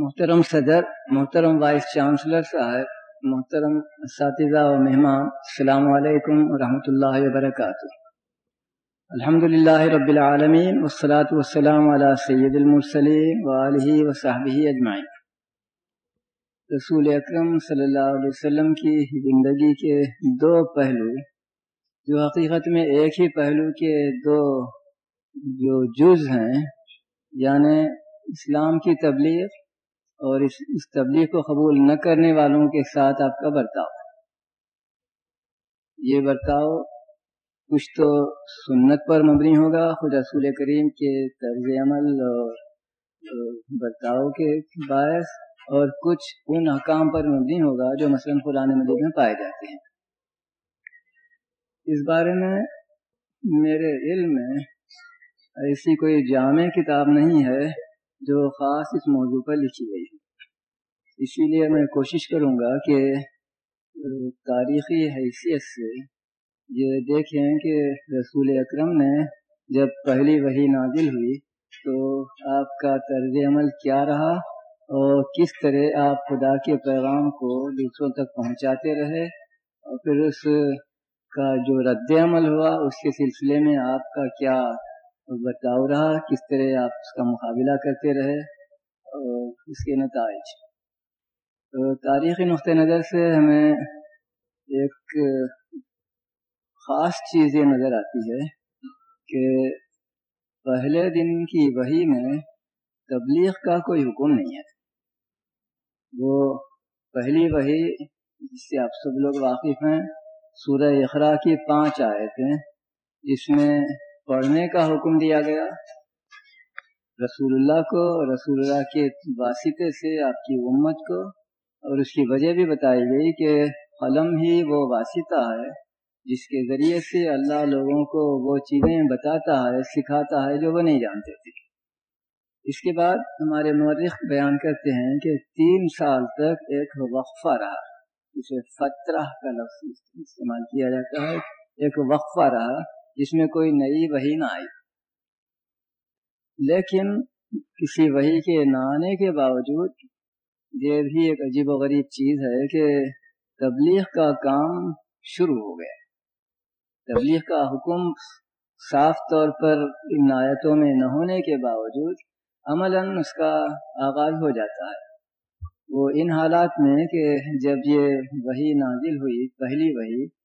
محترم صدر، محترم وائس چانسلر صاحب، محترم اساتذہ و مہمان، السلام علیکم ورحمۃ اللہ وبرکاتہ۔ الحمد للہ رب العالمین والصلاة والسلام علی سید المرسلین وآلہ وصحبہ اجمعین۔ رسول اکرم صلی اللہ علیہ وسلم کی زندگی کے دو پہلو، جو حقیقت میں ایک ہی پہلو کے دو جو جز ہیں یعنی اسلام کی تبلیغ اور اس اس تبلیغ کو قبول نہ کرنے والوں کے ساتھ آپ کا برتاؤ یہ برتاؤ کچھ تو سنت پر مبنی ہوگا۔ خود رسول کریم کے طرز عمل اور برتاؤ کے باعث اور کچھ ان حکام پر مبنی ہوگا جو مثلاً قرآن مجید میں پائے جاتے ہیں۔ اس بارے میں میرے علم میں ایسی کوئی جامع کتاب نہیں ہے جو خاص اس موضوع پر لکھی گئی ہے۔ اسی لیے میں کوشش کروں گا کہ تاریخی حیثیت سے یہ دیکھیں کہ رسول اکرم نے جب پہلی وہی نازل ہوئی تو آپ کا طرز عمل کیا رہا اور کس طرح آپ خدا کے پیغام کو دوسروں تک پہنچاتے رہے اور پھر اس کا جو رد عمل ہوا، اس کے سلسلے میں آپ کا کیا بتاؤ رہا، کس طرح آپ اس کا مقابلہ کرتے رہے اور اس کے نتائج۔ تو تاریخی نقطۂ نظر سے ہمیں ایک خاص چیز یہ نظر آتی ہے کہ پہلے دن کی وہی میں تبلیغ کا کوئی حکم نہیں ہے۔ وہ پہلی وہی جس سے آپ سب لوگ واقف ہیں، سورہ اخرا کی پانچ آئے تھے جس میں پڑھنے کا حکم دیا گیا۔ رسول اللہ کو، رسول اللہ کے واسطے سے آپ کی امت کو اور اس کی وجہ بھی بتائی گئی کہ قلم ہی وہ واسطہ ہے جس کے ذریعے سے اللہ لوگوں کو وہ چیزیں بتاتا ہے، سکھاتا ہے جو وہ نہیں جانتے تھے۔ اس کے بعد ہمارے مورخ بیان کرتے ہیں کہ تین سال تک ایک وقفہ رہا۔ جسے فترہ کا لفظ استعمال کیا جاتا ہے۔ ایک وقفہ رہا۔ جس میں کوئی نئی وہی نہ آئی۔ لیکن کسی وہی کے نہ آنے کے باوجود یہ بھی ایک عجیب و غریب چیز ہے کہ تبلیغ کا کام شروع ہو گیا۔ تبلیغ کا حکم صاف طور پر ان آیتوں میں نہ ہونے کے باوجود عملاً اس کا آغاز ہو جاتا ہے۔ وہ ان حالات میں کہ جب یہ وہی نازل ہوئی، پہلی وہی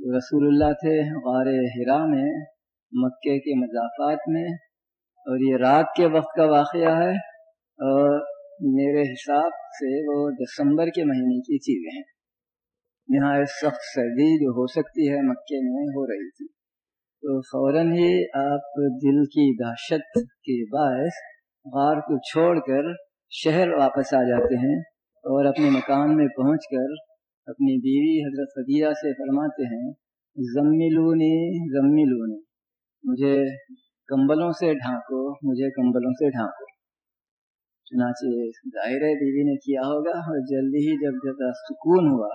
رسول اللہ تھے، غار ہرا میں، مکے کے مضافات میں۔ اور یہ رات کے وقت کا واقعہ ہے۔ اور میرے حساب سے وہ دسمبر کے مہینے کی چیزیں ہیں۔ یہاں ایک سخت سردی جو ہو سکتی ہے مکے میں ہو رہی تھی۔ تو فوراً ہی آپ دل کی دہشت کے باعث غار کو چھوڑ کر شہر واپس آ جاتے ہیں اور اپنے مکان میں پہنچ کر اپنی بیوی حضرت فدیہ سے فرماتے ہیں ضملونی ضملونی مجھے کمبلوں سے ڈھانکو، مجھے کمبلوں سے ڈھانکو۔ چنانچہ ظاہر ہے، بیوی نے کیا ہوگا، اور جلدی ہی جب جب سکون ہوا،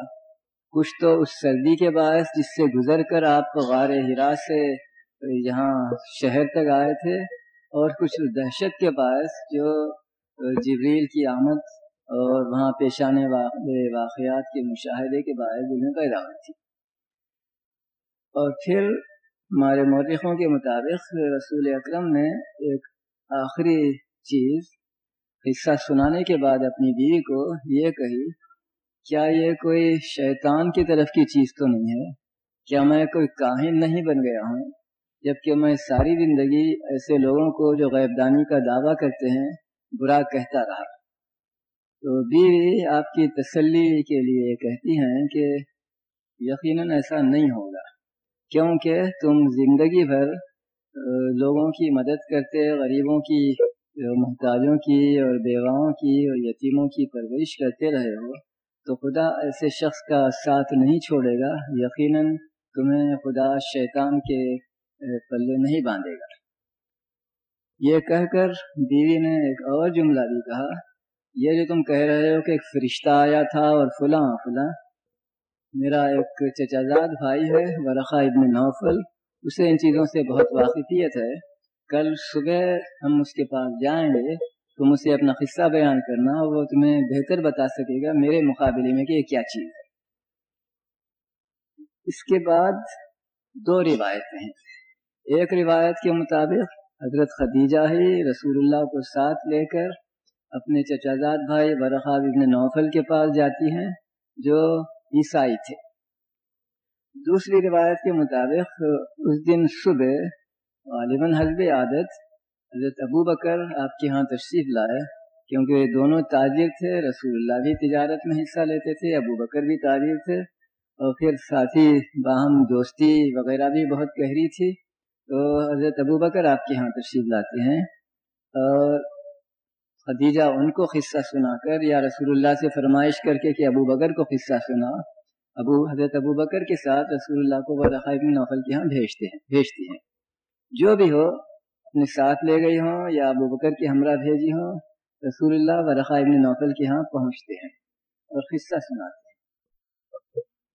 کچھ تو اس سردی کے باعث جس سے گزر کر آپ غار ہرا سے یہاں شہر تک آئے تھے، اور کچھ دہشت کے باعث جو جبریل کی آمد اور وہاں پیش آنے واقعات کے مشاہدے کے باعث انہیں پیدا ہوئی تھی۔ اور پھر ہمارے مورخوں کے مطابق رسول اکرم نے ایک آخری چیز حصہ سنانے کے بعد اپنی بیوی کو یہ کہی، کیا یہ کوئی شیطان کی طرف کی چیز تو نہیں ہے؟ کیا میں کوئی کاہن نہیں بن گیا ہوں؟ جبکہ میں ساری زندگی ایسے لوگوں کو جو غیب دانی کا دعویٰ کرتے ہیں، برا کہتا رہا۔ تو بیوی آپ کی تسلی کے لیے کہتی ہیں کہ یقیناً ایسا نہیں ہوگا، کیونکہ تم زندگی بھر لوگوں کی مدد کرتے، غریبوں کی محتاجوں کی اور بیواؤں کی اور یتیموں کی پرورش کرتے رہے ہو، تو خدا ایسے شخص کا ساتھ نہیں چھوڑے گا، یقیناً تمہیں خدا شیطان کے پلے نہیں باندھے گا۔ یہ کہہ کر بیوی نے ایک اور جملہ بھی کہا یہ جو تم کہہ رہے ہو کہ ایک فرشتہ آیا تھا اور فلاں فلاں، میرا ایک چچا زاد بھائی ہے، ورقہ ابن نوفل، اسے ان چیزوں سے بہت واقفیت ہے۔ کل صبح ہم اس کے پاس جائیں گے، تم اسے اپنا قصہ بیان کرنا، وہ تمہیں بہتر بتا سکے گا میرے مقابلے میں کہ یہ کیا چیز ہے۔ اس کے بعد دو روایتیں ہیں۔ ایک روایت کے مطابق حضرت خدیجہ ہی رسول اللہ کو ساتھ لے کر اپنے چچا زاد بھائی برخا ابن نوفل کے پاس جاتی ہیں، جو عیسائی تھے۔ دوسری روایت کے مطابق، اس دن صبح غالباً حزب عادت، حضرت ابو بکر آپ کے ہاں تشریف لائے، کیونکہ دونوں تاجر تھے، رسول اللہ بھی تجارت میں حصہ لیتے تھے، ابو بکر بھی تاجر تھے، اور پھر ساتھی باہم دوستی وغیرہ بھی بہت گہری تھی۔ تو حضرت ابو بکر آپ کے ہاں تشریف لاتے ہیں، اور خدیجہ ان کو قصہ سنا کر یا رسول اللہ سے فرمائش کر کے کہ ابو بکر کو قصہ سنا۔ ابو، حضرت ابو بکر کے ساتھ رسول اللہ کو ابن نوفل کے ہاں بھیجتے ہیں، بھیجتی ہیں۔ جو بھی ہو، اپنے ساتھ لے گئی ہوں یا ابو بکر کی ہمراہ بھیجی ہوں، رسول اللہ ورقا ابن نوفل کے ہاں پہنچتے ہیں اور قصہ سناتے ہیں۔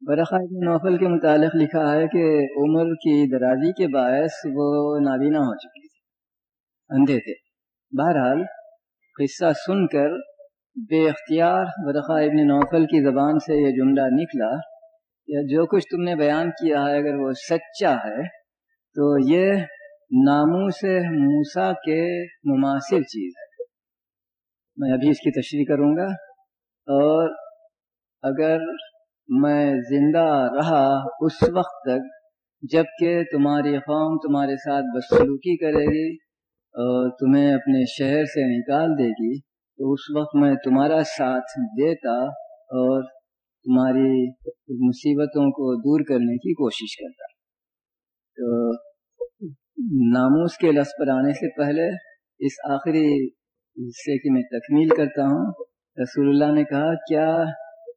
ورقا ابن نوفل کے متعلق لکھا ہے کہ عمر کی درازی کے باعث وہ نابینا ہو چکی تھی، اندھے تھے۔ بہرحال قصہ سن کر بے اختیار ورقا ابن نوفل کی زبان سے یہ جملہ نکلا یا جو کچھ تم نے بیان کیا ہے اگر وہ سچا ہے، تو یہ ناموں سے موسا کے مماثل چیز ہے۔ میں ابھی اس کی تشریح کروں گا۔ اور اگر میں زندہ رہا اس وقت تک، جبکہ تمہاری قوم تمہارے ساتھ بدسلوکی کرے گی اور تمہیں اپنے شہر سے نکال دے گی، تو اس وقت میں تمہارا ساتھ دیتا اور تمہاری مصیبتوں کو دور کرنے کی کوشش کرتا۔ تو ناموس کے لفظ پر آنے سے پہلے اس آخری حصے کی میں تکمیل کرتا ہوں۔ رسول اللہ نے کہا، کیا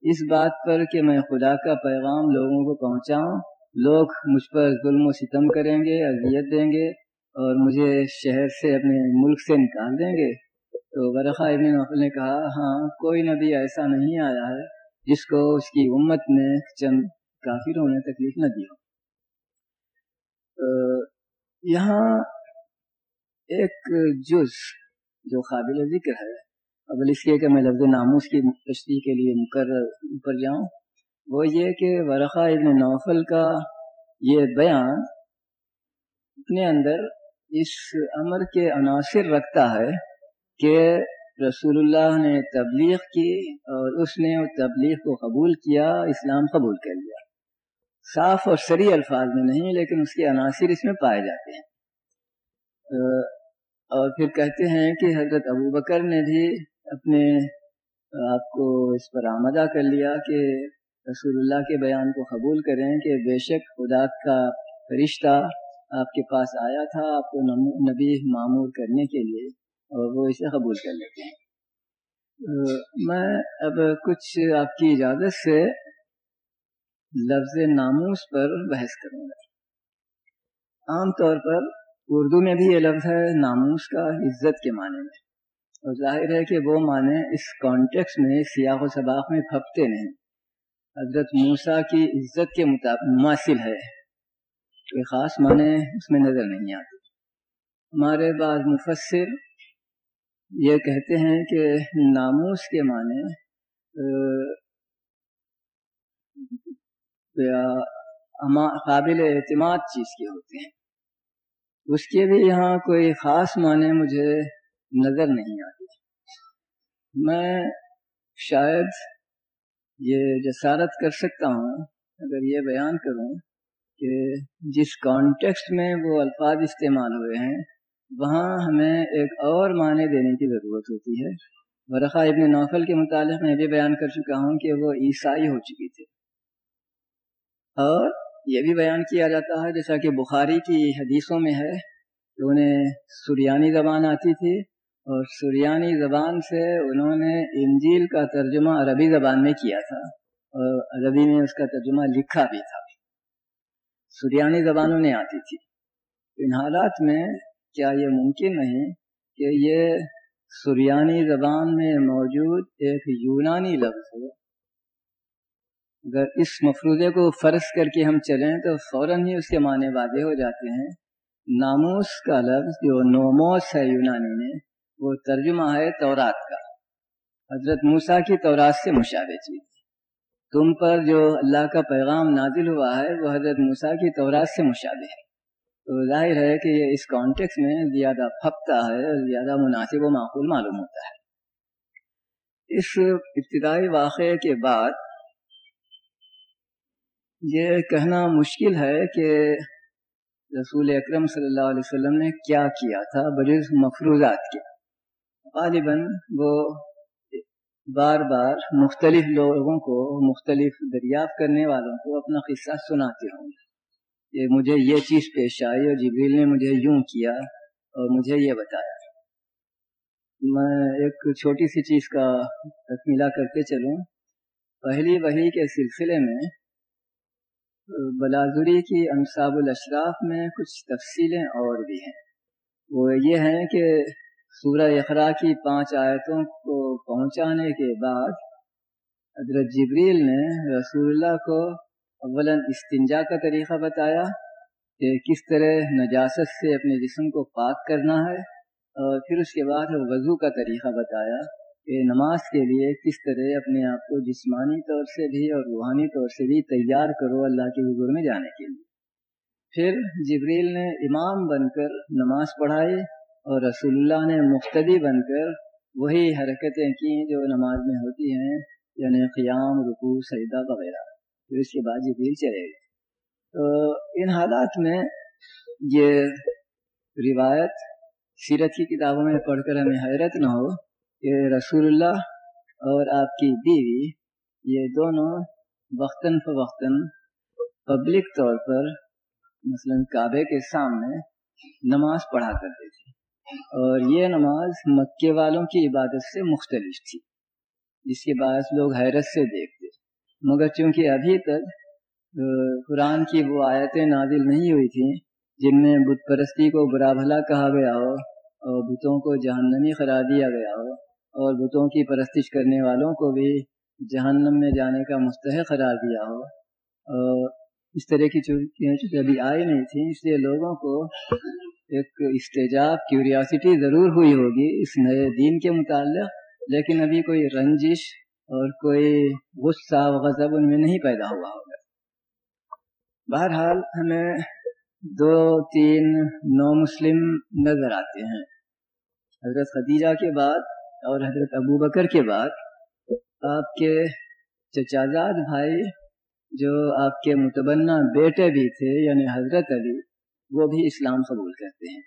اس بات پر کہ میں خدا کا پیغام لوگوں کو پہنچاؤں؟ لوگ مجھ پر ظلم و ستم کریں گے، اذیت دیں گے اور مجھے شہر سے اپنے ملک سے نکال دیں گے؟ تو برقا ابن نقل نے کہا ہاں کوئی نبی ایسا نہیں آیا ہے جس کو اس کی امت نے چند کافروں نے تکلیف نہ دی ہو۔ یہاں ایک جز جو قابل ذکر ہے، اب اس لیے کہ میں لفظ ناموس کی تشریح کے لیے مقرر اوپر جاؤں، وہ یہ کہ ورقا ابن نوفل کا یہ بیان اپنے اندر اس امر کے عناصر رکھتا ہے کہ رسول اللہ نے تبلیغ کی اور اس نے تبلیغ کو قبول کیا، اسلام قبول کر لیا۔ صاف اور سری الفاظ میں نہیں، لیکن اس کے عناصر اس میں پائے جاتے ہیں۔ اور پھر کہتے ہیں کہ حضرت ابو بکر نے بھی اپنے آپ کو اس پر آمدہ کر لیا کہ رسول اللہ کے بیان کو قبول کریں کہ بے شک خدا کا فرشتہ آپ کے پاس آیا تھا آپ کو نبی معمور کرنے کے لیے اور وہ اسے قبول کر لیتے ہیں۔ میں اب کچھ آپ کی اجازت سے لفظ ناموس پر بحث کروں گا۔ عام طور پر اردو میں بھی یہ لفظ ہے ناموس کا عزت کے معنی میں۔ اور ظاہر ہے کہ وہ معنی اس کانٹیکس میں سیاح و سباق میں پھپتے نہیں۔ حضرت موسا کی عزت کے مطابق مماثل ہے۔ کوئی خاص معنی اس میں نظر نہیں آتے ہمارے بعض مفسر یہ کہتے ہیں کہ ناموس کے معنی قابل اعتماد چیز کے ہوتے ہیں۔ اس کے بھی یہاں کوئی خاص معنی مجھے نظر نہیں آتے میں شاید یہ جسارت کر سکتا ہوں، اگر یہ بیان کروں۔ کہ جس کانٹیکسٹ میں وہ الفاظ استعمال ہوئے ہیں، وہاں ہمیں ایک اور معنی دینے کی ضرورت ہوتی ہے۔ ورقہ ابن نوفل کے متعلق میں بھی بیان کر چکا ہوں کہ وہ عیسائی ہو چکی تھی۔ اور یہ بھی بیان کیا جاتا ہے، جیسا کہ بخاری کی حدیثوں میں ہے، کہ انہیں سریانی زبان آتی تھی اور سریانی زبان سے انہوں نے انجیل کا ترجمہ عربی زبان میں کیا تھا اور عربی میں اس کا ترجمہ لکھا بھی تھا۔ سریانی زبانوں نے آتی تھی۔ ان حالات میں کیا یہ ممکن نہیں کہ یہ سریانی زبان میں موجود ایک یونانی لفظ ہو؟ اگر اس مفروضے کو فرض کر کے ہم چلیں تو فوراً ہی اس کے معنی واضح ہو جاتے ہیں۔ ناموس کا لفظ جو نوموس ہے یونانی میں، وہ ترجمہ ہے تورات کا۔ حضرت موسا کی تورات سے مشابہ چیز۔ تم پر جو اللہ کا پیغام نازل ہوا ہے، وہ حضرت موسا کی تورات سے مشابہ ہے۔ تو ظاہر ہے کہ یہ اس کانٹیکس میں زیادہ پھپتا ہے اور زیادہ مناسب و معقول معلوم ہوتا ہے۔ اس ابتدائی واقعے کے بعد یہ کہنا مشکل ہے کہ رسول اکرم صلی اللہ علیہ وسلم نے کیا کیا تھا بجز مفروضات کے۔ غالباً وہ بار بار مختلف لوگوں کو مختلف دریافت کرنے والوں کو اپنا قصہ سناتے ہوں۔ گے کہ مجھے یہ چیز پیش آئی اور جبریل نے مجھے یوں کیا اور مجھے یہ بتایا۔ میں ایک چھوٹی سی چیز کا تکمیلہ کرتے چلوں۔ پہلی وہی کے سلسلے میں بلازری کی انصاب الاشراف میں کچھ تفصیلیں اور بھی ہیں۔ وہ یہ ہیں کہ سورہ اخرا کی پانچ آیتوں کو پہنچانے کے بعد حضرت جبریل نے رسول اللہ کو اولا استنجا کا طریقہ بتایا کہ کس طرح نجاست سے اپنے جسم کو پاک کرنا ہے اور پھر اس کے بعد وضو کا طریقہ بتایا کہ نماز کے لیے کس طرح اپنے آپ کو جسمانی طور سے بھی اور روحانی طور سے بھی تیار کرو اللہ کے حضور میں جانے کے لیے۔ پھر جبریل نے امام بن کر نماز پڑھائی اور رسول اللہ نے مختدی بن کر وہی حرکتیں کی جو نماز میں ہوتی ہیں یعنی قیام، رکوع، سجدہ وغیرہ پھر اس کے بعد یہ چلے گئے تو ان حالات میں یہ روایت سیرت کی کتابوں میں پڑھ کر ہمیں حیرت نہ ہو کہ رسول اللہ اور آپ کی بیوی یہ دونوں وقتاً فوقتاً پبلک طور پر مثلا کعبے کے سامنے نماز پڑھا کرتے تھے۔ اور یہ نماز مکے والوں کی عبادت سے مختلف تھی۔ جس کے باعث لوگ حیرت سے دیکھتے۔ مگر چونکہ ابھی تک قرآن کی وہ آیتیں نازل نہیں ہوئی تھیں، جن میں بت پرستی کو برا بھلا کہا گیا ہو اور بتوں کو جہنمی قرار دیا گیا ہو اور بتوں کی پرستش کرنے والوں کو بھی جہنم میں جانے کا مستحق قرار دیا ہو۔ اور اس طرح کی چونکہ ابھی آئی نہیں تھیں اس لیے لوگوں کو ایک استجاب کیوریاسٹی ضرور ہوئی ہوگی اس نئے دین کے متعلق، لیکن ابھی کوئی رنجش اور کوئی غصہ و غضب ان میں نہیں پیدا ہوا ہوگا۔ بہرحال، ہمیں دو، تین نو مسلم نظر آتے ہیں۔ حضرت خدیجہ کے بعد اور حضرت ابو بکر کے بعد۔ آپ کے چچازاد بھائی، جو آپ کے متبنہ بیٹے بھی تھے یعنی حضرت علی وہ بھی اسلام قبول کرتے ہیں۔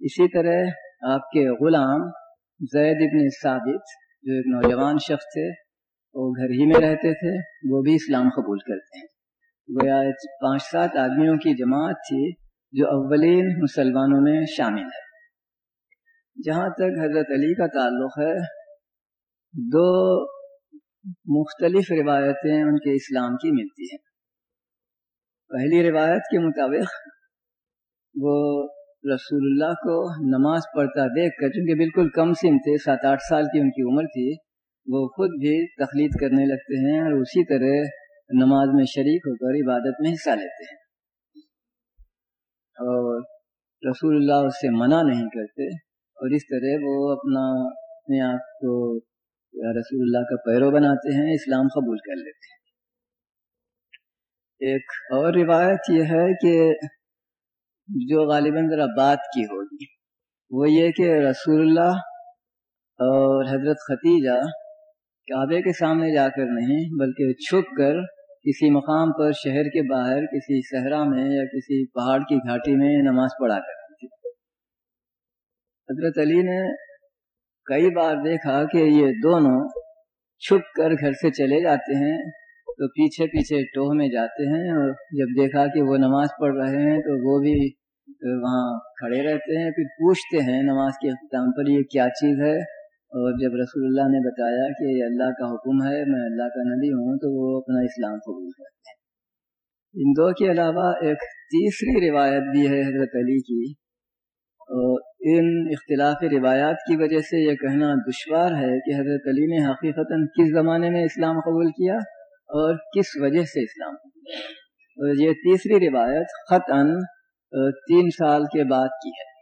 اسی طرح آپ کے غلام زید ابن ثابت، جو ایک نوجوان شخص تھے، وہ گھر ہی میں رہتے تھے، وہ بھی اسلام قبول کرتے ہیں۔ گویا پانچ سات آدمیوں کی جماعت تھی جو اولین مسلمانوں میں شامل ہے۔ جہاں تک حضرت علی کا تعلق ہے، دو مختلف روایتیں ان کے اسلام کی ملتی ہیں۔ پہلی روایت کے مطابق وہ رسول اللہ کو نماز پڑھتا دیکھ کر، چونکہ بالکل کم سن تھے، سات آٹھ سال کی ان کی عمر تھی، وہ خود بھی تخلیق کرنے لگتے ہیں اور اسی طرح نماز میں شریک ہو کر عبادت میں حصہ لیتے ہیں۔ اور رسول اللہ اس سے منع نہیں کرتے، اور اس طرح وہ اپنا، اپنے آپ کو رسول اللہ کا پیرو بناتے ہیں، اسلام قبول کر لیتے ہیں۔ ایک اور روایت یہ ہے کہ جو غالباً ذرا بات کی ہوگی، وہ یہ کہ رسول اللہ اور حضرت ختیجہ کعبے کے سامنے جا کر نہیں، بلکہ چھپ کر کسی مقام پر شہر کے باہر، کسی صحرا میں یا کسی پہاڑ کی گھاٹی میں نماز پڑھا کرتی تھی حضرت علی نے کئی بار دیکھا کہ یہ دونوں چھپ کر گھر سے چلے جاتے ہیں۔ تو پیچھے پیچھے ٹوہ میں جاتے ہیں اور جب دیکھا کہ وہ نماز پڑھ رہے ہیں تو وہ بھی وہاں کھڑے رہتے ہیں، پھر پوچھتے ہیں نماز کے اختتام پر یہ کیا چیز ہے؟ اور جب رسول اللہ نے بتایا کہ یہ اللہ کا حکم ہے، میں اللہ کا نبی ہوں، تو وہ اپنا اسلام قبول کرتے ہیں۔ ان دو کے علاوہ ایک تیسری روایت بھی ہے حضرت علی کی۔ اور ان اختلاف روایات کی وجہ سے یہ کہنا دشوار ہے کہ حضرت علی نے حقیقت کس زمانے میں اسلام قبول کیا؟ اور کس وجہ سے اسلام اور یہ تیسری روایت خط ان تین سال کے بعد کی ہے۔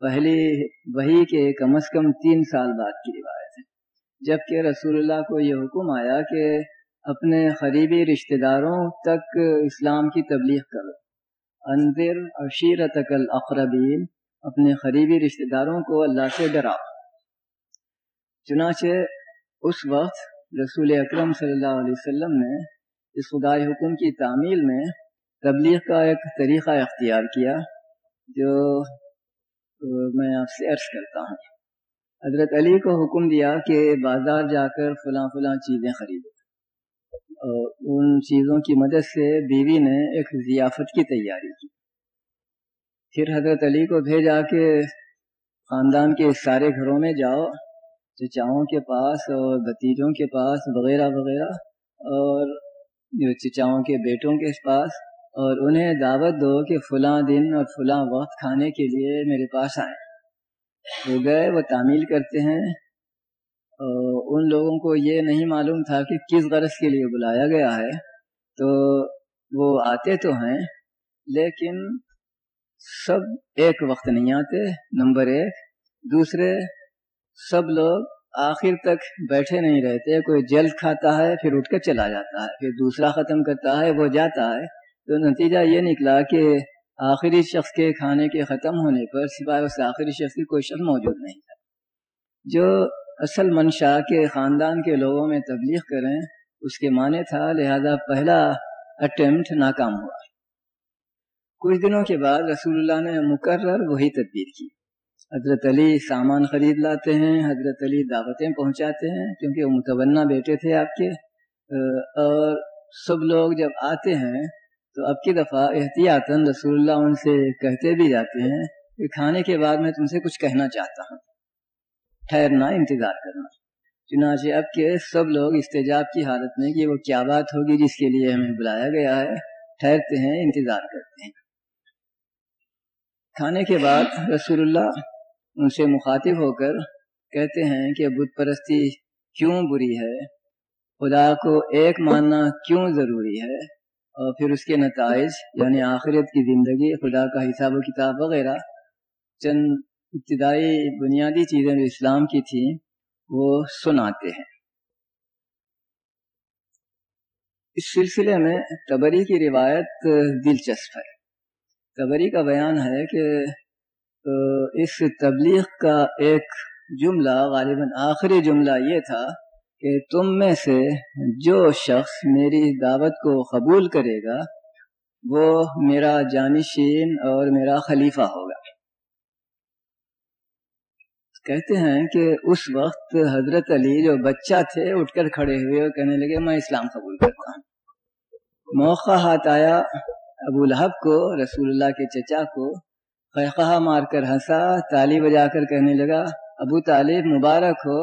پہلی وہی کے کم از کم تین سال بعد کی روایت ہے۔ جبکہ رسول اللہ کو یہ حکم آیا کہ اپنے قریبی رشتہ داروں تک اسلام کی تبلیغ کرو۔ اندر عشیرت الاقربین، اپنے قریبی رشتہ داروں کو اللہ سے ڈراؤ۔ چنانچہ اس وقت رسول اکرم صلی اللہ علیہ وسلم نے اس خدائی حکم کی تعمیل میں تبلیغ کا ایک طریقہ اختیار کیا جو میں آپ سے عرض کرتا ہوں۔ حضرت علی کو حکم دیا کہ بازار جا کر فلاں فلاں چیزیں خریدو۔ اور ان چیزوں کی مدد سے بیوی نے ایک ضیافت کی تیاری کی۔ پھر حضرت علی کو بھیجا کہ خاندان کے سارے گھروں میں جاؤ۔ چچاؤں کے پاس اور بھتیجوں کے پاس وغیرہ وغیرہ اور چچاؤں کے بیٹوں کے پاس اور انہیں دعوت دو کہ فلاں دن اور فلاں وقت کھانے کے لیے میرے پاس آئیں۔ وہ گئے، وہ تعمیل کرتے ہیں۔ ان لوگوں کو یہ نہیں معلوم تھا کہ کس غرض کے لیے بلایا گیا ہے۔ تو وہ آتے تو ہیں، لیکن سب ایک وقت نہیں آتے۔ نمبر ایک، دوسرے سب لوگ آخر تک بیٹھے نہیں رہتے، کوئی جلد کھاتا ہے، پھر اٹھ کر چلا جاتا ہے، پھر دوسرا ختم کرتا ہے، وہ جاتا ہے۔ تو نتیجہ یہ نکلا کہ آخری شخص کے کھانے کے ختم ہونے پر سوائے اس آخری شخص کی کوئی شخص موجود نہیں تھا جو اصل منشا کے خاندان کے لوگوں میں تبلیغ کریں، اس کے معنی تھا، لہذا پہلا اٹمپٹ ناکام ہوا۔ کچھ دنوں کے بعد رسول اللہ نے مقرر وہی تدبیر کی۔ حضرت علی سامان خرید لاتے ہیں، حضرت علی دعوتیں پہنچاتے ہیں، کیونکہ وہ متبنہ بیٹے تھے آپ کے۔ اور سب لوگ جب آتے ہیں تو اب کی دفعہ احتیاطاً رسول اللہ ان سے کہتے بھی جاتے ہیں کہ کھانے کے بعد میں تم سے کچھ کہنا چاہتا ہوں۔ ٹھہرنا، انتظار کرنا۔ چنانچہ اب کے سب لوگ استجاب کی حالت میں کہ وہ کیا بات ہوگی جس کے لیے ہمیں بلایا گیا ہے، ٹھہرتے ہیں، انتظار کرتے ہیں۔ کھانے کے بعد رسول اللہ ان سے مخاطب ہو کر کہتے ہیں کہ بت پرستی کیوں بری ہے؟ خدا کو ایک ماننا کیوں ضروری ہے؟ اور پھر اس کے نتائج یعنی آخرت کی زندگی، خدا کا حساب و کتاب وغیرہ، چند ابتدائی بنیادی چیزیں جو اسلام کی تھیں، وہ سناتے ہیں۔ اس سلسلے میں تبری کی روایت دلچسپ ہے۔ تبری کا بیان ہے کہ تو اس تبلیغ کا ایک جملہ، غالباً آخری جملہ یہ تھا کہ تم میں سے جو شخص میری دعوت کو قبول کرے گا، وہ میرا جانشین اور میرا خلیفہ ہوگا۔ کہتے ہیں کہ اس وقت حضرت علی جو بچہ تھے اٹھ کر کھڑے ہوئے اور کہنے لگے، میں اسلام قبول کرتا ہوں۔ موقع ہاتھ آیا ابو لہب کو، رسول اللہ کے چچا کو قہقہ مار کر ہنسا، تالی بجا کر کہنے لگا، ابو طالب مبارک ہو،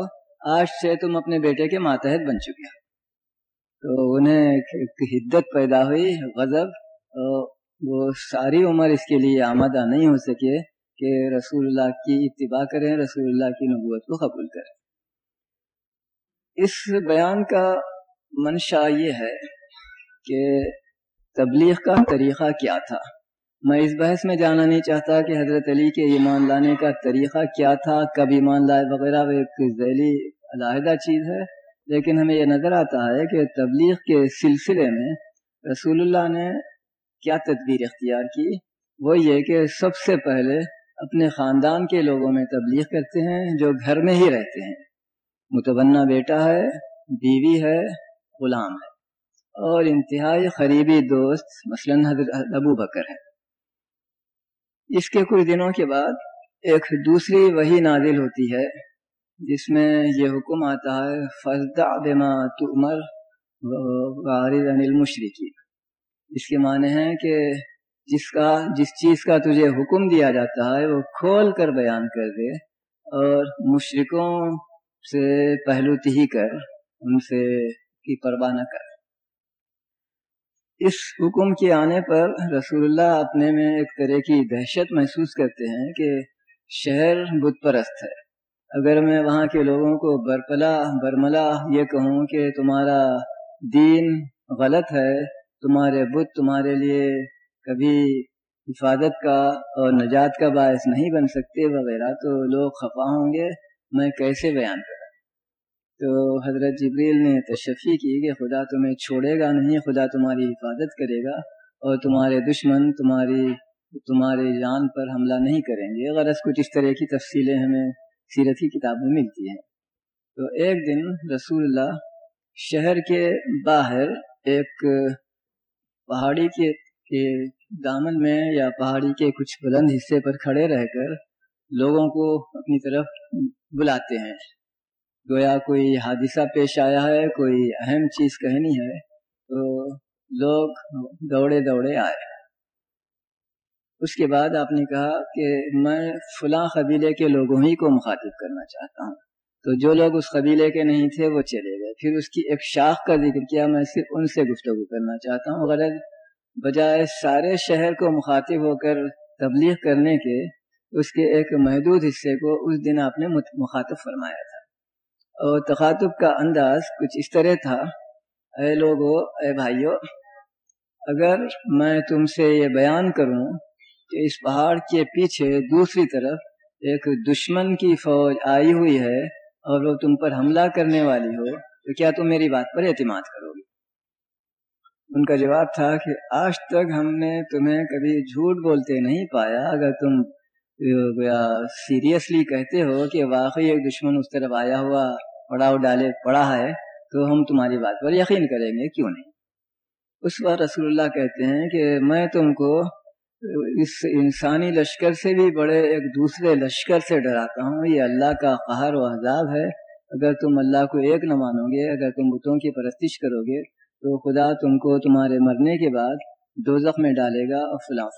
آج سے تم اپنے بیٹے کے ماتحت بن چکے تو انہیں حدت پیدا ہوئی، غضب وہ ساری عمر اس کے لیے آمدہ نہیں ہو سکے کہ رسول اللہ کی اتباع کریں، رسول اللہ کی نبوت کو قبول کریں۔ اس بیان کا منشا یہ ہے کہ تبلیغ کا طریقہ کیا تھا۔ میں اس بحث میں جانا نہیں چاہتا کہ حضرت علی کے ایمان لانے کا طریقہ کیا تھا، کب ایمان لائے وغیرہ، وہ ایک ذیلی علیحدہ چیز ہے۔ لیکن ہمیں یہ نظر آتا ہے کہ تبلیغ کے سلسلے میں رسول اللہ نے کیا تدبیر اختیار کی؟ وہ یہ کہ سب سے پہلے اپنے خاندان کے لوگوں میں تبلیغ کرتے ہیں جو گھر میں ہی رہتے ہیں۔ متبنہ بیٹا ہے، بیوی ہے، غلام ہے۔ اور انتہائی قریبی دوست مثلا حضرت ابو بکر ہے اس کے کچھ دنوں کے بعد ایک دوسری وہی نازل ہوتی ہے، جس میں یہ حکم آتا ہے فضا بما تمر وارد المشرقی اس کے معنی ہے کہ جس کا، جس چیز کا تجھے حکم دیا جاتا ہے، وہ کھول کر بیان کر دے اور مشرقوں سے پہلو تہی کر، ان سے کی پرواہ نہ کر۔ اس حکم کے آنے پر رسول اللہ اپنے میں ایک طرح کی دہشت محسوس کرتے ہیں کہ شہر بت پرست ہے۔ اگر میں وہاں کے لوگوں کو برپلا، برملا یہ کہوں کہ تمہارا دین غلط ہے، تمہارے بت تمہارے لیے کبھی حفاظت کا اور نجات کا باعث نہیں بن سکتے وغیرہ، تو لوگ خفا ہوں گے۔ میں کیسے بیان کروں؟ تو حضرت جبریل نے تشفی کی کہ خدا تمہیں چھوڑے گا نہیں، خدا تمہاری حفاظت کرے گا اور تمہارے دشمن تمہاری تمہارے جان پر حملہ نہیں کریں گے۔ غرض کچھ اس طرح کی تفصیلیں ہمیں سیرت کی کتاب میں ملتی ہیں۔ تو ایک دن رسول اللہ شہر کے باہر ایک پہاڑی کے دامن میں یا پہاڑی کے کچھ بلند حصے پر کھڑے رہ کر لوگوں کو اپنی طرف بلاتے ہیں۔ گویا کوئی حادثہ پیش آیا ہے، کوئی اہم چیز کہنی ہے، تو لوگ دوڑے دوڑے آئے۔ اس کے بعد آپ نے کہا کہ میں فلاں قبیلے کے لوگوں ہی کو مخاطب کرنا چاہتا ہوں۔ تو جو لوگ اس قبیلے کے نہیں تھے، وہ چلے گئے۔ پھر اس کی ایک شاخ کا ذکر کیا، میں صرف ان سے گفتگو کرنا چاہتا ہوں۔ غرض بجائے سارے شہر کو مخاطب ہو کر تبلیغ کرنے کے، اس کے ایک محدود حصے کو اس دن آپ نے مخاطب فرمایا تھا۔ اور تخاطب کا انداز کچھ اس طرح تھا۔ اے لوگو، اے بھائیو، اگر میں تم سے یہ بیان کروں کہ اس پہاڑ کے پیچھے دوسری طرف ایک دشمن کی فوج آئی ہوئی ہے اور وہ تم پر حملہ کرنے والی ہو، تو کیا تم میری بات پر اعتماد کرو گے؟ ان کا جواب تھا کہ آج تک ہم نے تمہیں کبھی جھوٹ بولتے نہیں پایا۔ اگر تم سیریسلی کہتے ہو کہ واقعی ایک دشمن اس طرف آیا ہوا پڑاؤ ڈالے، پڑا ہے، تو ہم تمہاری بات پر یقین کریں گے، کیوں نہیں؟ اس وقت رسول اللہ کہتے ہیں کہ میں تم کو اس انسانی لشکر سے بھی بڑے، ایک دوسرے لشکر سے ڈراتا ہوں، یہ اللہ کا قہر و عذاب ہے۔ اگر تم اللہ کو ایک نہ مانو گے، اگر تم بتوں کی پرستش کرو گے، تو خدا تم کو تمہارے مرنے کے بعد دو میں ڈالے گا اور فلاں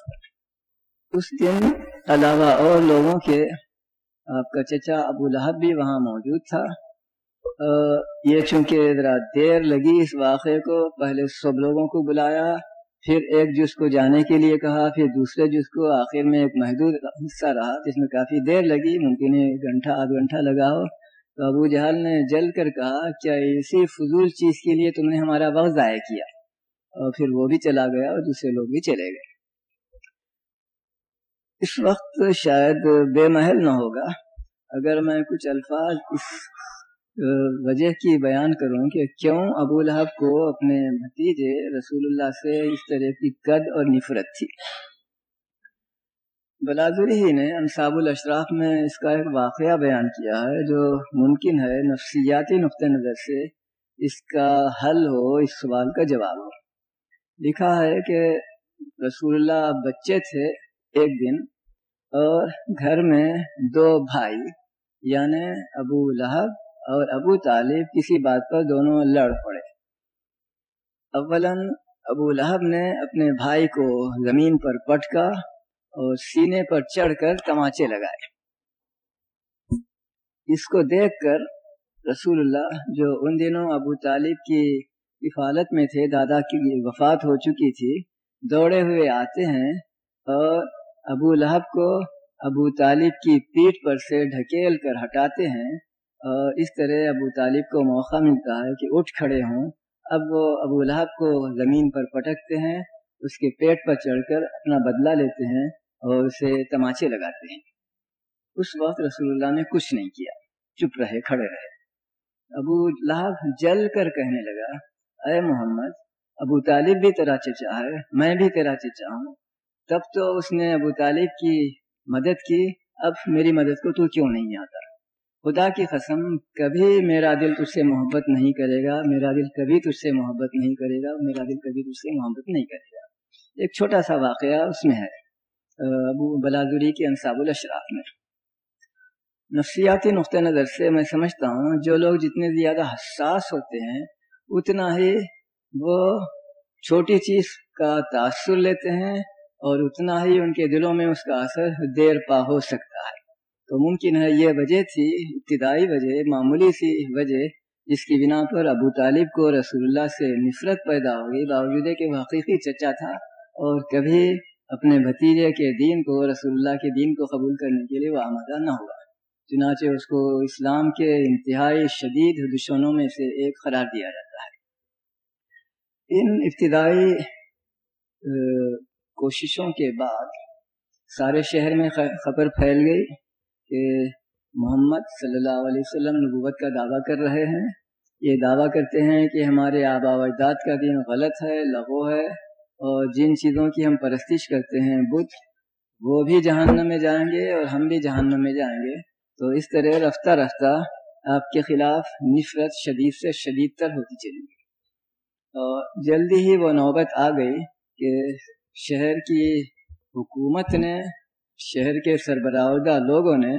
اس دن علاوہ اور لوگوں کے، آپ کا چچا ابو لہب بھی وہاں موجود تھا۔ یہ چونکہ ذرا دیر لگی اس واقعے کو، پہلے سب لوگوں کو بلایا، پھر ایک جز کو جانے کے لیے کہا، پھر دوسرے جز کو۔ آخر میں ایک محدود حصہ رہا جس میں کافی دیر لگی، ممکن ہے گھنٹہ، آدھ گھنٹہ لگا ہو تو ابو جہل نے جل کر کہا، کیا اسی فضول چیز کے لیے تم نے ہمارا وقت ضائع کیا؟ اور پھر وہ بھی چلا گیا اور دوسرے لوگ بھی چلے گئے۔ اس وقت شاید بے محل نہ ہوگا۔ اگر میں کچھ الفاظ اس وجہ کی بیان کروں کہ کیوں ابو لہب کو اپنے بھتیجے رسول اللہ سے اس طرح کی قد اور نفرت تھی۔ بلادری ہی نے انصاب الاشراف میں اس کا ایک واقعہ بیان کیا ہے جو ممکن ہے نفسیاتی نقطۂ نظر سے اس کا حل ہو، اس سوال کا جواب ہو۔ لکھا ہے کہ رسول اللہ بچے تھے ایک دن اور گھر میں دو بھائی یعنی ابو لہب اور ابو طالب، کسی بات پر دونوں لڑ پڑے۔ اولا ابو لہب نے اپنے بھائی کو زمین پر پٹکا اور سینے پر چڑھ کر تماچے لگائے۔ اس کو دیکھ کر رسول اللہ، جو ان دنوں ابو طالب کی کفالت میں تھے، دادا کی وفات ہو چکی تھی، دوڑے ہوئے آتے ہیں اور ابو لہب کو ابو طالب کی پیٹ پر سے ڈھکیل کر ہٹاتے ہیں اور اس طرح ابو طالب کو موقع ملتا ہے کہ اٹھ کھڑے ہوں۔ اب وہ ابو لہب کو زمین پر پٹکتے ہیں، اس کے پیٹ پر چڑھ کر اپنا بدلہ لیتے ہیں اور اسے تماچے لگاتے ہیں۔ اس وقت رسول اللہ نے کچھ نہیں کیا، چپ رہے، کھڑے رہے۔ ابو لہب جل کر کہنے لگا، اے محمد، ابو طالب بھی تیرا چچا ہے، میں بھی تیرا چچا ہوں۔ تب تو اس نے ابو طالب کی مدد کی۔ اب میری مدد کو تو کیوں نہیں آتا؟ خدا کی قسم، کبھی میرا دل تجھ سے محبت نہیں کرے گا۔ میرا دل کبھی تجھ سے محبت نہیں کرے گا۔ میرا دل کبھی تجھ سے محبت نہیں کرے گا۔ ایک چھوٹا سا واقعہ اس میں ہے۔ ابو بلادری کے انصاب الاشراف میں۔ نفسیاتی نقطۂ نظر سے میں سمجھتا ہوں، جو لوگ جتنے زیادہ حساس ہوتے ہیں، اتنا ہی وہ چھوٹی چیز کا تاثر لیتے ہیں۔ اور اتنا ہی ان کے دلوں میں اس کا اثر دیر پا ہو سکتا ہے۔ تو ممکن ہے یہ وجہ تھی، ابتدائی وجہ، معمولی سی وجہ، جس کی بنا پر ابو طالب کو رسول اللہ سے نفرت پیدا ہوگی باوجود کہ وہ حقیقی چچا تھا اور کبھی اپنے بھتیجے کے دین کو، رسول اللہ کے دین کو قبول کرنے کے لیے وہ آمادہ نہ ہوا۔ چنانچہ اس کو اسلام کے انتہائی شدید دشمنوں میں سے ایک قرار دیا جاتا ہے۔ ان ابتدائی کوششوں کے بعد سارے شہر میں خبر پھیل گئی کہ محمد صلی اللہ علیہ وسلم نبوت کا دعویٰ کر رہے ہیں۔ یہ دعویٰ کرتے ہیں کہ ہمارے آبا و اجداد کا دین غلط ہے، لغو ہے اور جن چیزوں کی ہم پرستش کرتے ہیں، بدھ، وہ بھی جہنم میں جائیں گے اور ہم بھی جہنم میں جائیں گے۔ تو اس طرح رفتہ رفتہ آپ کے خلاف نفرت شدید سے شدید تر ہوتی چلی گئی۔ اور جلدی ہی وہ نوبت آ گئی کہ شہر کی حکومت نے، شہر کے سربراہدہ لوگوں نے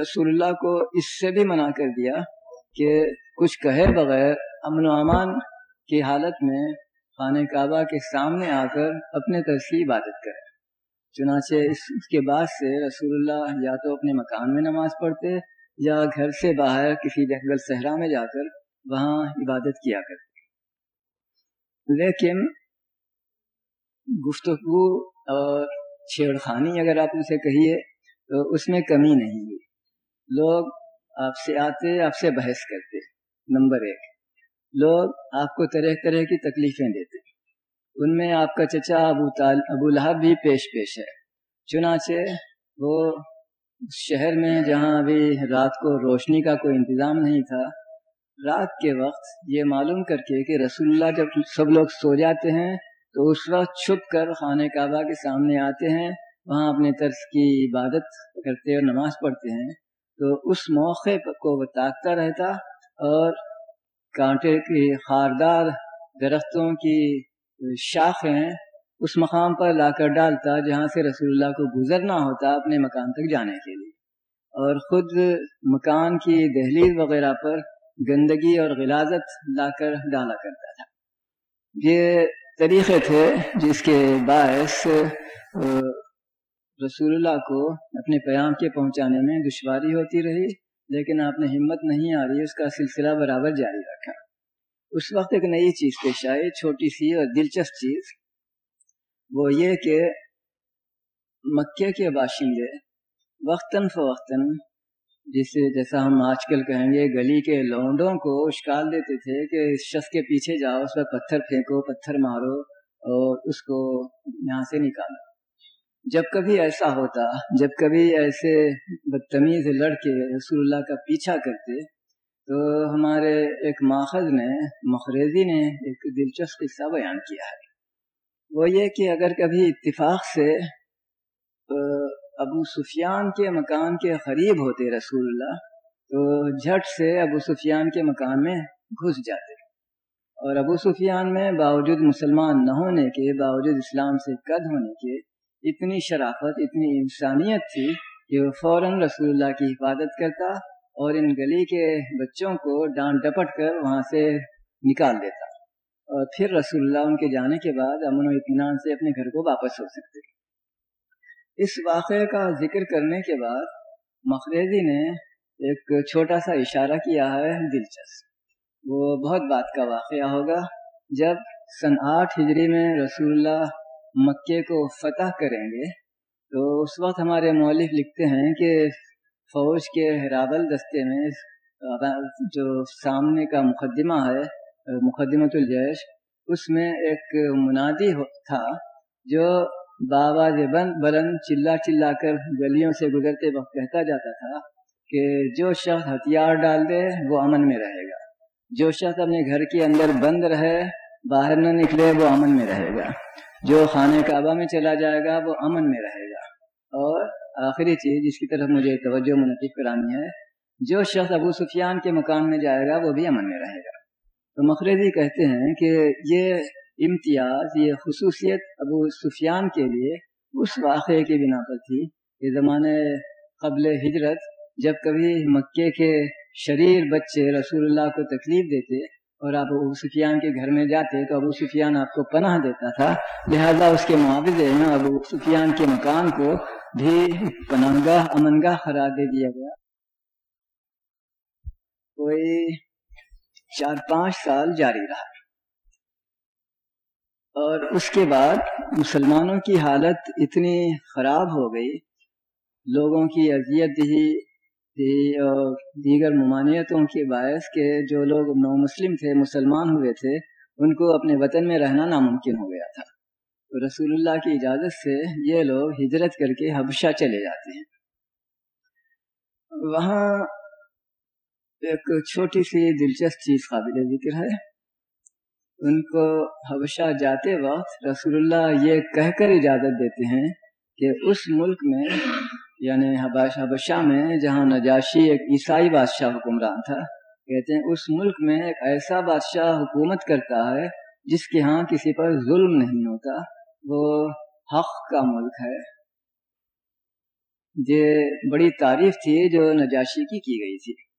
رسول اللہ کو اس سے بھی منع کر دیا کہ کچھ کہے بغیر امن و امان کی حالت میں خانہ کعبہ کے سامنے آ کر اپنے کی عبادت کرے چنانچہ اس کے بعد سے رسول اللہ یا تو اپنے مکان میں نماز پڑھتے یا گھر سے باہر کسی جنگل صحرا میں جا کر وہاں عبادت کیا کرتے۔ لیکن گفتگو اور چھیڑ خانی اگر آپ اسے کہیے تو اس میں کمی نہیں ہوئی۔ لوگ آپ سے آتے، آپ سے بحث کرتے۔ نمبر ایک۔ لوگ آپ کو طرح طرح کی تکلیفیں دیتے۔ ان میں آپ کا چچا ابو تال ابو لہب بھی پیش پیش ہے۔ چنانچہ وہ شہر میں جہاں ابھی رات کو روشنی کا کوئی انتظام نہیں تھا، رات کے وقت یہ معلوم کر کے کہ رسول اللہ جب سب لوگ سو جاتے ہیں تو اس وقت چھپ کر خانہ کعبہ کے سامنے آتے ہیں، وہاں اپنے طرز کی عبادت کرتے اور نماز پڑھتے ہیں۔ تو اس موقع کو وہ تاکتا رہتا اور کانٹے کی خاردار درختوں کی شاخیں اس مقام پر لا کر ڈالتا جہاں سے رسول اللہ کو گزرنا ہوتا اپنے مکان تک جانے کے لیے۔ اور خود مکان کی دہلیز وغیرہ پر گندگی اور غلازت لا کر ڈالا کرتا تھا۔ یہ طریقے تھے جس کے باعث رسول اللہ کو اپنے پیام کے پہنچانے میں دشواری ہوتی رہی، لیکن آپ نے ہمت نہیں آ رہی اس کا سلسلہ برابر جاری رکھا۔ اس وقت ایک نئی چیز پیش آئی، چھوٹی سی اور دلچسپ چیز۔ وہ یہ کہ مکے کے باشندے وقتاً فوقتاً جسے جیسا ہم آج کل کہیں گے، گلی کے لونڈوں کو اشکال دیتے تھے کہ اس شخص کے پیچھے جاؤ، اس پر پتھر پھینکو، پتھر مارو اور اس کو یہاں سے نکالو۔ جب کبھی ایسا ہوتا، جب کبھی ایسے بدتمیز لڑکے رسول اللہ کا پیچھا کرتے، تو ہمارے ایک ماخذ نے مخریزی نے ایک دلچسپ قصہ بیان کیا ہے۔ وہ یہ کہ اگر کبھی اتفاق سے ابو سفیان کے مکان کے قریب ہوتے رسول اللہ، تو جھٹ سے ابو سفیان کے مکان میں گھس جاتے۔ اور ابو سفیان میں باوجود مسلمان نہ ہونے کے، باوجود اسلام سے قد ہونے کے اتنی شرافت، اتنی انسانیت تھی کہ وہ فوراً رسول اللہ کی حفاظت کرتا اور ان گلی کے بچوں کو ڈانٹ ڈپٹ کر وہاں سے نکال دیتا۔ اور پھر رسول اللہ ان کے جانے کے بعد امن و اطمینان سے اپنے گھر کو واپس ہو سکتے۔ اس واقعے کا ذکر کرنے کے بعد مخریزی نے ایک چھوٹا سا اشارہ کیا ہے دلچسپ۔ وہ بہت بات کا واقعہ ہوگا جب سن آٹھ ہجری میں رسول اللہ مکے کو فتح کریں گے، تو اس وقت ہمارے مولف لکھتے ہیں کہ فوج کے راول دستے میں، جو سامنے کا مقدمہ ہے، مقدمۃ الجیش، اس میں ایک منادی تھا جو بابا بند بلند چلا چلا کر گلیوں سے گزرتے وقت کہتا جاتا تھا کہ جو شخص ہتھیار ڈال دے وہ امن میں رہے گا۔ جو شخص اپنے گھر کے اندر بند رہے، باہر نہ نکلے، وہ امن میں رہے گا۔ جو خانہ کعبہ میں چلا جائے گا، وہ امن میں رہے گا۔ اور آخری چیز جس کی طرف مجھے توجہ منعقد کرانی ہے، جو شخص ابو سفیان کے مکان میں جائے گا، وہ بھی امن میں رہے گا۔ تو مخرضی کہتے ہیں کہ یہ امتیاز، یہ خصوصیت ابو سفیان کے لیے اس واقعے کی بنا پر تھی کہ زمانے قبل ہجرت، جب کبھی مکے کے شریر بچے رسول اللہ کو تکلیف دیتے اور آپ ابو سفیان کے گھر میں جاتے تو ابو سفیان آپ کو پناہ دیتا تھا، لہذا اس کے معاوضے میں ابو سفیان کے مکان کو بھی پناہ گاہ امن گاہ قرار دے دیا گیا۔ کوئی چار پانچ سال جاری رہا۔ اور اس کے بعد مسلمانوں کی حالت اتنی خراب ہو گئی، لوگوں کی اذیت ہی اور دیگر ممانعتوں کے باعث کہ جو لوگ نو مسلم تھے، مسلمان ہوئے تھے، ان کو اپنے وطن میں رہنا ناممکن ہو گیا تھا۔ رسول اللہ کی اجازت سے یہ لوگ ہجرت کر کے حبشہ چلے جاتے ہیں۔ وہاں ایک چھوٹی سی دلچسپ چیز قابل ذکر ہے۔ ان کو حبشہ جاتے وقت رسول اللہ یہ کہہ کر اجازت دیتے ہیں کہ اس ملک میں یعنی حبشہ میں، جہاں نجاشی ایک عیسائی بادشاہ حکمران تھا، کہتے ہیں اس ملک میں ایک ایسا بادشاہ حکومت کرتا ہے جس کے ہاں کسی پر ظلم نہیں ہوتا، وہ حق کا ملک ہے۔ یہ بڑی تعریف تھی جو نجاشی کی کی گئی تھی۔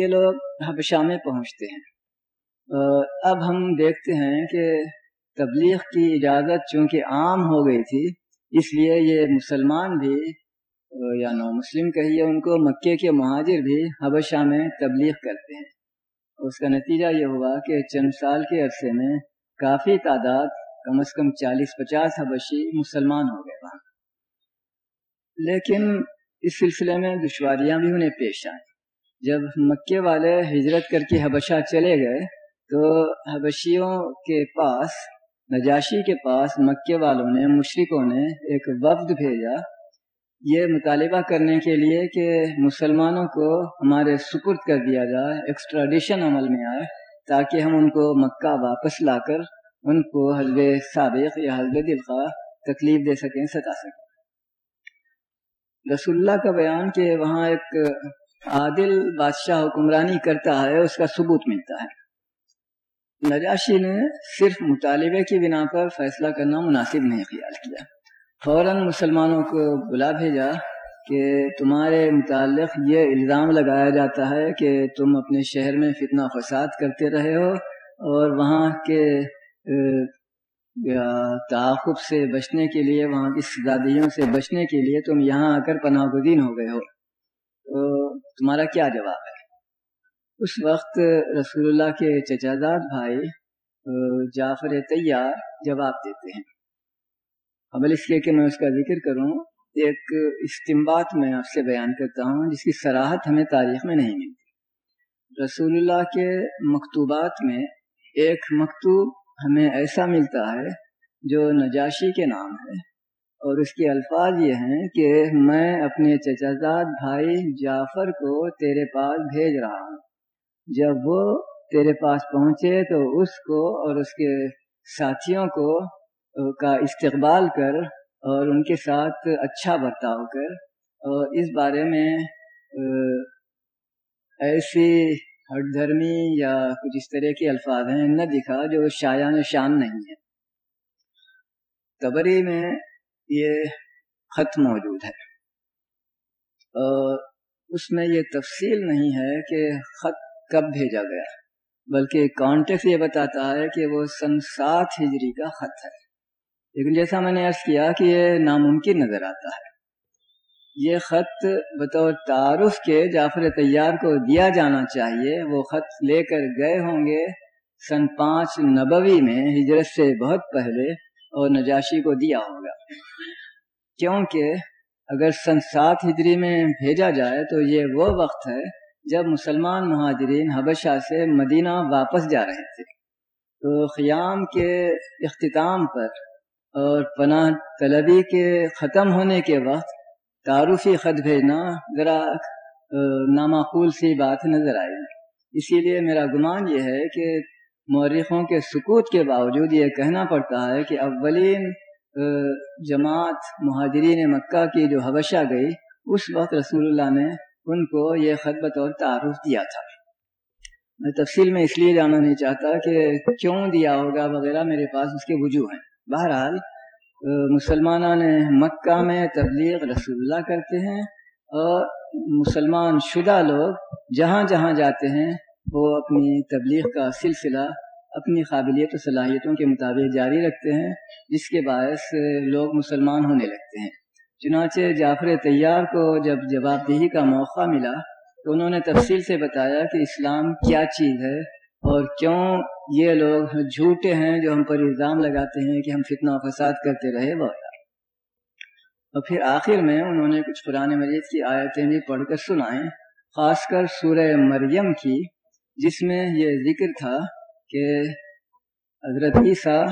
یہ لوگ حبشہ میں پہنچتے ہیں۔ اب ہم دیکھتے ہیں کہ تبلیغ کی اجازت چونکہ عام ہو گئی تھی، اس لیے یہ مسلمان بھی یا نو مسلم کہیے ان کو، مکے کے مہاجر بھی حبشہ میں تبلیغ کرتے ہیں۔ اس کا نتیجہ یہ ہوا کہ چند سال کے عرصے میں کافی تعداد، کم از کم چالیس پچاس حبشی مسلمان ہو گئے وہاں۔ لیکن اس سلسلے میں دشواریاں بھی انہیں پیش آئیں۔ جب مکے والے ہجرت کر کے حبشہ چلے گئے تو حبشیوں کے پاس، نجاشی کے پاس، مکے والوں نے مشرقوں نے ایک وفد بھیجا۔ یہ مطالبہ کرنے کے لیے کہ مسلمانوں کو ہمارے سپرد کر دیا جائے ایکسٹراڈیشن عمل میں آئے، تاکہ ہم ان کو مکہ واپس لا کر ان کو حلب سابق یا حلب دلخواہ تکلیف دے سکیں، ستا سکیں۔ رسول اللہ کا بیان کہ وہاں ایک عادل بادشاہ حکمرانی کرتا ہے، اس کا ثبوت ملتا ہے۔ نجاشی نے صرف مطالبے کی بنا پر فیصلہ کرنا مناسب نہیں خیال کیا۔ فوراً مسلمانوں کو بلا بھیجا کہ تمہارے متعلق یہ الزام لگایا جاتا ہے کہ تم اپنے شہر میں فتنہ فساد کرتے رہے ہو اور وہاں کے تعاقب سے بچنے کے لیے، وہاں کی سزادیوں سے بچنے کے لیے تم یہاں آ کر پناہ گزین ہو گئے ہو۔ تو تمہارا کیا جواب ہے؟ اس وقت رسول اللہ کے چچاداد بھائی جعفر طیار جواب دیتے ہیں۔ قبل اس لیے کہ میں اس کا ذکر کروں، ایک استمبات میں آپ سے بیان کرتا ہوں، جس کی سراحت ہمیں تاریخ میں نہیں ملتی۔ رسول اللہ کے مکتوبات میں ایک مکتوب ہمیں ایسا ملتا ہے جو نجاشی کے نام ہے۔ اور اس کے الفاظ یہ ہیں کہ میں اپنے چچازاد بھائی جعفر کو تیرے پاس بھیج رہا ہوں۔ جب وہ تیرے پاس پہنچے تو اس کو اور اس کے ساتھیوں کو کا استقبال کر اور ان کے ساتھ اچھا برتاؤ کر۔ اور اس بارے میں ایسی ہٹ دھرمی یا کچھ اس طرح کے الفاظ ہیں، نہ دکھا جو شایان شان نہیں ہے تبری میں یہ خط موجود ہے۔ اور اس میں یہ تفصیل نہیں ہے کہ خط کب بھیجا گیا؟ بلکہ کانٹیکس یہ بتاتا ہے کہ وہ سن سات ہجری کا خط ہے۔ لیکن جیسا میں نے عرض کیا کہ یہ ناممکن نظر آتا ہے۔ یہ خط بطور تعارف کے جعفر طیار کو دیا جانا چاہیے۔ وہ خط لے کر گئے ہوں گے سن پانچ نبوی میں، ہجرت سے بہت پہلے، اور نجاشی کو دیا ہوگا۔ کیونکہ اگر سن سات ہجری میں بھیجا جائے تو یہ وہ وقت ہے جب مسلمان مہاجرین حبشہ سے مدینہ واپس جا رہے تھے، تو قیام کے اختتام پر اور پناہ طلبی کے ختم ہونے کے وقت تعارفی خط بھیجنا ذرا نامعقول سی بات نظر آئی۔ اسی لیے میرا گمان یہ ہے کہ مورخوں کے سکوت کے باوجود یہ کہنا پڑتا ہے کہ اولین جماعت مہاجرین مکہ کی جو حبشہ گئی، اس وقت رسول اللہ نے ان کو یہ خط بطور تعارف دیا تھا۔ میں تفصیل میں اس لیے جانا نہیں چاہتا کہ کیوں دیا ہوگا وغیرہ، میرے پاس اس کے وجوہ ہیں۔ بہرحال مسلمانوں نے مکہ میں تبلیغ رسول اللہ کرتے ہیں اور مسلمان شدہ لوگ جہاں جہاں جاتے ہیں، وہ اپنی تبلیغ کا سلسلہ، اپنی قابلیت و صلاحیتوں کے مطابق جاری رکھتے ہیں، جس کے باعث لوگ مسلمان ہونے لگتے ہیں۔ چنانچہ جعفر طیار کو جب جواب دہی کا موقع ملا تو انہوں نے تفصیل سے بتایا کہ اسلام کیا چیز ہے اور کیوں یہ لوگ جھوٹے ہیں جو ہم پر الزام لگاتے ہیں کہ ہم فتنہ و فساد کرتے رہے وہ۔ اور پھر آخر میں انہوں نے کچھ قرآن مجید کی آیتیں بھی پڑھ کر سنائیں، خاص کر سورہ مریم کی، جس میں یہ ذکر تھا کہ حضرت عیسیٰ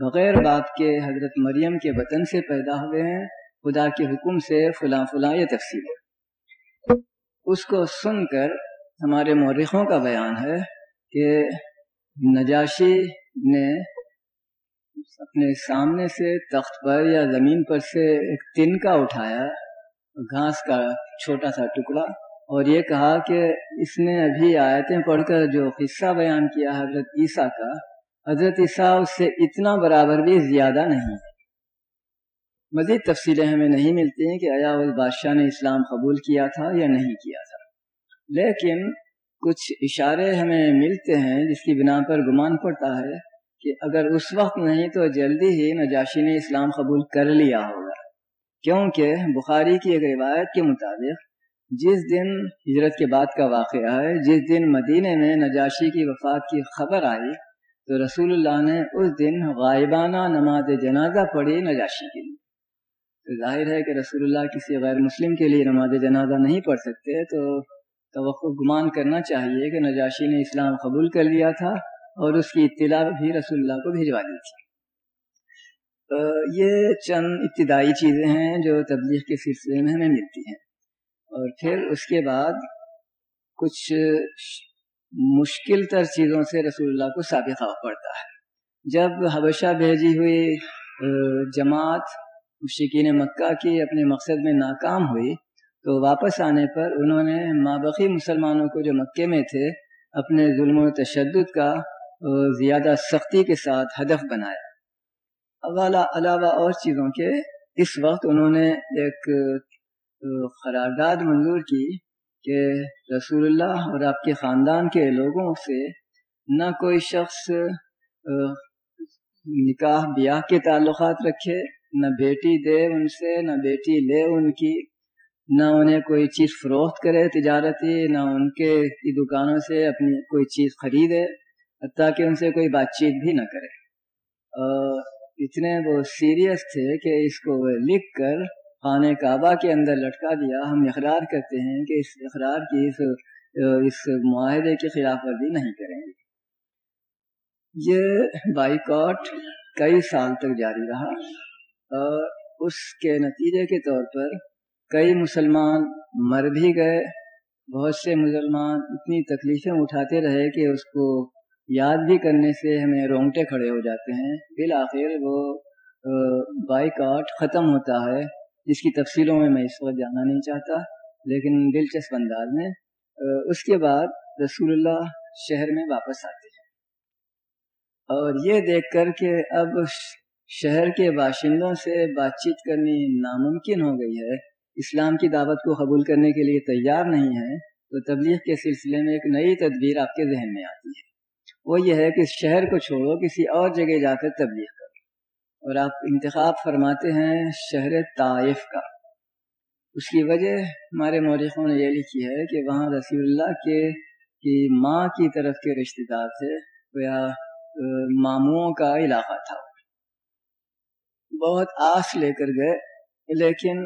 بغیر باپ کے حضرت مریم کے وطن سے پیدا ہوئے ہیں خدا کے حکم سے فلاں فلاں یہ تفصیل ہے۔ اس کو سن کر ہمارے مورخوں کا بیان ہے کہ نجاشی نے اپنے سامنے سے تخت پر یا زمین پر سے ایک تن کا اٹھایا، گھاس کا چھوٹا سا ٹکڑا، اور یہ کہا کہ اس نے ابھی آیتیں پڑھ کر جو قصہ بیان کیا حضرت عیسیٰ کا، حضرت عیسیٰ اس سے اتنا برابر بھی زیادہ نہیں۔ ہے مزید تفصیلیں ہمیں نہیں ملتی ہیں کہ آیا اس بادشاہ نے اسلام قبول کیا تھا یا نہیں کیا تھا۔ لیکن کچھ اشارے ہمیں ملتے ہیں جس کی بنا پر گمان پڑتا ہے کہ اگر اس وقت نہیں تو جلدی ہی نجاشی نے اسلام قبول کر لیا ہوگا۔ کیونکہ بخاری کی ایک روایت کے مطابق جس دن ہجرت کے بعد کا واقعہ ہے، جس دن مدینے میں نجاشی کی وفات کی خبر آئی، تو رسول اللہ نے اس دن غائبانہ نماز جنازہ پڑھی نجاشی کے لیے۔ ظاہر ہے کہ رسول اللہ کسی غیر مسلم کے لیے نماز جنازہ نہیں پڑھ سکتے، تو توقع گمان کرنا چاہیے کہ نجاشی نے اسلام قبول کر لیا تھا اور اس کی اطلاع بھی رسول اللہ کو بھیجوا دی تھی۔ یہ چند ابتدائی چیزیں ہیں جو تبلیغ کے سلسلے میں ہمیں ملتی ہیں۔ اور پھر اس کے بعد کچھ مشکل تر چیزوں سے رسول اللہ کو سابقہ پڑتا ہے۔ جب حبشہ بھیجی ہوئی جماعت مشکین مکہ کی اپنے مقصد میں ناکام ہوئی تو واپس آنے پر انہوں نے مابقی مسلمانوں کو جو مکے میں تھے، اپنے ظلم و تشدد کا زیادہ سختی کے ساتھ ہدف بنایا۔ اوالا علاوہ اور چیزوں کے، اس وقت انہوں نے ایک، قرارداد منظور کی کہ رسول اللہ اور آپ کے خاندان کے لوگوں سے نہ کوئی شخص، نکاح بیاہ کے تعلقات رکھے نہ بیٹی دے ان سے، نہ بیٹی لے ان کی۔ نہ انہیں کوئی چیز فروخت کرے تجارتی، نہ ان کے دکانوں سے اپنی کوئی چیز خریدے، حتیٰ کہ ان سے کوئی بات چیت بھی نہ کرے۔ اتنے وہ سیریس تھے کہ اس کو لکھ کر خانہ کعبہ کے اندر لٹکا دیا۔ ہم اقرار کرتے ہیں کہ اس اقرار کی اس اس معاہدے کی خلاف ورزی نہیں کریں گے۔ یہ بائیکاٹ کئی سال تک جاری رہا۔ اور اس کے نتیجے کے طور پر کئی مسلمان مر بھی گئے۔ بہت سے مسلمان اتنی تکلیفیں اٹھاتے رہے کہ اس کو یاد بھی کرنے سے ہمیں رونگٹے کھڑے ہو جاتے ہیں۔ بالآخر وہ بائیکاٹ ختم ہوتا ہے۔ جس کی تفصیلوں میں میں اس وقت جانا نہیں چاہتا، لیکن دلچسپ انداز میں اس کے بعد رسول اللہ شہر میں واپس آتے ہیں۔ اور یہ دیکھ کر کہ اب شہر کے باشندوں سے بات چیت کرنی ناممکن ہو گئی ہے، اسلام کی دعوت کو قبول کرنے کے لیے تیار نہیں ہے، تو تبلیغ کے سلسلے میں ایک نئی تدبیر آپ کے ذہن میں آتی ہے۔ وہ یہ ہے کہ شہر کو چھوڑو، کسی اور جگہ جا کر تبلیغ کرو۔ اور آپ انتخاب فرماتے ہیں شہر طائف کا۔ اس کی وجہ ہمارے مورخوں نے یہ لکھی ہے کہ وہاں رسول اللہ کے، کی ماں کی طرف کے رشتے دار تھے یا ماموں کا علاقہ تھا۔ بہت آس لے کر گئے، لیکن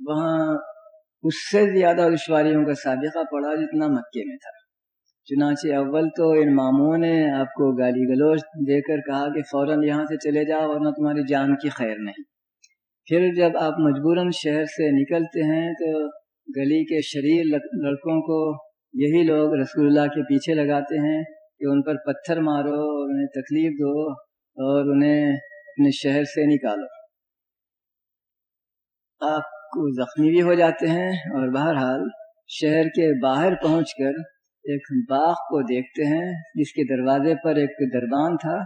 وہاں اس سے زیادہ دشواریوں کا سابقہ پڑا جتنا مکے میں تھا۔ چنانچہ اول تو ان ماموں نے آپ کو گالی گلوچ دے کر کہا کہ فوراً یہاں سے چلے جاؤ ورنہ تمہاری جان کی خیر نہیں۔ پھر جب آپ مجبوراً شہر سے نکلتے ہیں تو گلی کے شریر لڑکوں کو یہی لوگ رسول اللہ کے پیچھے لگاتے ہیں کہ ان پر پتھر مارو، انہیں تکلیف دو اور انہیں اپنے شہر سے نکالو۔ آپ کو زخمی بھی ہو جاتے ہیں اور بہرحال شہر کے باہر پہنچ کر ایک باغ کو دیکھتے ہیں، جس کے دروازے پر ایک دربان تھا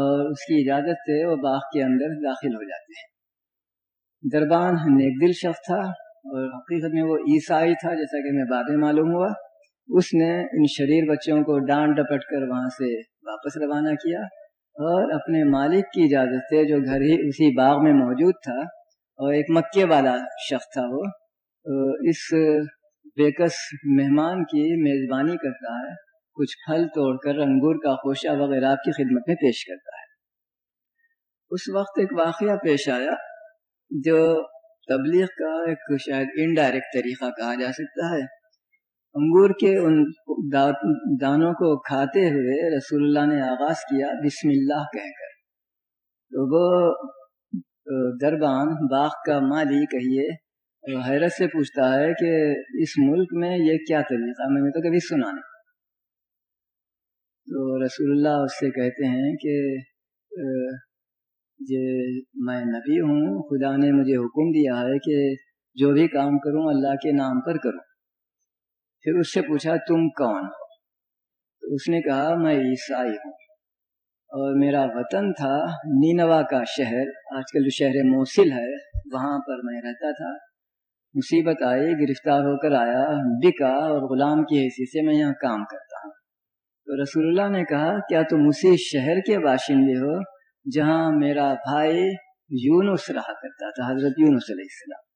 اور اس کی اجازت سے وہ باغ کے اندر داخل ہو جاتے ہیں۔ دربان نیک دل شخص تھا اور حقیقت میں وہ عیسائی تھا، جیسا کہ میں بعد میں معلوم ہوا۔ اس نے ان شریر بچوں کو ڈانٹ ڈپٹ کر وہاں سے واپس روانہ کیا۔ اور اپنے مالک کی اجازت سے جو گھر ہی اسی باغ میں موجود تھا، اور ایک مکے والا شخص تھا وہ اس بیکس مہمان کی میزبانی کرتا ہے، کچھ پھل توڑ کر انگور کا خوشہ وغیرہ کی خدمت میں پیش کرتا ہے۔ اس وقت ایک واقعہ پیش آیا، جو تبلیغ کا ایک شاید انڈائریکٹ طریقہ کہا جا سکتا ہے۔ انگور کے ان دانوں کو کھاتے ہوئے رسول اللہ نے آغاز کیا بسم اللہ کہہ کر۔ تو وہ دربان، باغ کا مالی کہیے، حیرت سے پوچھتا ہے کہ اس ملک میں یہ کیا طریقہ؟ میں نے تو کبھی سنا نہیں۔ تو رسول اللہ اس سے کہتے ہیں کہ یہ میں نبی ہوں، خدا نے مجھے حکم دیا ہے کہ جو بھی کام کروں، اللہ کے نام پر کروں۔ پھر اس سے پوچھا، تم کون ہو؟ تو اس نے کہا، میں عیسائی ہوں اور میرا وطن تھا نینوا کا شہر۔ آج کل جو شہر موصل ہے، وہاں پر میں رہتا تھا۔ مصیبت آئی، گرفتار ہو کر آیا، بکا اور غلام کی حیثیت سے میں یہاں کام کرتا ہوں۔ تو رسول اللہ نے کہا، کیا تم اسی شہر کے باشندے ہو جہاں میرا بھائی یونس رہا کرتا تھا، حضرت یونس علیہ السلام؟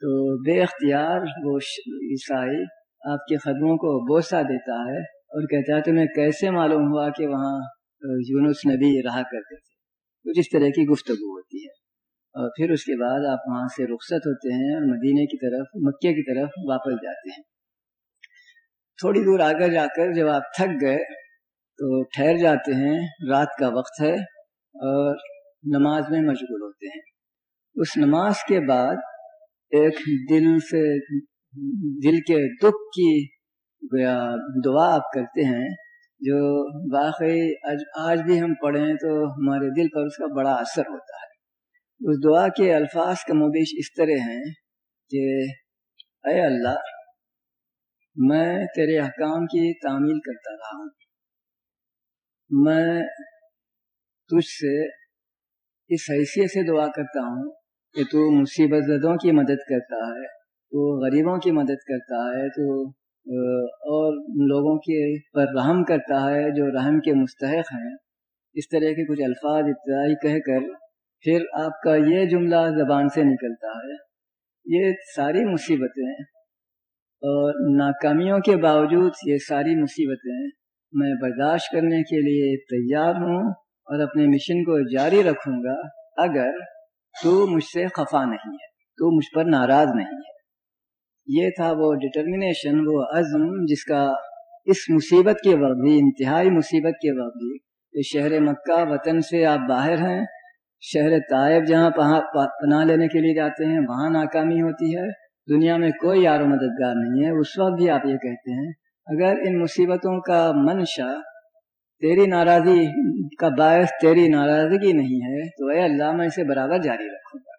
تو بے اختیار وہ عیسائی آپ کے قدموں کو بوسہ دیتا ہے اور کہتا ہے، تمہیں کیسے معلوم ہوا کہ وہاں یونس نبی رہا کرتے تھے؟ تو جس طرح کی گفتگو ہوتی ہے۔ اور پھر اس کے بعد آپ وہاں سے رخصت ہوتے ہیں اور مدینے کی طرف مکے کی طرف واپس جاتے ہیں۔ تھوڑی دور آگے جا کر جب آپ تھک گئے تو ٹھہر جاتے ہیں۔ رات کا وقت ہے اور نماز میں مشغول ہوتے ہیں۔ اس نماز کے بعد ایک دل سے دل کے دکھ کی دعا آپ کرتے ہیں، جو واقعی آج بھی ہم پڑھیں تو ہمارے دل پر اس کا بڑا اثر ہوتا ہے۔ اس دعا کے الفاظ کا مبیش اس طرح ہیں کہ، اے اللہ، میں تیرے حکام کی تعمیل کرتا رہا ہوں۔ میں تجھ سے اس حیثیت سے دعا کرتا ہوں کہ تو مصیبت زدوں کی مدد کرتا ہے۔ تو غریبوں کی مدد کرتا ہے، تو اور لوگوں کے پر رحم کرتا ہے جو رحم کے مستحق ہیں۔ اس طرح کے کچھ الفاظ ابتدائی کہہ کر پھر آپ کا یہ جملہ زبان سے نکلتا ہے۔ یہ ساری مصیبتیں اور ناکامیوں کے باوجود یہ ساری مصیبتیں میں برداشت کرنے کے لیے تیار ہوں اور اپنے مشن کو جاری رکھوں گا۔ اگر تو مجھ سے خفا نہیں ہے، تو مجھ پر ناراض نہیں ہے۔ یہ تھا وہ ڈٹرمنیشن وہ عزم جس کا اس مصیبت کے وقت بھی، انتہائی مصیبت کے وقت بھی شہر مکہ وطن سے آپ باہر ہیں، شہر طائب جہاں پناہ لینے کے لیے جاتے ہیں، وہاں ناکامی ہوتی ہے۔ دنیا میں کوئی یار و مددگار نہیں ہے۔ اس وقت بھی آپ یہ کہتے ہیں، اگر ان مصیبتوں کا منشا تیری ناراضی کا باعث تیری ناراضگی نہیں ہے، تو اے اللہ میں اسے برابر جاری رکھوں گا۔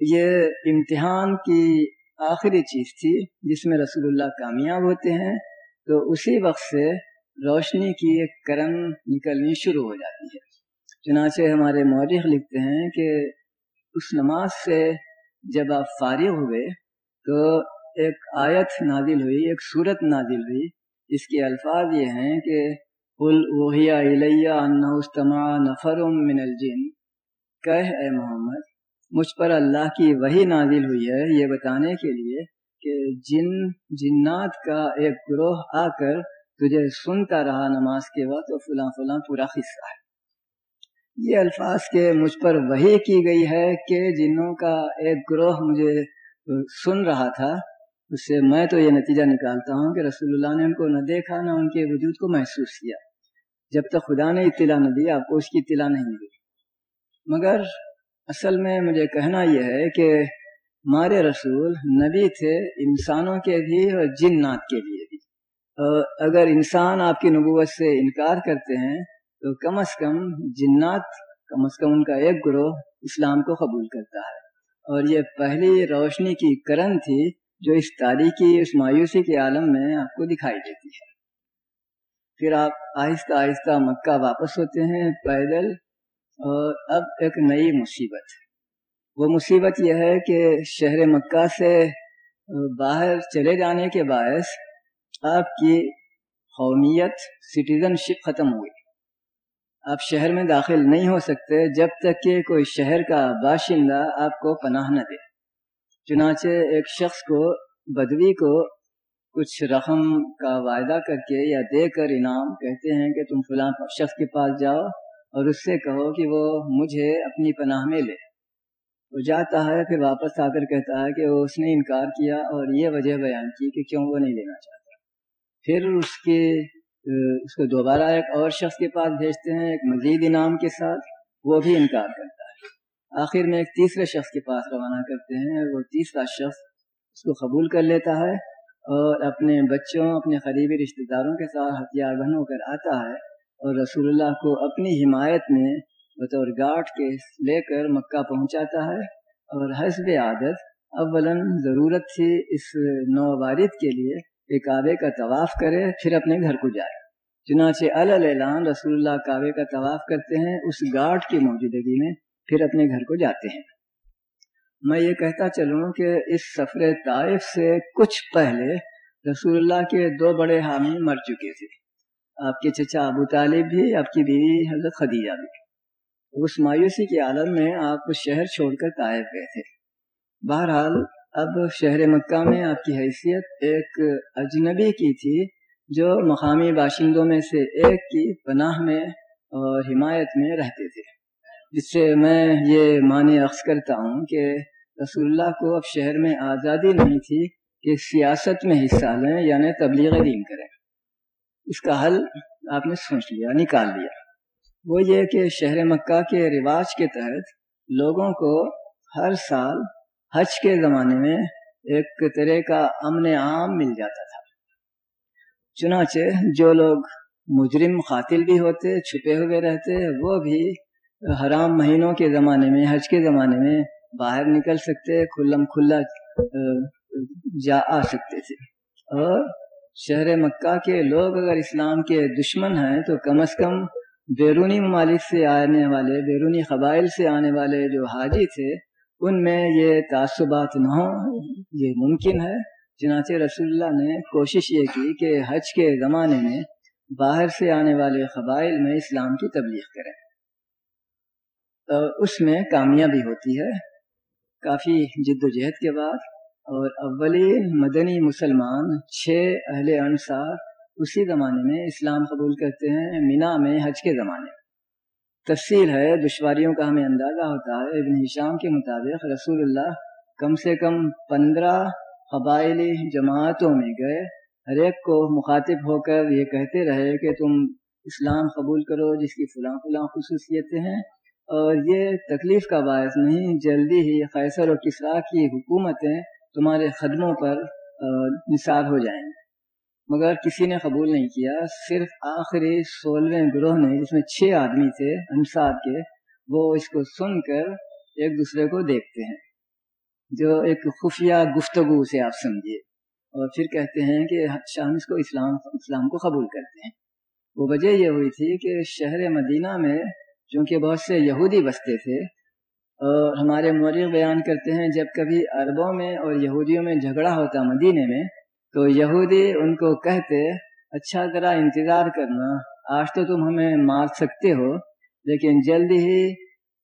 یہ امتحان کی آخری چیز تھی جس میں رسول اللہ کامیاب ہوتے ہیں، تو اسی وقت سے روشنی کی ایک کرم نکلنی شروع ہو جاتی ہے۔ چنانچہ ہمارے مورخ لکھتے ہیں کہ اس نماز سے جب آپ فارغ ہوئے، تو ایک آیت نازل ہوئی، ایک صورت نازل ہوئی۔ اس کے الفاظ یہ ہیں کہ نفر من الجن۔ کہ اے محمد مجھ پر اللہ کی وہی نازل ہوئی ہے یہ بتانے کے لیے کہ جن جنات کا ایک گروہ آ کر تجھے سنتا رہا نماز کے وقت تو فلاں فلاں پورا قصہ ہے۔ یہ الفاظ کے مجھ پر وہی کی گئی ہے کہ جنوں کا ایک گروہ مجھے سن رہا تھا، اس سے میں تو یہ نتیجہ نکالتا ہوں کہ رسول اللہ نے ان کو نہ دیکھا نہ ان کے وجود کو محسوس کیا۔ جب تک خدا نے اطلاع نہ دی آپ کو اس کی اطلاع نہیں ملی مگر اصل میں مجھے کہنا یہ ہے کہ ہمارے رسول نبی تھے انسانوں کے بھی اور جنات کے لیے بھی۔ اگر انسان آپ کی نبوت سے انکار کرتے ہیں، تو کم از کم جنات، کم از کم ان کا ایک گروہ اسلام کو قبول کرتا ہے۔ اور یہ پہلی روشنی کی کرن تھی جو اس تاریخی، اس مایوسی کے عالم میں آپ کو دکھائی دیتی ہے۔ پھر آپ آہستہ آہستہ مکہ واپس ہوتے ہیں، پیدل۔ اور اب ایک نئی مصیبت۔ وہ مصیبت یہ ہے کہ شہر مکہ سے باہر چلے جانے کے باعث آپ کی قومیت سٹیزن شپ ختم ہوئی۔ آپ شہر میں داخل نہیں ہو سکتے جب تک کہ کوئی شہر کا باشندہ آپ کو پناہ نہ دے۔ چنانچہ ایک شخص کو بدوی کو کچھ رقم کا وعدہ کر کے یا دے کر انعام کہتے ہیں کہ تم فلاں شخص کے پاس جاؤ۔ اور اس سے کہو کہ وہ مجھے اپنی پناہ میں لے۔ وہ جاتا ہے، پھر واپس آ کر کہتا ہے کہ وہ اس نے انکار کیا اور یہ وجہ بیان کی کہ کیوں وہ نہیں لینا چاہتا۔ پھر اس کے، اس کو دوبارہ ایک اور شخص کے پاس بھیجتے ہیں، ایک مزید انعام کے ساتھ۔ وہ بھی انکار کرتا ہے۔ آخر میں ایک تیسرے شخص کے پاس روانہ کرتے ہیں وہ تیسرا شخص اس کو قبول کر لیتا ہے اور اپنے بچوں، اپنے قریبی رشتہ داروں کے ساتھ ہتھیار بن ہو کر آتا ہے۔ اور رسول اللہ کو اپنی حمایت میں بطور گاٹ کے لے کر مکہ پہنچاتا ہے اور حسب عادت اولاً ضرورت تھی اس نوبارد کے لیے کہ کعبے کا طواف کرے، پھر اپنے گھر کو جائے۔ چنانچہ اعلان رسول اللہ کعبے کا طواف کرتے ہیں، اس گاٹ کی موجودگی میں پھر اپنے گھر کو جاتے ہیں۔ میں یہ کہتا چلوں کہ اس سفر طائف سے کچھ پہلے رسول اللہ کے دو بڑے حامی مر چکے تھے۔ آپ کے چچا ابو طالب بھی، آپ کی بیوی حضرت خدیجہ بھی۔ اس مایوسی کے عالم میں آپ شہر چھوڑ کر طائف گئے تھے۔ بہرحال، اب شہر مکہ میں آپ کی حیثیت ایک اجنبی کی تھی، جو مقامی باشندوں میں سے ایک کی پناہ میں اور حمایت میں رہتے تھے۔ جس سے میں یہ معنی عکس کرتا ہوں کہ رسول اللہ کو اب شہر میں آزادی نہیں تھی کہ سیاست میں حصہ لیں یعنی تبلیغ دین کریں۔ اس کا حل آپ نے سوچ لیا، نکال لیا۔ وہ یہ کہ شہر مکہ کے رواج کے تحت لوگوں کو ہر سال حج کے زمانے میں ایک طرح کا امن عام مل جاتا تھا۔ چنانچہ جو لوگ مجرم قاتل بھی ہوتے، چھپے ہوئے رہتے، وہ بھی حرام مہینوں کے زمانے میں، حج کے زمانے میں باہر نکل سکتے، کھلم کھلا جا، آ سکتے تھے۔ اور شہر مکہ کے لوگ اگر اسلام کے دشمن ہیں تو کم از کم بیرونی ممالک سے آنے والے، بیرونی قبائل سے آنے والے جو حاجی تھے، ان میں یہ تعصبات نہ ہوں، یہ ممکن ہے۔ چنانچہ رسول اللہ نے کوشش یہ کی کہ حج کے زمانے میں باہر سے آنے والے قبائل میں اسلام کی تبلیغ کریں۔ اس میں کامیابی ہوتی ہے۔ کافی جد و جہد کے بعد اور اولی مدنی مسلمان چھ اہل انصار اسی زمانے میں اسلام قبول کرتے ہیں، مینا میں حج کے زمانے تفصیل ہے، دشواریوں کا ہمیں اندازہ ہوتا ہے۔ ابن ہشام کے مطابق رسول اللہ کم سے کم پندرہ قبائلی جماعتوں میں گئے۔ ہر ایک کو مخاطب ہو کر یہ کہتے رہے کہ تم اسلام قبول کرو، جس کی فلاں فلاں خصوصیتیں ہیں۔ اور یہ تکلیف کا باعث نہیں، جلدی ہی قیصر و کسرا کی حکومتیں تمہارے قدموں پر نثار ہو جائیں۔ گے مگر کسی نے قبول نہیں کیا، صرف آخری سولہویں گروہ نے جس میں چھ آدمی تھے انصار کے، وہ اس کو سن کر ایک دوسرے کو دیکھتے ہیں، جو ایک خفیہ گفتگو سے آپ سمجھیے۔ اور پھر کہتے ہیں کہ شام اس کو اسلام اسلام کو قبول کرتے ہیں۔ وہ وجہ یہ ہوئی تھی کہ شہر مدینہ میں، چونکہ بہت سے یہودی بستے تھے اور ہمارے مورخ بیان کرتے ہیں جب کبھی عربوں میں اور یہودیوں میں جھگڑا ہوتا مدینے میں، تو یہودی ان کو کہتے اچھا ذرا انتظار کرنا، آج تو تم ہمیں مار سکتے ہو، لیکن جلد ہی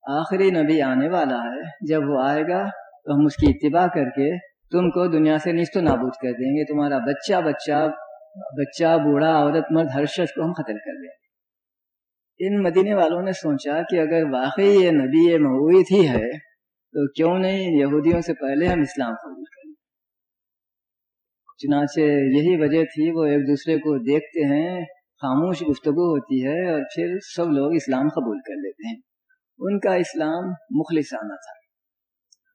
آخری نبی آنے والا ہے، جب وہ آئے گا تو ہم اس کی اتباع کر کے تم کو دنیا سے نیست و نابود کر دیں گے، تمہارا بچہ بچہ بچہ، بوڑھا، عورت، مرد، ہر شخص کو ہم ختم کر دیں گے۔ ان مدینے والوں نے سوچا کہ اگر واقعی یہ نبی یہ معوت ہی ہے، تو کیوں نہیں یہودیوں سے پہلے ہم اسلام قبول کریں؟ چنانچہ یہی وجہ تھی، وہ ایک دوسرے کو دیکھتے ہیں، خاموش گفتگو ہوتی ہے اور پھر سب لوگ اسلام قبول کر لیتے ہیں۔ ان کا اسلام مخلصانہ تھا۔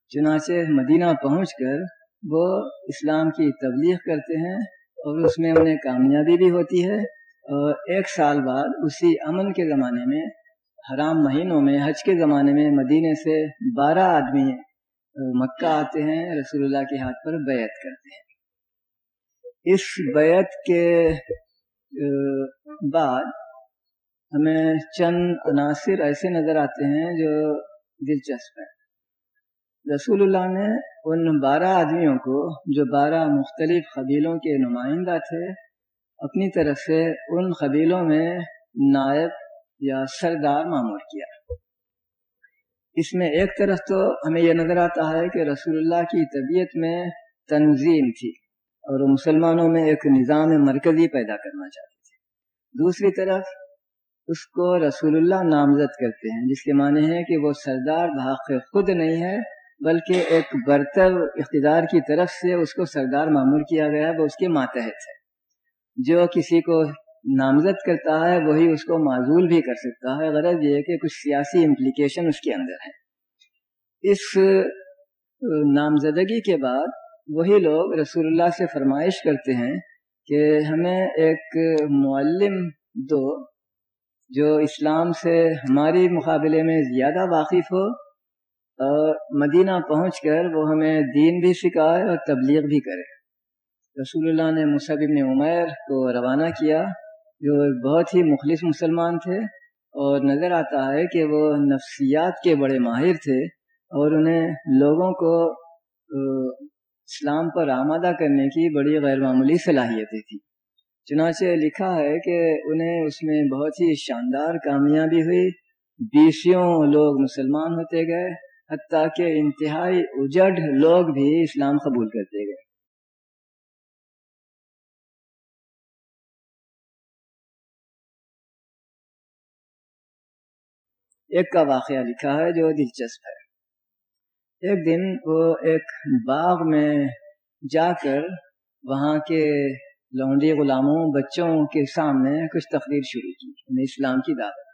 چنانچہ مدینہ پہنچ کر وہ اسلام کی تبلیغ کرتے ہیں اور اس میں انہیں کامیابی بھی ہوتی ہے۔ ایک سال بعد اسی امن کے زمانے میں، حرام مہینوں میں، حج کے زمانے میں مدینے سے بارہ آدمی مکہ آتے ہیں، رسول اللہ کے ہاتھ پر بیعت کرتے ہیں۔ اس بیعت کے بعد ہمیں چند عناصر ایسے نظر آتے ہیں جو دلچسپ ہیں۔ رسول اللہ نے ان بارہ آدمیوں کو، جو بارہ مختلف قبیلوں کے نمائندہ تھے اپنی طرف سے ان قبیلوں میں نائب یا سردار معمور کیا۔ اس میں ایک طرف تو ہمیں یہ نظر آتا ہے کہ رسول اللہ کی طبیعت میں تنظیم تھی اور وہ مسلمانوں میں ایک نظام مرکزی پیدا کرنا چاہتے تھے۔ دوسری طرف اس کو رسول اللہ نامزد کرتے ہیں، جس کے معنی ہے کہ وہ سردار بحق خود نہیں ہے، بلکہ ایک برتر اقتدار کی طرف سے اس کو سردار معمول کیا گیا، وہ اس کے ماتحت ہے۔ جو کسی کو نامزد کرتا ہے، وہی اس کو معذول بھی کر سکتا ہے۔ غرض یہ کہ کچھ سیاسی امپلیکیشن اس کے اندر ہیں۔ اس نامزدگی کے بعد وہی لوگ رسول اللہ سے فرمائش کرتے ہیں کہ ہمیں ایک معلم دو جو اسلام سے ہماری مقابلے میں زیادہ واقف ہو اور مدینہ پہنچ کر وہ ہمیں دین بھی سکھائے اور تبلیغ بھی کرے۔ رسول اللہ نے مصحب ابن عمیر کو روانہ کیا، جو بہت ہی مخلص مسلمان تھے اور نظر آتا ہے کہ وہ نفسیات کے بڑے ماہر تھے اور انہیں لوگوں کو اسلام پر آمادہ کرنے کی بڑی غیر معمولی صلاحیتیں تھیں۔ چنانچہ لکھا ہے کہ انہیں اس میں بہت ہی شاندار کامیابی ہوئی۔ بیسوں لوگ مسلمان ہوتے گئے، حتیٰ کہ انتہائی اجڑ لوگ بھی اسلام قبول کرتے گئے۔ ایک کا واقعہ لکھا ہے جو دلچسپ ہے۔ ایک دن وہ ایک باغ میں جا کر وہاں کے لونڈی غلاموں، بچوں کے سامنے کچھ تقریر شروع کی، انہیں اسلام کی دعوت۔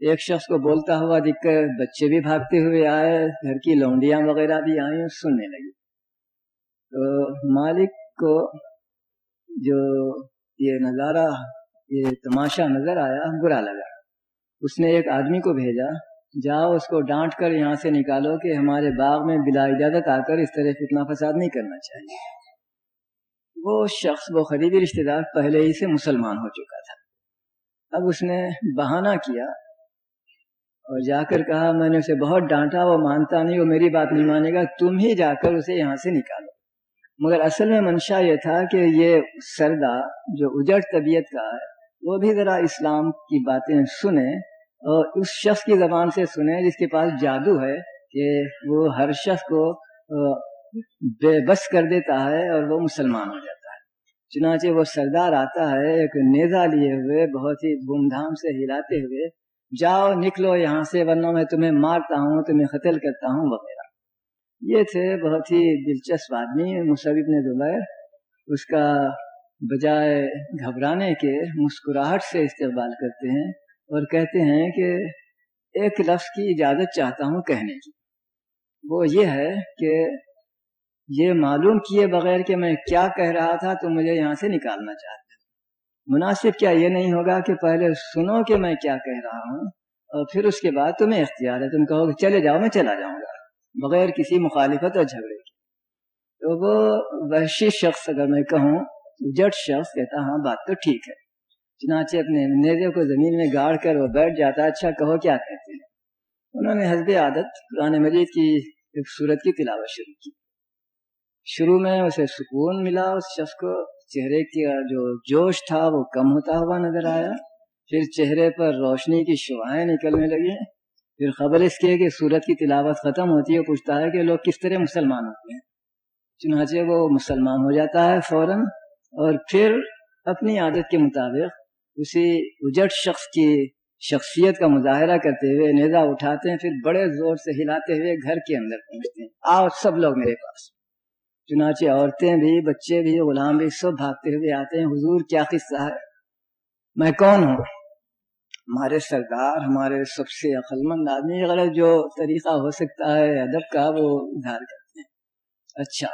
ایک شخص کو بولتا ہوا دکھ کر بچے بھی بھاگتے ہوئے آئے، گھر کی لونڈیاں وغیرہ بھی آئیں سننے لگی تو مالک کو جو یہ نظارہ، یہ تماشا نظر آیا، برا لگا۔ اس نے ایک آدمی کو بھیجا، جاؤ اس کو ڈانٹ کر یہاں سے نکالو کہ ہمارے باغ میں بلا اجازت آ کر اس طرح اتنا فساد نہیں کرنا چاہیے۔ وہ شخص، وہ قریبی رشتے دار پہلے ہی سے مسلمان ہو چکا تھا۔ اب اس نے بہانہ کیا اور جا کر کہا، میں نے اسے بہت ڈانٹا، وہ مانتا نہیں، وہ میری بات نہیں مانے گا، تم ہی جا کر اسے یہاں سے نکالو۔ مگر اصل میں منشا یہ تھا کہ یہ سردا، جو اجڑ طبیعت کا ہے، وہ بھی ذرا اسلام کی باتیں سنیں۔ اور اس شخص کی زبان سے سنیں جس کے پاس جادو ہے کہ وہ ہر شخص کو بے بس کر دیتا ہے اور وہ مسلمان ہو جاتا ہے۔ چنانچہ وہ سردار آتا ہے، ایک نیزا لیے ہوئے، بہت ہی دھوم دھام سے ہلاتے ہوئے، جاؤ نکلو یہاں سے ورنہ میں تمہیں مارتا ہوں، تمہیں قتل کرتا ہوں، وغیرہ۔ یہ تھے بہت ہی دلچسپ آدمی مصحب نے زبیر۔ اس کا بجائے گھبرانے کے، مسکراہٹ سے استقبال کرتے ہیں۔ اور کہتے ہیں کہ ایک لفظ کی اجازت چاہتا ہوں کہنے کی۔ وہ یہ ہے کہ یہ معلوم کیے بغیر کہ میں کیا کہہ رہا تھا تو مجھے یہاں سے نکالنا چاہتے مناسب کیا یہ نہیں ہوگا کہ پہلے سنو کہ میں کیا کہہ رہا ہوں اور پھر اس کے بعد تمہیں اختیار ہے۔ تم کہو کہ چلے جاؤ، میں چلا جاؤں گا۔ بغیر کسی مخالفت اور جھگڑے کی تو وہ وحشی شخص اگر میں کہوں، جٹ شخص کہتا ہاں بات تو ٹھیک ہے۔ چنانچہ اپنے نیزے کو زمین میں گاڑ کر وہ بیٹھ جاتا اچھا کہو کیا کہتے ہیں؟ انہوں نے حزب عادت قرآن مجید کی ایک صورت کی تلاوت شروع کی۔ شروع میں اسے سکون ملا، اس شخص کو چہرے کا جو جوش تھا وہ کم ہوتا ہوا نظر آیا۔ پھر چہرے پر روشنی کی شعائیں نکلنے لگی پھر خبر اس کی ہے کہ سورت کی تلاوت ختم ہوتی ہے، پوچھتا ہے کہ لوگ کس طرح مسلمان ہوتے ہیں۔ چنانچہ وہ مسلمان ہو جاتا ہے فوراً اور پھر اپنی عادت کے مطابق اسی اجٹ شخص کی شخصیت کا مظاہرہ کرتے ہوئے نیزا اٹھاتے ہیں، پھر بڑے زور سے ہلاتے ہوئے گھر کے اندر پہنچتے ہیں۔ آؤ سب لوگ میرے پاس۔ چنانچہ عورتیں بھی، بچے بھی، غلام بھی سب بھاگتے ہوئے آتے ہیں۔ حضور کیا قصہ ہے؟ میں کون ہوں؟ ہمارے سردار، ہمارے سب سے عقل مند آدمی، غلط جو طریقہ ہو سکتا ہے، ادب کا وہ ادھار کرتے ہیں۔ اچھا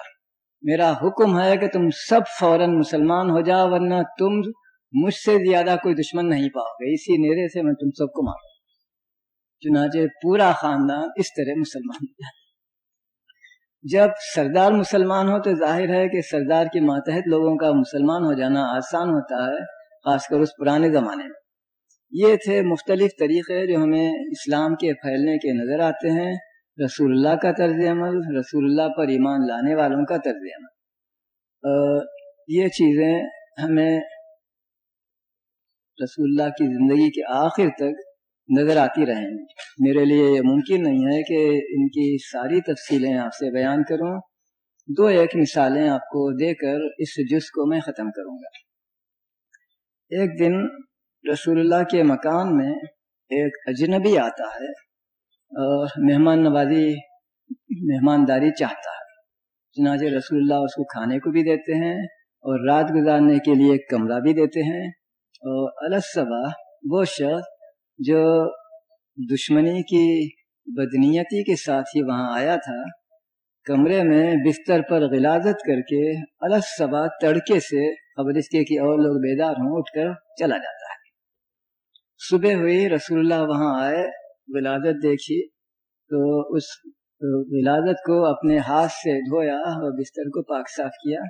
میرا حکم ہے کہ تم سب فوراً مسلمان ہو جاؤ، ورنہ تم مجھ سے زیادہ کوئی دشمن نہیں پاؤ گے، اسی نیرے سے میں تم سب کو ماروں چنانچہ پورا خاندان اس طرح مسلمان ہو جاتا جب سردار مسلمان ہو تو ظاہر ہے کہ سردار کے ماتحت لوگوں کا مسلمان ہو جانا آسان ہوتا ہے، خاص کر اس پرانے زمانے میں۔ یہ تھے مختلف طریقے جو ہمیں اسلام کے پھیلنے کے نظر آتے ہیں۔ رسول اللہ کا طرز عمل، رسول اللہ پر ایمان لانے والوں کا طرز عمل۔ یہ چیزیں ہمیں رسول اللہ کی زندگی کے آخر تک نظر آتی رہیں گی۔ میرے لیے یہ ممکن نہیں ہے کہ ان کی ساری تفصیلیں آپ سے بیان کروں۔ دو ایک مثالیں آپ کو دے کر اس جز کو میں ختم کروں گا۔ ایک دن رسول اللہ کے مکان میں ایک اجنبی آتا ہے اور مہمان نوازی مہمانداری چاہتا ہے۔ چنانچہ رسول اللہ اس کو کھانے کو بھی دیتے ہیں اور رات گزارنے کے لیے ایک کمرہ بھی دیتے ہیں۔ الصبا وہ شخص جو دشمنی کی بدنیتی کے ساتھ ہی وہاں آیا تھا، کمرے میں بستر پر غلازت کر کے الصبا تڑکے سے خبر اس کے کہ اور لوگ بیدار ہوں، اٹھ کر چلا جاتا ہے۔ صبح ہوئی، رسول اللہ وہاں آئے ولادت دیکھی، تو اس ولادت کو اپنے ہاتھ سے دھویا اور بستر کو پاک صاف کیا۔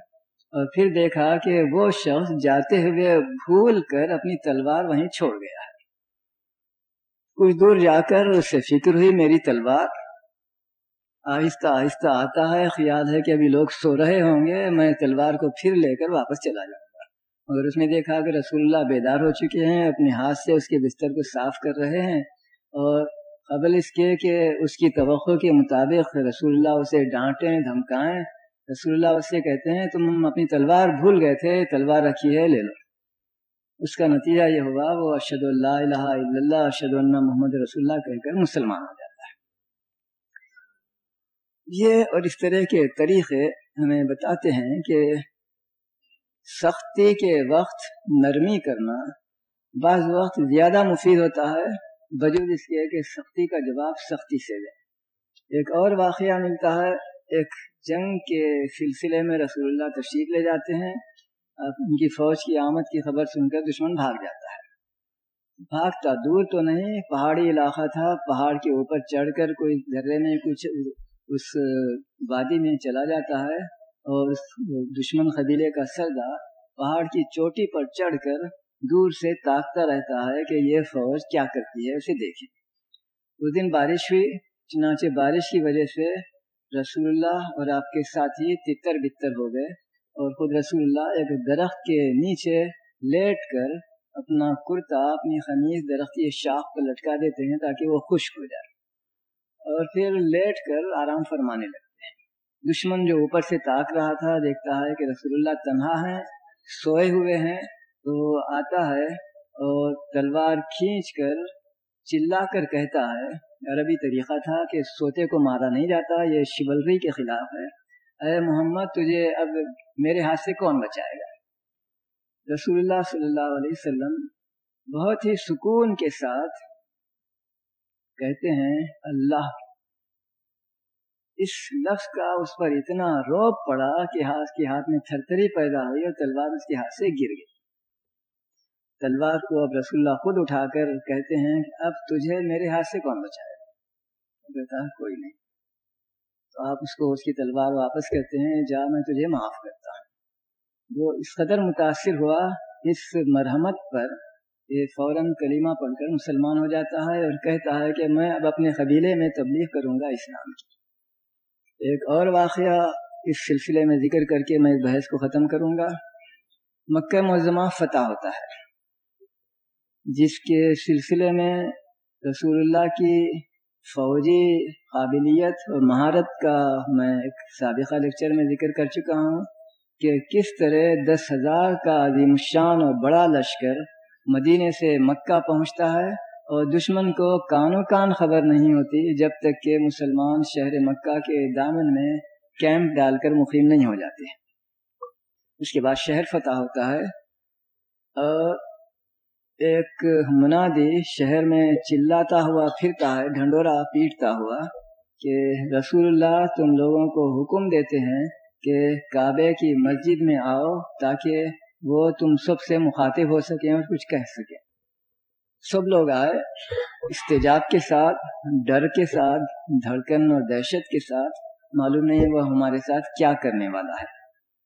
اور پھر دیکھا کہ وہ شخص جاتے ہوئے بھول کر اپنی تلوار وہیں چھوڑ گیا ہے۔ کچھ دور جا کر اس سے فکر ہوئی، میری تلوار۔ آہستہ آہستہ آتا ہے، خیال ہے کہ ابھی لوگ سو رہے ہوں گے، میں تلوار کو پھر لے کر واپس چلا جاؤں گا۔ مگر اس نے دیکھا کہ رسول اللہ بیدار ہو چکے ہیں، اپنے ہاتھ سے اس کے بستر کو صاف کر رہے ہیں۔ اور قبل اس کے کہ اس کی توقع کے مطابق رسول اللہ اسے ڈانٹیں، دھمکائیں۔ رسول اللہ اسے کہتے ہیں، تم اپنی تلوار بھول گئے تھے، تلوار رکھی ہے، لے لو۔ اس کا نتیجہ یہ ہوا وہ ارشد اللہ الہ الا اللہ ارشد اللہ محمد رسول اللہ کہہ کر مسلمان ہو جاتا ہے۔ یہ اور اس طرح کے طریقے ہمیں بتاتے ہیں کہ سختی کے وقت نرمی کرنا بعض وقت زیادہ مفید ہوتا ہے وجود اس کے کہ سختی کا جواب سختی سے دے ایک اور واقعہ ملتا ہے، ایک جنگ کے سلسلے میں رسول اللہ تشریف لے جاتے ہیں ان کی فوج کی آمد کی خبر سن کر دشمن بھاگ جاتا ہے۔ بھاگتا دور تو نہیں، پہاڑی علاقہ تھا، پہاڑ کے اوپر چڑھ کر کوئی ذرے میں کچھ اس وادی میں چلا جاتا ہے اور اس دشمن قبیلے کا سردار پہاڑ کی چوٹی پر چڑھ کر دور سے تاکتا رہتا ہے کہ یہ فوج کیا کرتی ہے، اسے دیکھیں اس دن بارش ہوئی، چنانچہ بارش کی وجہ سے رسول اللہ اور آپ کے ساتھی تتر بتر ہو گئے اور خود رسول اللہ ایک درخت کے نیچے لیٹ کر اپنا کرتا، اپنی خمیز درخت کی شاخ پر لٹکا دیتے ہیں تاکہ وہ خشک ہو جائے۔ اور پھر لیٹ کر آرام فرمانے لگتے ہیں۔ دشمن جو اوپر سے تاک رہا تھا، دیکھتا ہے کہ رسول اللہ تنہا ہیں، سوئے ہوئے ہیں، تو آتا ہے اور تلوار کھینچ کر چلا کر کہتا ہے عربی طریقہ تھا کہ سوتے کو مارا نہیں جاتا، یہ شیولری کے خلاف ہے۔ اے محمد، تجھے اب میرے ہاتھ سے کون بچائے گا؟ رسول اللہ صلی اللہ علیہ وسلم بہت ہی سکون کے ساتھ کہتے ہیں، اللہ۔ اس لفظ کا اس پر اتنا روب پڑا کہ ہاتھ کے ہاتھ میں تھر تھری پیدا ہوئی اور تلوار اس کے ہاتھ سے گر گئی۔ تلوار کو اب رسول اللہ خود اٹھا کر کہتے ہیں کہ اب تجھے میرے ہاتھ سے کون بچائے کہتا ہے کوئی نہیں۔ تو آپ اس کو اس کی تلوار واپس کرتے ہیں جا میں تجھے معاف کرتا ہوں۔ وہ اس قدر متاثر ہوا، اس مرحمت پر یہ فوراً کلیمہ پڑھ کر مسلمان ہو جاتا ہے اور کہتا ہے کہ میں اب اپنے قبیلے میں تبلیغ کروں گا اسلام کی۔ ایک اور واقعہ اس سلسلے میں ذکر کر کے میں اس بحث کو ختم کروں گا۔ مکہ معظمہ فتح ہوتا ہے، جس کے سلسلے میں رسول اللہ کی فوجی قابلیت اور مہارت کا میں ایک سابقہ لیکچر میں ذکر کر چکا ہوں کہ کس طرح دس ہزار کا عظیم شان اور بڑا لشکر مدینے سے مکہ پہنچتا ہے اور دشمن کو کان و کان خبر نہیں ہوتی جب تک کہ مسلمان شہر مکہ کے دامن میں کیمپ ڈال کر مقیم نہیں ہو جاتے۔ اس کے بعد شہر فتح ہوتا ہے۔ اور ایک منادی شہر میں چلاتا ہوا، پھرتا ہے، ڈھنڈورا پیٹتا ہوا کہ رسول اللہ تم لوگوں کو حکم دیتے ہیں کہ کعبے کی مسجد میں آؤ تاکہ وہ تم سب سے مخاطب ہو سکیں اور کچھ کہہ سکیں۔ سب لوگ آئے، استجاب کے ساتھ، ڈر کے ساتھ، دھڑکن اور دہشت کے ساتھ۔ معلوم نہیں وہ ہمارے ساتھ کیا کرنے والا ہے،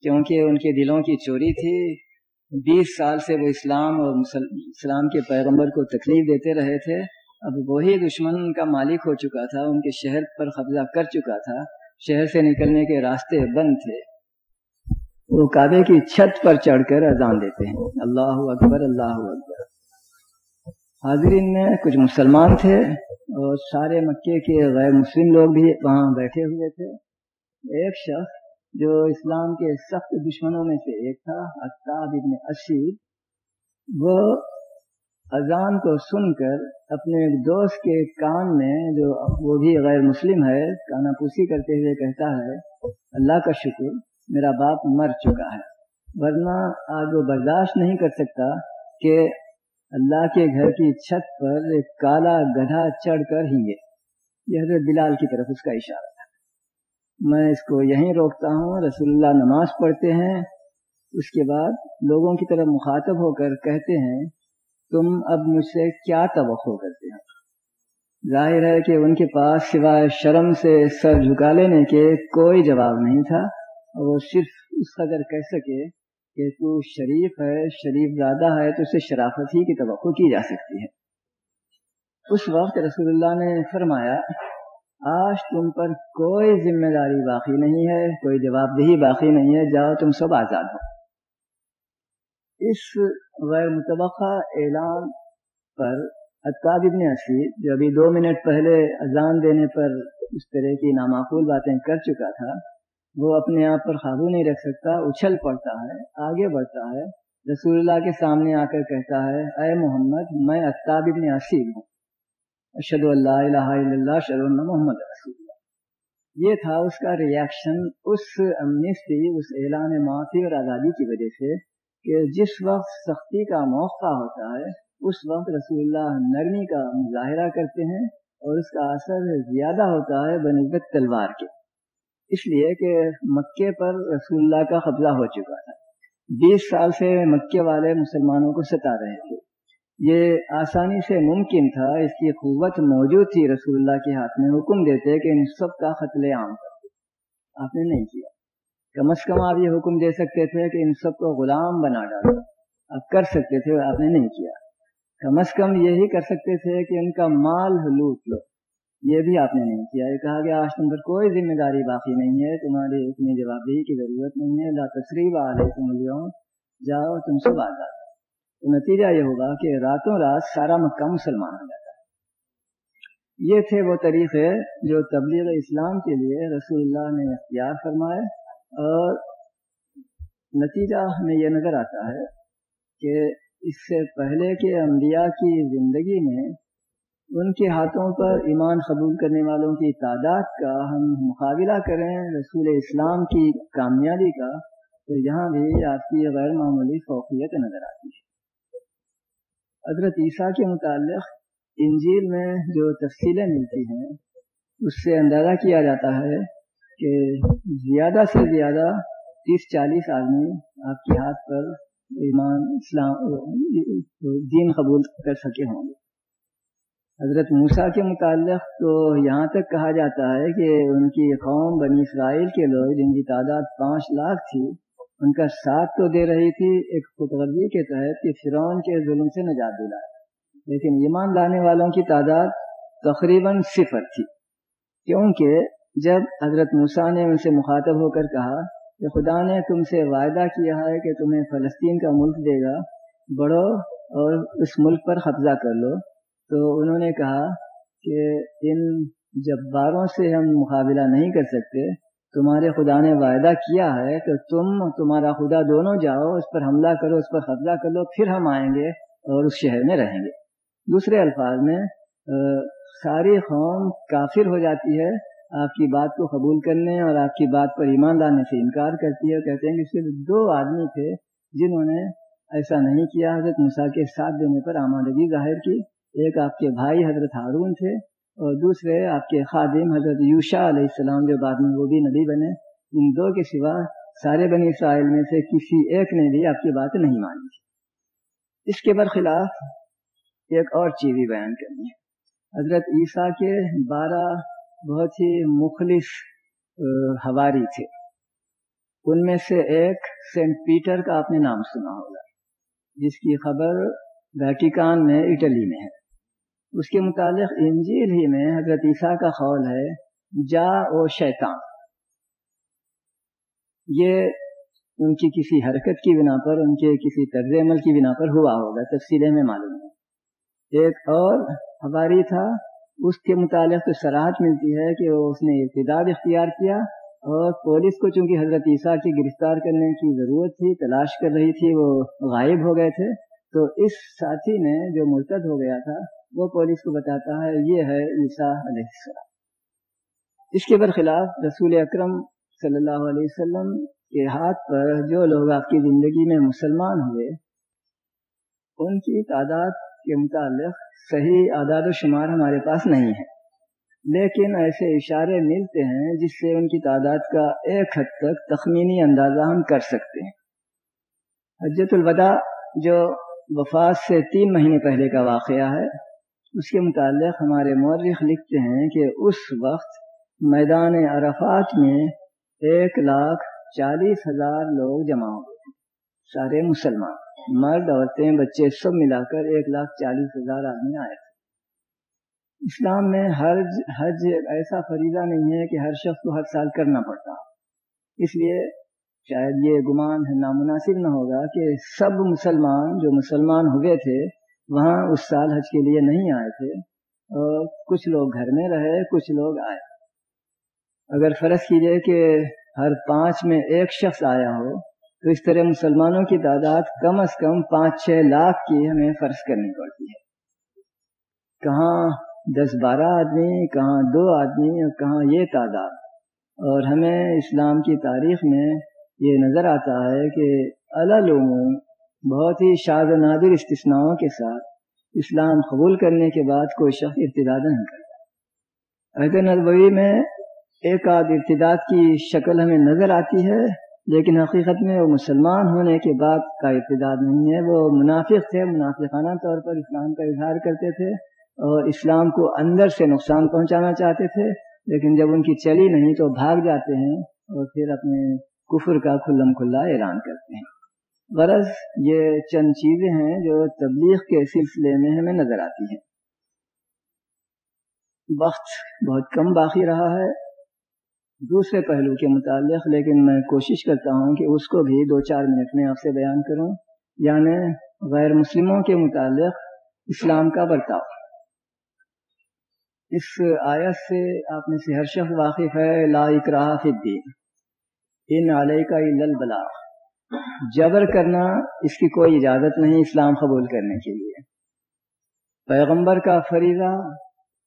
کیونکہ ان کے دلوں کی چوری تھی۔ بیس سال سے وہ اسلام اور اسلام کے پیغمبر کو تکلیف دیتے رہے تھے، اب وہی دشمن کا مالک ہو چکا تھا، ان کے شہر پر قبضہ کر چکا تھا، شہر سے نکلنے کے راستے بند تھے۔ وہ کعبے کی چھت پر چڑھ کر اذان دیتے ہیں۔ اللہ اکبر اللہ اکبر۔ حاضرین میں کچھ مسلمان تھے اور سارے مکے کے غیر مسلم لوگ بھی وہاں بیٹھے ہوئے تھے۔ ایک شخص جو اسلام کے سخت دشمنوں میں سے ایک تھا ابن اسید وہ اذان کو سن کر اپنے ایک دوست کے کان میں، جو وہ بھی غیر مسلم ہے، کانا پوسی کرتے ہوئے کہتا ہے، اللہ کا شکر، میرا باپ مر چکا ہے۔ ورنہ آج وہ برداشت نہیں کر سکتا کہ اللہ کے گھر کی چھت پر ایک کالا گدھا چڑھ کر ہی یہ حضرت بلال کی طرف اس کا اشارہ۔ میں اس کو یہیں روکتا ہوں، رسول اللہ نماز پڑھتے ہیں۔ اس کے بعد لوگوں کی طرف مخاطب ہو کر کہتے ہیں، تم اب مجھ سے کیا توقع کرتے ہیں ظاہر ہے کہ ان کے پاس سوائے شرم سے سر جھکا لینے کے کوئی جواب نہیں تھا۔ اور وہ صرف اس قدر کہہ سکے کہ تو شریف ہے، شریف زیادہ ہے، تو اسے شرافت ہی کی توقع کی جا سکتی ہے۔ اس وقت رسول اللہ نے فرمایا آج تم پر کوئی ذمہ داری باقی نہیں ہے، کوئی جواب دہی باقی نہیں ہے جاؤ تم سب آزاد ہو۔ اس غیر متوقع اعلان پر اتاب ابن اسید جو ابھی دو منٹ پہلے اذان دینے پر اس طرح کی نامعقول باتیں کر چکا تھا، وہ اپنے آپ پر قابو نہیں رکھ سکتا، اچھل پڑتا ہے، آگے بڑھتا ہے، رسول اللہ کے سامنے آ کر کہتا ہے، اے محمد، میں اتاب ابن اسید ہوں۔ اشد اللہ الہ الا اللہ شر محمد رسول اللہ۔ یہ تھا اس کا ریاکشن اس امنسٹی اس اعلان معافی اور آزادی کی وجہ سے کہ جس وقت سختی کا موقع ہوتا ہے، اس وقت رسول اللہ نرمی کا مظاہرہ کرتے ہیں اور اس کا اثر زیادہ ہوتا ہے بنسبت تلوار کے۔ اس لیے کہ مکے پر رسول اللہ کا قبضہ ہو چکا تھا۔ بیس سال سے مکے والے مسلمانوں کو ستا رہے تھے۔ یہ آسانی سے ممکن تھا، اس کی قوت موجود تھی، رسول اللہ کے ہاتھ میں حکم دیتے کہ ان سب کا قتل عام کر آپ نے نہیں کیا۔ کم از کم آپ یہ حکم دے سکتے تھے کہ ان سب کو غلام بنا ڈالو۔ آپ کر سکتے تھے، آپ نے نہیں کیا۔ کم از کم یہی کر سکتے تھے کہ ان کا مال لوٹ لو۔ یہ بھی آپ نے نہیں کیا۔ یہ کہا کہ آج تم پر کوئی ذمہ داری باقی نہیں ہے تمہاری اتنی جوابدہی کی ضرورت نہیں ہے۔ لا تصریف آ رہے تم جاؤ، تم سب آزاد تو نتیجہ یہ ہوگا کہ راتوں رات سارا مکہ مسلمان ہو جاتا ہے۔ یہ تھے وہ طریقے جو تبلیغ اسلام کے لیے رسول اللہ نے اختیار فرمائے اور نتیجہ ہمیں یہ نظر آتا ہے کہ اس سے پہلے کے انبیاء کی زندگی میں ان کے ہاتھوں پر ایمان قبول کرنے والوں کی تعداد کا ہم مقابلہ کریں رسول اسلام کی کامیابی کا، تو یہاں بھی آپ کی غیر معمولی فوقیت نظر آتی ہے۔ حضرت عیسیٰ کے متعلق انجیل میں جو تفصیلیں ملتی ہیں، اس سے اندازہ کیا جاتا ہے کہ زیادہ سے زیادہ تیس چالیس آدمی آپ کے ہاتھ پر ایمان، اسلام، دین قبول کر سکے ہوں گے۔ حضرت موسیٰ کے متعلق تو یہاں تک کہا جاتا ہے کہ ان کی قوم بنی اسرائیل کے لوگ، جن کی تعداد پانچ لاکھ تھی ان کا ساتھ تو دے رہی تھی، ایک خود غرضی کے تحت کہ فرعون کے ظلم سے نجات دلائے لیکن ایمان لانے والوں کی تعداد تقریباً صفر تھی۔ کیونکہ جب حضرت موسیٰ نے ان سے مخاطب ہو کر کہا کہ خدا نے تم سے وعدہ کیا ہے کہ تمہیں فلسطین کا ملک دے گا، بڑھو اور اس ملک پر قبضہ کر لو، تو انہوں نے کہا کہ ان جباروں سے ہم مقابلہ نہیں کر سکتے۔ تمہارے خدا نے وعدہ کیا ہے کہ تم تمہارا خدا دونوں جاؤ، اس پر حملہ کرو، اس پر قبضہ کر لو، پھر ہم آئیں گے اور اس شہر میں رہیں گے۔ دوسرے الفاظ میں ساری قوم کافر ہو جاتی ہے، آپ کی بات کو قبول کرنے اور آپ کی بات پر ایمان لانے سے انکار کرتی ہے اور کہتے ہیں کہ صرف دو آدمی تھے جنہوں نے ایسا نہیں کیا، حضرت مسا کے ساتھ دینے پر آمادگی ظاہر کی۔ ایک آپ کے بھائی حضرت ہارون تھے۔ اور دوسرے آپ کے خادم حضرت یوشا علیہ السلام جو بعد میں وہ بھی نبی بنے، ان دو کے سوا سارے بنی اسرائیل میں سے کسی ایک نے بھی آپ کی بات نہیں مانی۔ اس کے برخلاف ایک اور چیز بھی بیان کرنی ہے۔ حضرت عیسیٰ کے بارہ بہت ہی مخلص ہواری تھے۔ ان میں سے ایک سینٹ پیٹر کا آپ نے نام سنا ہوگا، جس کی خبر ویٹیکان میں، اٹلی میں ہے۔ اس کے متعلق انجیل ہی میں حضرت عیسیٰ کا خول ہے جا او شیطان۔ یہ ان کی کسی حرکت کی بنا پر، ان کے کسی طرز عمل کی بنا پر ہوا ہوگا، تفصیلیں میں معلوم ہے ایک اور ہماری تھا، اس کے متعلق تو سراہد ملتی ہے کہ اس نے ارتداد اختیار کیا اور پولیس کو چونکہ حضرت عیسیٰ کی گرفتار کرنے کی ضرورت تھی، تلاش کر رہی تھی، وہ غائب ہو گئے تھے۔ تو اس ساتھی نے جو مرتد ہو گیا تھا وہ پولیس کو بتاتا ہے، یہ ہے عیسیٰ علیہ السلام۔ اس کے برخلاف رسول اکرم صلی اللہ علیہ وسلم کے ہاتھ پر جو لوگ آپ کی زندگی میں مسلمان ہوئے، ان کی تعداد کے متعلق صحیح اعداد و شمار ہمارے پاس نہیں ہے۔ لیکن ایسے اشارے ملتے ہیں جس سے ان کی تعداد کا ایک حد تک تخمینی اندازہ ہم کر سکتے ہیں۔ حجت الوداع جو وفات سے تین مہینے پہلے کا واقعہ ہے اس کے متعلق ہمارے مورخ لکھتے ہیں کہ اس وقت میدان عرفات میں ایک لاکھ چالیس ہزار لوگ جمع ہو گئے سارے مسلمان، مرد، عورتیں، بچے سب ملا کر ایک لاکھ چالیس ہزار آدمی آئے تھے۔ اسلام میں حج حج ایسا فریضہ نہیں ہے کہ ہر شخص کو ہر سال کرنا پڑتا۔ اس لیے شاید یہ گمان نامناسب نہ ہوگا کہ سب مسلمان جو مسلمان ہوئے تھے وہاں اس سال حج کے لیے نہیں آئے تھے اور کچھ لوگ گھر میں رہے، کچھ لوگ آئے۔ اگر فرض کیجیے کہ ہر پانچ میں ایک شخص آیا ہو، تو اس طرح مسلمانوں کی تعداد کم از کم پانچ چھ لاکھ کی ہمیں فرض کرنی پڑتی ہے۔ کہاں دس بارہ آدمی، کہاں دو آدمی اور کہاں یہ تعداد۔ اور ہمیں اسلام کی تاریخ میں یہ نظر آتا ہے کہ العلوم بہت ہی شاد و نادر استثناؤں کے ساتھ اسلام قبول کرنے کے بعد کوئی شخص ارتداد نہیں کرتا۔ عہد نبوی میں ایک آدھ ارتداد کی شکل ہمیں نظر آتی ہے، لیکن حقیقت میں وہ مسلمان ہونے کے بعد کا ارتداد نہیں ہے۔ وہ منافق تھے، منافقانہ طور پر اسلام کا اظہار کرتے تھے اور اسلام کو اندر سے نقصان پہنچانا چاہتے تھے، لیکن جب ان کی چلی نہیں تو بھاگ جاتے ہیں اور پھر اپنے کفر کا کھلم کھلا اعلان کرتے ہیں۔ غرض یہ چند چیزیں ہیں جو تبلیغ کے سلسلے میں ہمیں نظر آتی ہیں۔ وقت بہت کم باقی رہا ہے، دوسرے پہلو کے متعلق، لیکن میں کوشش کرتا ہوں کہ اس کو بھی دو چار منٹ میں آپ سے بیان کروں۔ یعنی غیر مسلموں کے متعلق اسلام کا برتاؤ۔ اس آیت سے آپ میں سے ہر شخص واقف ہے، لا اکراہ فی الدین۔ ان علیہ کا البلا جبر کرنا اس کی کوئی اجازت نہیں اسلام قبول کرنے کے لیے۔ پیغمبر کا فریضہ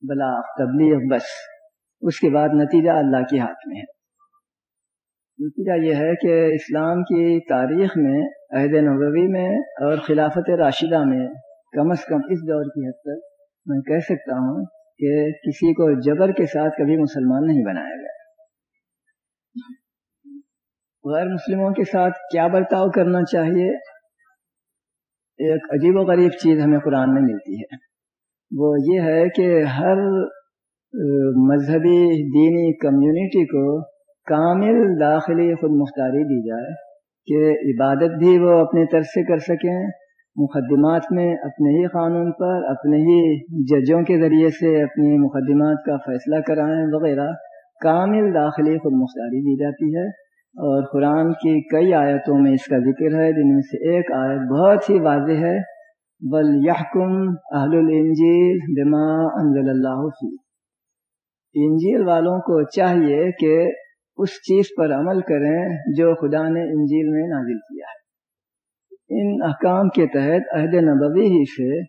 بلا تبلیغ بس۔ اس کے بعد نتیجہ اللہ کے ہاتھ میں ہے۔ نتیجہ یہ ہے کہ اسلام کی تاریخ میں، عہد نبوی میں اور خلافت راشدہ میں کم از کم اس دور کی حد تک میں کہہ سکتا ہوں کہ کسی کو جبر کے ساتھ کبھی مسلمان نہیں بنایا گیا۔ غیر مسلموں کے ساتھ کیا برتاؤ کرنا چاہیے؟ ایک عجیب و غریب چیز ہمیں قرآن میں ملتی ہے۔ وہ یہ ہے کہ ہر مذہبی، دینی کمیونٹی کو کامل داخلی خود مختاری دی جائے کہ عبادت بھی وہ اپنے طرف سے کر سکیں، مقدمات میں اپنے ہی قانون پر، اپنے ہی ججوں کے ذریعے سے اپنی مقدمات کا فیصلہ کرائیں وغیرہ، کامل داخلی خود مختاری دی جاتی ہے۔ اور قرآن کی کئی آیتوں میں اس کا ذکر ہے، جن میں سے ایک آیت بہت ہی واضح ہے، بل یحکم اہل الانجیل بما انزل اللہ فی انجیل والوں کو چاہیے کہ اس چیز پر عمل کریں جو خدا نے انجیل میں نازل کیا ہے۔ ان احکام کے تحت عہد نبوی ہی سے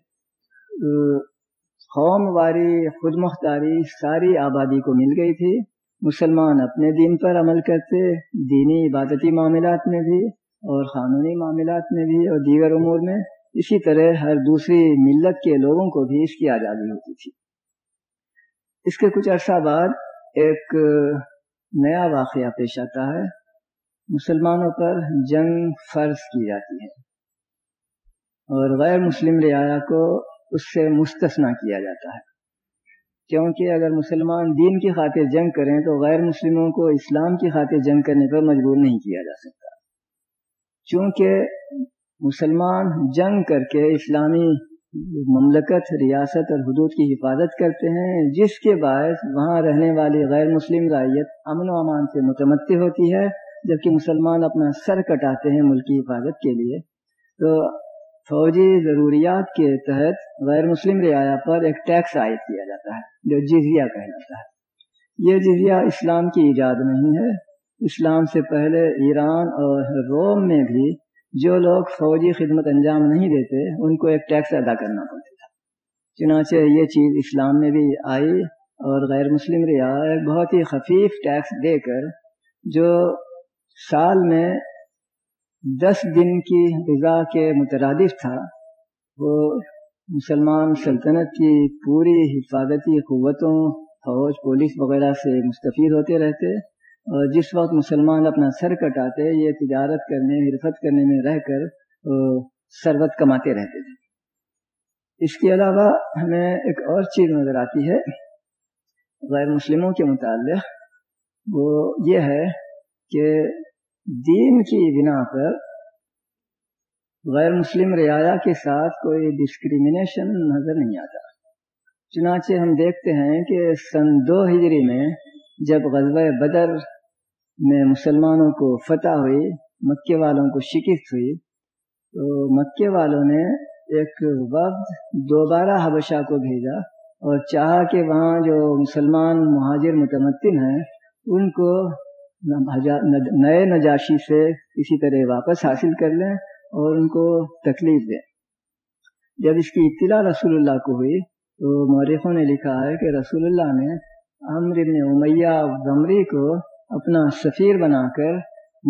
قوم واری، خود مختاری، ساری آبادی کو مل گئی تھی۔ مسلمان اپنے دین پر عمل کرتے، دینی عبادتی معاملات میں بھی اور قانونی معاملات میں بھی اور دیگر امور میں، اسی طرح ہر دوسری ملت کے لوگوں کو بھی اس کی آزادی ہوتی تھی۔ اس کے کچھ عرصہ بعد ایک نیا واقعہ پیش آتا ہے۔ مسلمانوں پر جنگ فرض کی جاتی ہے اور غیر مسلم رعایا کو اس سے مستثنا کیا جاتا ہے۔ کیونکہ اگر مسلمان دین کی خاطر جنگ کریں تو غیر مسلموں کو اسلام کی خاطر جنگ کرنے پر مجبور نہیں کیا جا سکتا۔ چونکہ مسلمان جنگ کر کے اسلامی مملکت، ریاست اور حدود کی حفاظت کرتے ہیں، جس کے باعث وہاں رہنے والی غیر مسلم رعیت امن و امان سے متمتی ہوتی ہے، جبکہ مسلمان اپنا سر کٹاتے ہیں ملک کی حفاظت کے لیے۔ تو فوجی ضروریات کے تحت غیر مسلم رعایا پر ایک ٹیکس عائد کیا جاتا ہے، جو جزیہ کہلاتا ہے۔ یہ جزیہ اسلام کی ایجاد نہیں ہے۔ اسلام سے پہلے ایران اور روم میں بھی جو لوگ فوجی خدمت انجام نہیں دیتے، ان کو ایک ٹیکس ادا کرنا پڑتا تھا۔ چنانچہ یہ چیز اسلام میں بھی آئی اور غیر مسلم رعایا بہت ہی خفیف ٹیکس دے کر جو سال میں دس دن کی غذا کے مترادف تھا، وہ مسلمان سلطنت کی پوری حفاظتی قوتوں، فوج، پولیس وغیرہ سے مستفید ہوتے رہتے اور جس وقت مسلمان اپنا سر کٹاتے، یہ تجارت کرنے، حرفت کرنے میں رہ کر سربت کماتے رہتے تھے۔ اس کے علاوہ ہمیں ایک اور چیز نظر آتی ہے، غیر مسلموں کے متعلق، وہ یہ ہے کہ دین کی بنا پر غیر مسلم رعایا کے ساتھ کوئی ڈسکریمنیشن نظر نہیں آتا۔ چنانچہ ہم دیکھتے ہیں کہ سن دو ہجری میں جب غزوہ بدر میں مسلمانوں کو فتح ہوئی، مکے والوں کو شکست ہوئی، تو مکے والوں نے ایک وقت دوبارہ حبشہ کو بھیجا اور چاہا کہ وہاں جو مسلمان مہاجر متمتن ہیں، ان کو نئے نجاشی سے کسی طرح واپس حاصل کر لیں اور ان کو تکلیف دیں۔ جب اس کی اطلاع رسول اللہ کو ہوئی تو مورخوں نے لکھا ہے کہ رسول اللہ نے عمر بن امیہ غمری کو اپنا سفیر بنا کر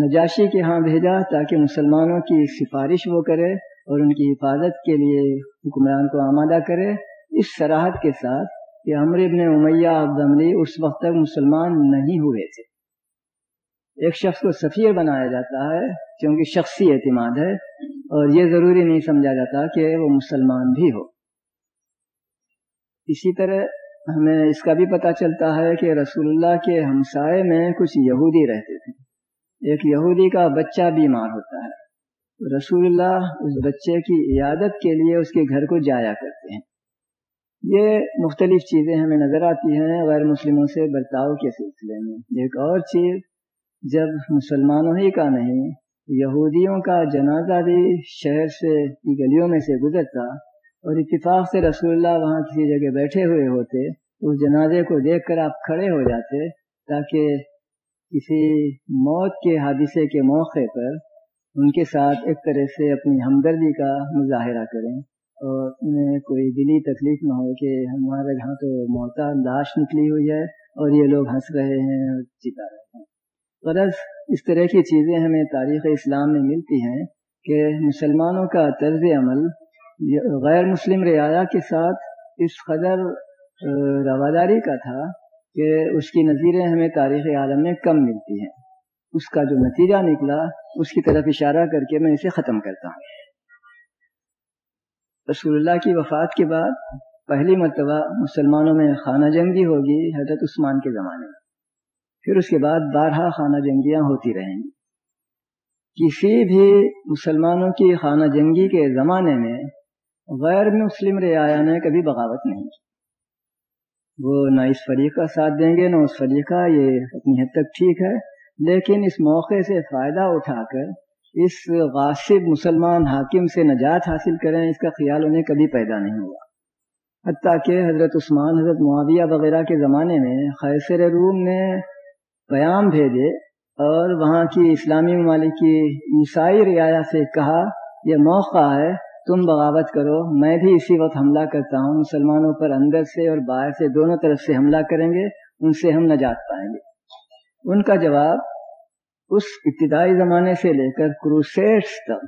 نجاشی کے ہاں بھیجا تاکہ مسلمانوں کی سفارش وہ کرے اور ان کی حفاظت کے لیے حکمران کو آمادہ کرے۔ اس سراحت کے ساتھ کہ عمر ابن امیہ عبدملی اس وقت تک مسلمان نہیں ہوئے تھے۔ ایک شخص کو سفیر بنایا جاتا ہے کیونکہ شخصی اعتماد ہے، اور یہ ضروری نہیں سمجھا جاتا کہ وہ مسلمان بھی ہو۔ اسی طرح ہمیں اس کا بھی پتہ چلتا ہے کہ رسول اللہ کے ہمسائے میں کچھ یہودی رہتے تھے۔ ایک یہودی کا بچہ بیمار ہوتا ہے۔ رسول اللہ اس بچے کی عیادت کے لیے اس کے گھر کو جایا کرتے ہیں۔ یہ مختلف چیزیں ہمیں نظر آتی ہیں غیر مسلموں سے برتاؤ کے سلسلے میں۔ ایک اور چیز جب مسلمانوں ہی کا نہیں، یہودیوں کا جنازہ بھی شہر سے گلیوں میں سے گزرتا اور اتفاق سے رسول اللہ وہاں کسی جگہ بیٹھے ہوئے ہوتے، اس جنازے کو دیکھ کر آپ کھڑے ہو جاتے تاکہ کسی موت کے حادثے کے موقع پر ان کے ساتھ ایک طرح سے اپنی ہمدردی کا مظاہرہ کریں اور انہیں کوئی دلی تکلیف نہ ہو کہ ہمارے یہاں تو موتا لاش نکلی ہوئی ہے اور یہ لوگ ہنس رہے ہیں اور چتا رہے ہیں۔ غرض اس طرح کی چیزیں ہمیں تاریخ اسلام میں ملتی ہیں کہ مسلمانوں کا طرز عمل غیر مسلم رعایا کے ساتھ اس قدر رواداری کا تھا کہ اس کی نظیریں ہمیں تاریخ عالم میں کم ملتی ہیں۔ اس کا جو نتیجہ نکلا، اس کی طرف اشارہ کر کے میں اسے ختم کرتا ہوں۔ رسول اللہ کی وفات کے بعد پہلی مرتبہ مسلمانوں میں خانہ جنگی ہوگی حضرت عثمان کے زمانے میں۔ پھر اس کے بعد بارہ خانہ جنگیاں ہوتی رہیں۔ گی کسی بھی مسلمانوں کی خانہ جنگی کے زمانے میں غیر مسلم رعایا نے کبھی بغاوت نہیں کی۔ وہ نہ اس فریق کا ساتھ دیں گے، نہ اس فریق کا یہ اپنی حد تک ٹھیک ہے، لیکن اس موقع سے فائدہ اٹھا کر اس غاصب مسلمان حاکم سے نجات حاصل کریں، اس کا خیال انہیں کبھی پیدا نہیں ہوا۔ حتیٰ کہ حضرت عثمان، حضرت معاویہ وغیرہ کے زمانے میں خیسر روم نے پیام بھیجے اور وہاں کی اسلامی ممالک کی عیسائی رعایا سے کہا، یہ موقع ہے، تم بغاوت کرو۔ میں بھی اسی وقت حملہ کرتا ہوں۔ مسلمانوں پر اندر سے اور باہر سے دونوں طرف سے حملہ کریں گے، ان سے ہم نجات پائیں گے۔ ان کا جواب، اس ابتدائی زمانے سے لے کر کروسیٹس تک۔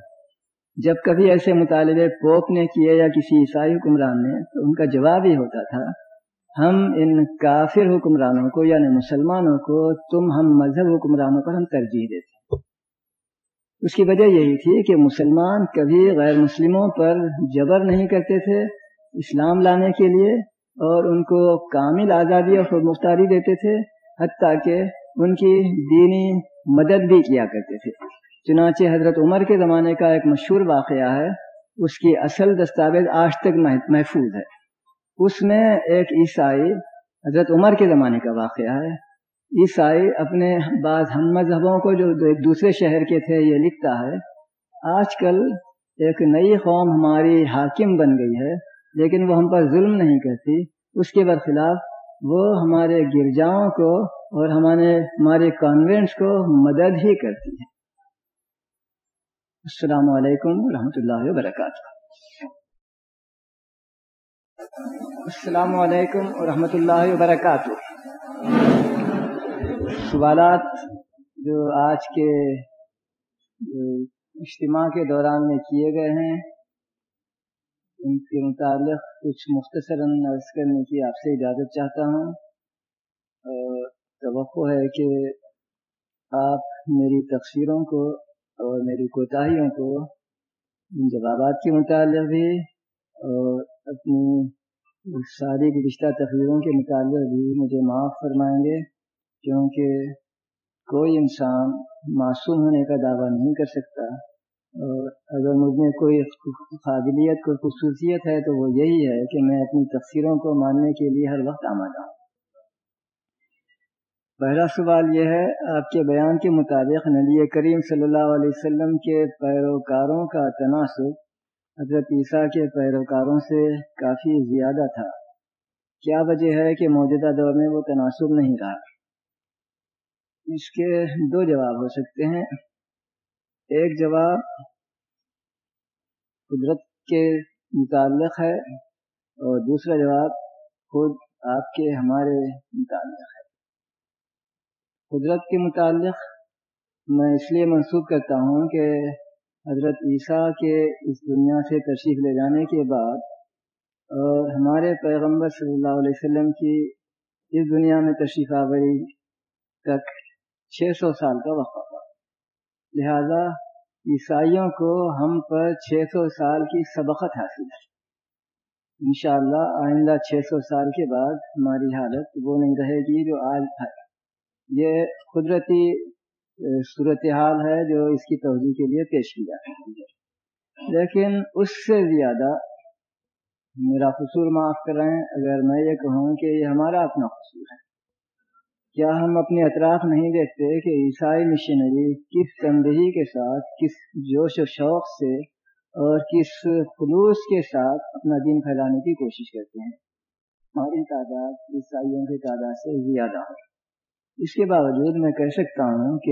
جب کبھی ایسے مطالبے پوپ نے کیے یا کسی عیسائی حکمران نے، تو ان کا جواب ہی ہوتا تھا ہم ان کافر حکمرانوں کو یعنی مسلمانوں کو، تم ہم مذہب حکمرانوں پر ہم ترجیح دیتے اس کی وجہ یہی تھی کہ مسلمان کبھی غیر مسلموں پر جبر نہیں کرتے تھے اسلام لانے کے لیے اور ان کو کامل آزادی اور خود مختاری دیتے تھے، حتیٰ کہ ان کی دینی مدد بھی کیا کرتے تھے۔ چنانچہ حضرت عمر کے زمانے کا ایک مشہور واقعہ ہے، اس کی اصل دستاویز آج تک محفوظ ہے۔ اس میں ایک عیسائی حضرت عمر کے زمانے کا واقعہ ہے۔ عیسائی اپنے بعض ہم مذہبوں کو جو ایک دوسرے شہر کے تھے یہ لکھتا ہے، آج کل ایک نئی قوم ہماری حاکم بن گئی ہے، لیکن وہ ہم پر ظلم نہیں کرتی۔ اس کے برخلاف وہ ہمارے گرجاؤں کو اور ہمارے ہمارے کانوینٹس کو مدد ہی کرتی ہے۔ السلام علیکم ورحمۃ اللہ وبرکاتہ۔ السلام علیکم ورحمۃ اللہ وبرکاتہ۔ سوالات جو آج کے اجتماع کے دوران میں کیے گئے ہیں، ان کے متعلق کچھ مختصر عرض کرنے کی آپ سے اجازت چاہتا ہوں۔ اور توقع ہے کہ آپ میری تقسیروں کو اور میری کوتاہیوں کو ان جوابات کے متعلق بھی اور اپنی ساری گزشتہ تقریروں کے متعلق بھی مجھے معاف فرمائیں گے، کیونکہ کوئی انسان معصوم ہونے کا دعویٰ نہیں کر سکتا۔ اور اگر مجھ میں کوئی قابلیت، کوئی خصوصیت ہے تو وہ یہی ہے کہ میں اپنی تفسیروں کو ماننے کے لیے ہر وقت آمادہ ہوں۔ پہلا سوال یہ ہے، آپ کے بیان کے مطابق نبی کریم صلی اللہ علیہ وسلم کے پیروکاروں کا تناسب حضرت عیسیٰ کے پیروکاروں سے کافی زیادہ تھا۔ کیا وجہ ہے کہ موجودہ دور میں وہ تناسب نہیں رہا؟ اس کے دو جواب ہو سکتے ہیں۔ ایک جواب قدرت کے متعلق ہے اور دوسرا جواب خود آپ کے ہمارے متعلق ہے۔ قدرت کے متعلق میں اس لیے منسوخ کرتا ہوں کہ حضرت عیسیٰ کے اس دنیا سے تشریف لے جانے کے بعد، اور ہمارے پیغمبر صلی اللہ علیہ وسلم کی اس دنیا میں تشریف آوری تک چھ سو سال کا وقفہ تھا۔ لہذا عیسائیوں کو ہم پر چھ سو سال کی سبقت حاصل ہے۔ انشاءاللہ آئندہ چھ سو سال کے بعد ہماری حالت وہ نہیں رہے گی جو آج ہے یہ قدرتی صورتحال ہے جو اس کی توجہ کے لیے پیش کی جاتی ہے۔ لیکن اس سے زیادہ میرا قصور معاف کریں اگر میں یہ کہوں کہ یہ ہمارا اپنا قصور ہے، کیا ہم اپنے اطراف نہیں دیکھتے کہ عیسائی مشنری کس تندہی کے ساتھ، کس جوش و شوق سے اور کس خلوص کے ساتھ اپنا دین پھیلانے کی کوشش کرتے ہیں؟ ہماری تعداد عیسائیوں کی تعداد سے زیادہ ہے۔ اس کے باوجود میں کہہ سکتا ہوں کہ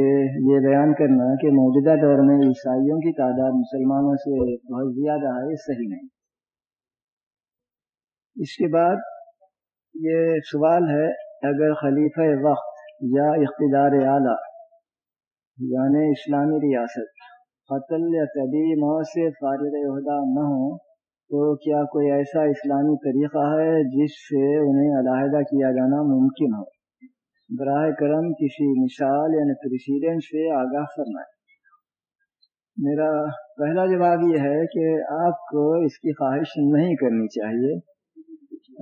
یہ بیان کرنا کہ موجودہ دور میں عیسائیوں کی تعداد مسلمانوں سے بہت زیادہ ہے صحیح نہیں۔ اس کے بعد یہ سوال ہے، اگر خلیفہ وقت یا اقتدار اعلیٰ یعنی اسلامی ریاست، قتل یا طبی موت سے فارغ عہدہ نہ ہو تو کیا کوئی ایسا اسلامی طریقہ ہے جس سے انہیں علیحدہ کیا جانا ممکن ہو؟ براہ کرم کسی مثال یعنی پریسیڈنٹ سے آگاہ فرمائے میرا پہلا جواب یہ ہے کہ آپ کو اس کی خواہش نہیں کرنی چاہیے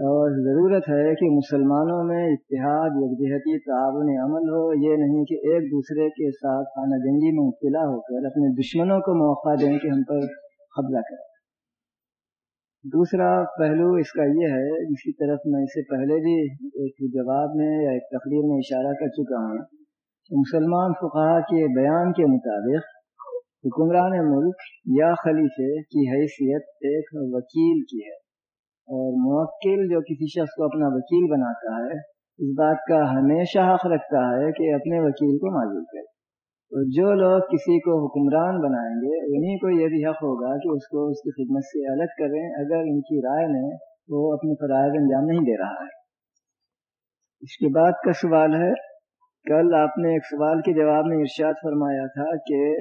اور ضرورت ہے کہ مسلمانوں میں اتحاد یکجہتی تعاون عمل ہو۔ یہ نہیں کہ ایک دوسرے کے ساتھ خانہ جنگی میں مبتلا ہو کر اپنے دشمنوں کو موقع دیں کہ ہم پر قبضہ کریں۔ دوسرا پہلو اس کا یہ ہے جس کی طرف میں اس سے پہلے بھی ایک جواب میں یا ایک تقریر میں اشارہ کر چکا ہوں۔ کہ مسلمان فقہ کے بیان کے مطابق حکمران ملک یا خلیفے کی حیثیت ایک وکیل کی ہے اور موکل جو کسی شخص کو اپنا وکیل بناتا ہے، اس بات کا ہمیشہ حق رکھتا ہے کہ اپنے وکیل کو معذور کرے۔ اور جو لوگ کسی کو حکمران بنائیں گے، انہیں کو یہ بھی حق ہوگا کہ اس کو اس کی خدمت سے الگ کریں، اگر ان کی رائے میں وہ اپنی فرائض انجام نہیں دے رہا ہے۔ اس کے بعد کا سوال ہے، کل آپ نے ایک سوال کے جواب میں ارشاد فرمایا تھا کہ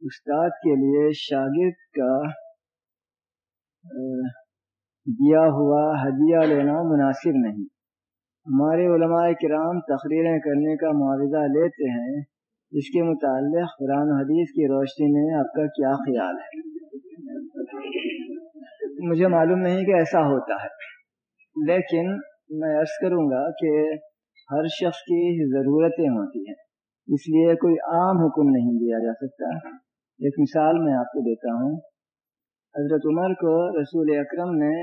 استاد کے لیے شاگرد کا دیا ہوا ہدیہ لینا مناسب نہیں۔ ہمارے علماء کرام تقریریں کرنے کا معاوضہ لیتے ہیں۔ اس کے متعلق قرآن حدیث کی روشنی میں آپ کا کیا خیال ہے؟ مجھے معلوم نہیں کہ ایسا ہوتا ہے، لیکن میں عرض کروں گا کہ ہر شخص کی ضرورتیں ہوتی ہیں، اس لیے کوئی عام حکم نہیں دیا جا سکتا۔ ایک مثال میں آپ کو دیتا ہوں۔ حضرت عمر کو رسول اکرم نے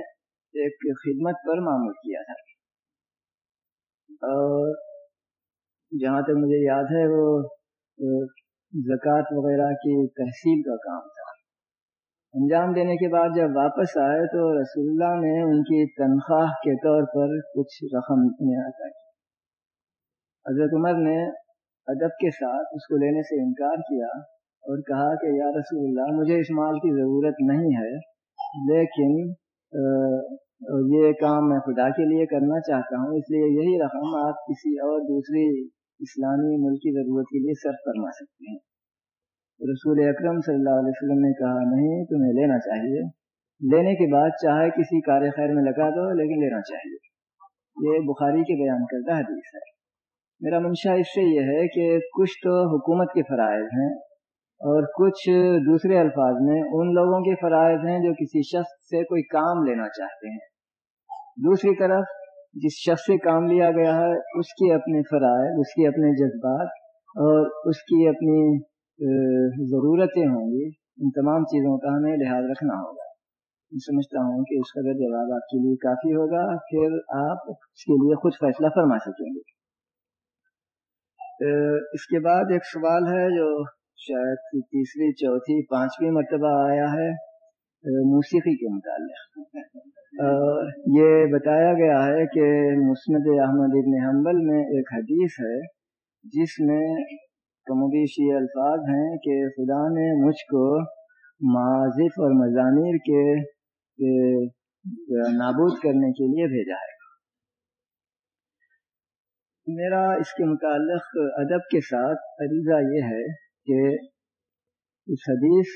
ایک خدمت پر معمول کیا تھا۔ اور جہاں تک مجھے یاد ہے، وہ زکوٰۃ وغیرہ کی تحصیل کا کام تھا۔ انجام دینے کے بعد جب واپس آئے تو رسول اللہ نے ان کی تنخواہ کے طور پر کچھ رقم عطا کی۔ حضرت عمر نے ادب کے ساتھ اس کو لینے سے انکار کیا اور کہا کہ یا رسول اللہ، مجھے اس مال کی ضرورت نہیں ہے، لیکن یہ کام میں خدا کے لیے کرنا چاہتا ہوں، اس لیے یہی رقم آپ کسی اور دوسری اسلامی ملک کی ضرورت کے لیے صرف فرما سکتے ہیں۔ رسول اکرم صلی اللہ علیہ وسلم نے کہا، نہیں، تمہیں لینا چاہیے۔ لینے کے بعد چاہے کسی کار خیر میں لگا دو، لیکن لینا چاہیے۔ یہ بخاری کے بیان کردہ حدیث ہے۔ میرا منشا اس سے یہ ہے کہ کچھ تو حکومت کے فرائض ہیں اور کچھ دوسرے الفاظ میں ان لوگوں کے فرائض ہیں جو کسی شخص سے کوئی کام لینا چاہتے ہیں۔ دوسری طرف جس شخص سے کام لیا گیا ہے، اس کے اپنے فرائض اس کے اپنے جذبات اور اس کی اپنی ضرورتیں ہوں گی۔ ان تمام چیزوں کا ہمیں لحاظ رکھنا ہوگا۔ میں سمجھتا ہوں کہ اس کا جواب آپ کے لیے کافی ہوگا، پھر آپ اس کے لیے خود فیصلہ فرما سکیں گے۔ اس کے بعد ایک سوال ہے جو شاید تیسری، چوتھی، پانچویں مرتبہ آیا ہے موسیقی کے متعلق۔ یہ بتایا گیا ہے کہ مسند احمد ابن حنبل میں ایک حدیث ہے، جس میں کمویشی الفاظ ہیں کہ خدا نے مجھ کو معذف اور مضامیر کے نابود کرنے کے لیے بھیجا ہے۔ میرا اس کے متعلق ادب کے ساتھ عریضہ یہ ہے کہ اس حدیث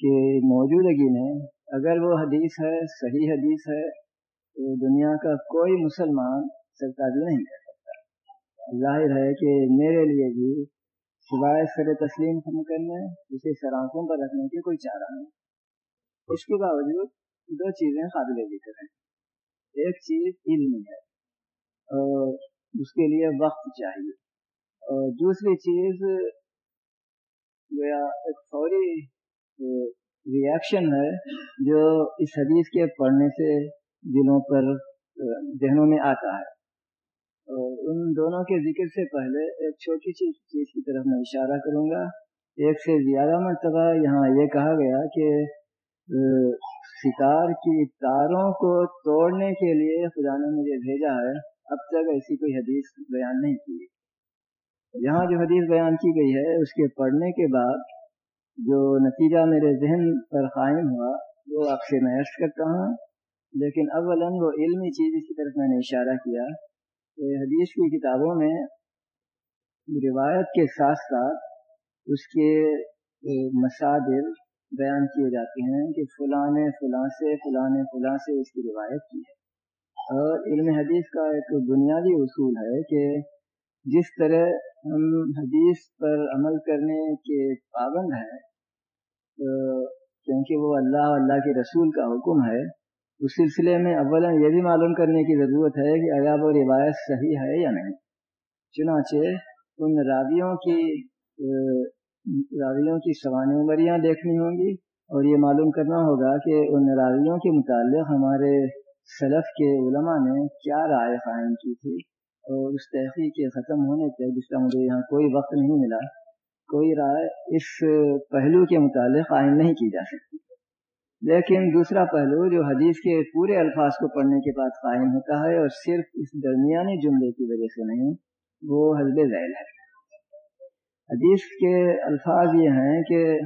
کی موجودگی میں اگر وہ حدیث ہے، صحیح حدیث ہے، تو دنیا کا کوئی مسلمان سرکاری نہیں کر سکتا۔ ظاہر ہے کہ میرے لیے بھی سوائے سر تسلیم کم کرنے اسے سراخوں پر رکھنے کی کوئی چارہ نہیں۔ اس کے باوجود دو چیزیں قابل ذکر ہیں۔ ایک چیز علم ہے، اور اس کے لیے وقت چاہیے۔ اور دوسری چیز ایک فوری ریئیکشن ہے جو اس حدیث کے پڑھنے سے دلوں پر، ذہنوں میں آتا ہے۔ اور ان دونوں کے ذکر سے پہلے ایک چھوٹی سی چیز کی طرف میں اشارہ کروں گا۔ ایک سے زیادہ مرتبہ یہاں یہ کہا گیا کہ ستار کی تاروں کو توڑنے کے لیے خدا نے مجھے بھیجا ہے۔ اب تک ایسی کوئی حدیث بیان نہیں کی۔ یہاں جو حدیث بیان کی گئی ہے، اس کے پڑھنے کے بعد جو نتیجہ میرے ذہن پر قائم ہوا، وہ آپ سے میں عرض کرتا ہوں۔ لیکن اولاً وہ علمی چیز کی طرف میں نے اشارہ کیا کہ حدیث کی کتابوں میں روایت کے ساتھ ساتھ اس کے مسادر بیان کیے جاتے ہیں کہ فلاں فلاں سے فلاں فلاں سے اس کی روایت کی ہے۔ اور علم حدیث کا ایک بنیادی اصول ہے کہ جس طرح ہم حدیث پر عمل کرنے کے پابند ہیں کیونکہ وہ اللہ اللہ کے رسول کا حکم ہے، اس سلسلے میں اولا یہ بھی معلوم کرنے کی ضرورت ہے کہ آیا وہ روایت صحیح ہے یا نہیں۔ چنانچہ ان راویوں کی راویوں کی سوانح مریاں دیکھنی ہوں گی اور یہ معلوم کرنا ہوگا کہ ان راویوں کے متعلق ہمارے سلف کے علماء نے کیا رائے قائم کی تھی اور اس تحقیق کے ختم ہونے تک جس کا مجھے یہاں کوئی وقت نہیں ملا۔ کوئی رائے اس پہلو کے متعلق قائم نہیں کی جا سکتی۔ لیکن دوسرا پہلو جو حدیث کے پورے الفاظ کو پڑھنے کے بعد قائم ہوتا ہے اور صرف اس درمیانی جملے کی وجہ سے نہیں، وہ حزب ذیل ہے۔ حدیث کے الفاظ یہ ہیں کہ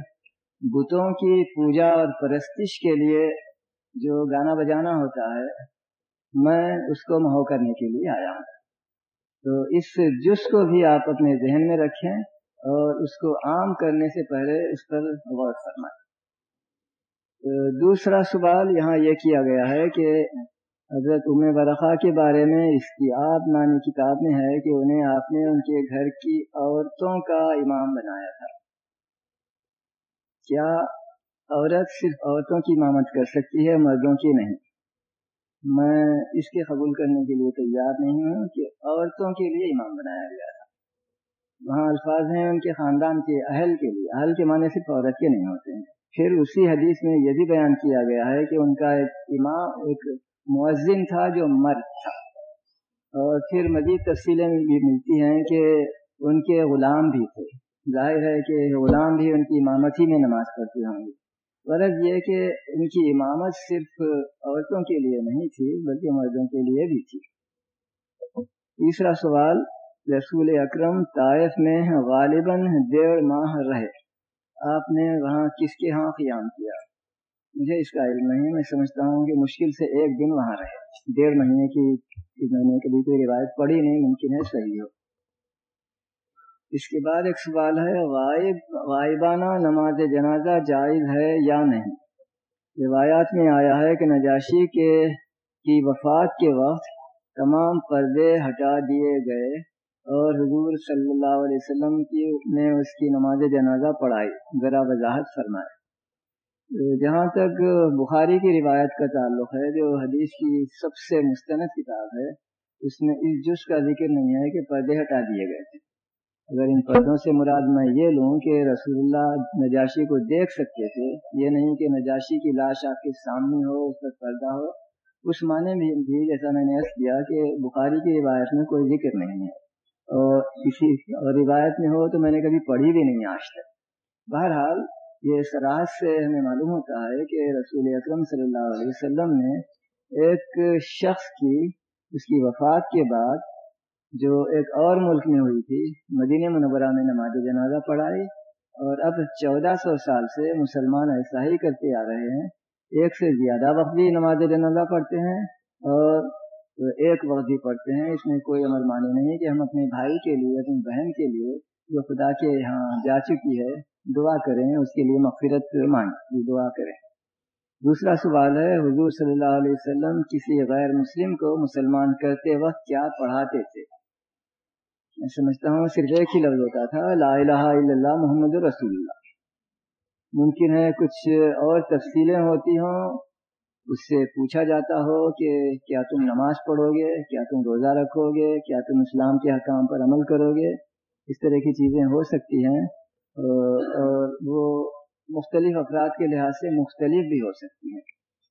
بتوں کی پوجا اور پرستش کے لیے جو گانا بجانا ہوتا ہے، میں اس کو مہو کرنے کے لیے آیا ہوں۔ تو اس جس کو بھی آپ اپنے ذہن میں رکھیں اور اس کو عام کرنے سے پہلے اس پر غور فرمائیں۔ دوسرا سوال یہاں یہ کیا گیا ہے کہ حضرت ام برقا کے بارے میں اس کی آپ کتاب میں ہے کہ انہیں آپ نے ان کے گھر کی عورتوں کا امام بنایا تھا۔ کیا عورت صرف عورتوں کی امامت کر سکتی ہے، مردوں کی نہیں؟ میں اس کے قبول کرنے کے لیے تیار نہیں ہوں کہ عورتوں کے لیے امام بنایا گیا تھا۔ وہاں الفاظ ہیں ان کے خاندان کے اہل کے لیے۔ اہل کے معنی صرف عورت کے نہیں ہوتے ہیں۔ پھر اسی حدیث میں یہ بھی بیان کیا گیا ہے کہ ان کا ایک امام، ایک مؤذن تھا جو مرد تھا۔ اور پھر مزید تفصیلیں بھی ملتی ہیں کہ ان کے غلام بھی تھے۔ ظاہر ہے کہ غلام بھی ان کی امامت ہی میں نماز پڑھتے ہوں گے۔ غرض یہ کہ ان کی امامت صرف عورتوں کے لیے نہیں تھی، بلکہ مردوں کے لیے بھی تھی۔ تیسرا سوال رسول اکرم طائف میں غالباً ڈیڑھ ماہ رہے۔ آپ نے وہاں کس کے ہاں قیام کیا؟ مجھے اس کا علم نہیں، میں سمجھتا ہوں کہ مشکل سے ایک دن وہاں رہے۔ ڈیڑھ مہینے کی میں نے کبھی کوئی روایت پڑھی نہیں، ممکن ہے صحیح ہو۔ اس کے بعد ایک سوال ہے، غائب، غائبانہ نماز جنازہ جائز ہے یا نہیں؟ روایات میں آیا ہے کہ نجاشی کے، کی وفات کے وقت تمام پردے ہٹا دیے گئے۔ اور حضور صلی اللہ علیہ وسلم کی نے اس کی نماز جنازہ پڑھائی، ذرا وضاحت فرمائے جہاں تک بخاری کی روایت کا تعلق ہے، جو حدیث کی سب سے مستند کتاب ہے، اس میں اس جز کا ذکر نہیں ہے کہ پردے ہٹا دیے گئے تھے۔ اگر ان پردوں سے مراد میں یہ لوں کہ رسول اللہ نجاشی کو دیکھ سکتے تھے، یہ نہیں کہ نجاشی کی لاش آپ کے سامنے ہو، اس پر پردہ ہو، اس معنی بھی جیسا میں نے عرض کیا کہ بخاری کی روایت میں کوئی ذکر نہیں ہے۔ کسی اور روایت میں ہو تو میں نے کبھی پڑھی بھی نہیں آج تک۔ بہرحال یہ سراج سے ہمیں معلوم ہوتا ہے کہ رسول اکرم صلی اللہ علیہ وسلم نے ایک شخص کی اس کی وفات کے بعد جو ایک اور ملک میں ہوئی تھی، مدینہ منورہ میں نماز جنازہ پڑھائی اور اب چودہ سو سال سے مسلمان ایسا ہی کرتے آ رہے ہیں۔ ایک سے زیادہ وقت بھی نماز جنازہ پڑھتے ہیں اور ایک وقت بھی پڑھتے ہیں، اس میں کوئی عمل مانی نہیں کہ ہم اپنے بھائی کے لیے، اپنی بہن کے لیے جو خدا کے یہاں جا چکی ہے، دعا کریں، اس کے لیے مغفرت مانگ دعا کریں۔ دوسرا سوال ہے، حضور صلی اللہ علیہ وسلم کسی غیر مسلم کو مسلمان کرتے وقت کیا پڑھاتے تھے؟ میں سمجھتا ہوں، صرف ایک ہی لفظ ہوتا تھا، لا الہ الا اللہ محمد رسول اللہ۔ ممکن ہے کچھ اور تفصیلیں ہوتی ہوں اس سے پوچھا جاتا ہو کہ کیا تم نماز پڑھو گے؟ کیا تم روزہ رکھو گے؟ کیا تم اسلام کے حکام پر عمل کرو گے؟ اس طرح کی چیزیں ہو سکتی ہیں اور وہ مختلف افراد کے لحاظ سے مختلف بھی ہو سکتی ہیں۔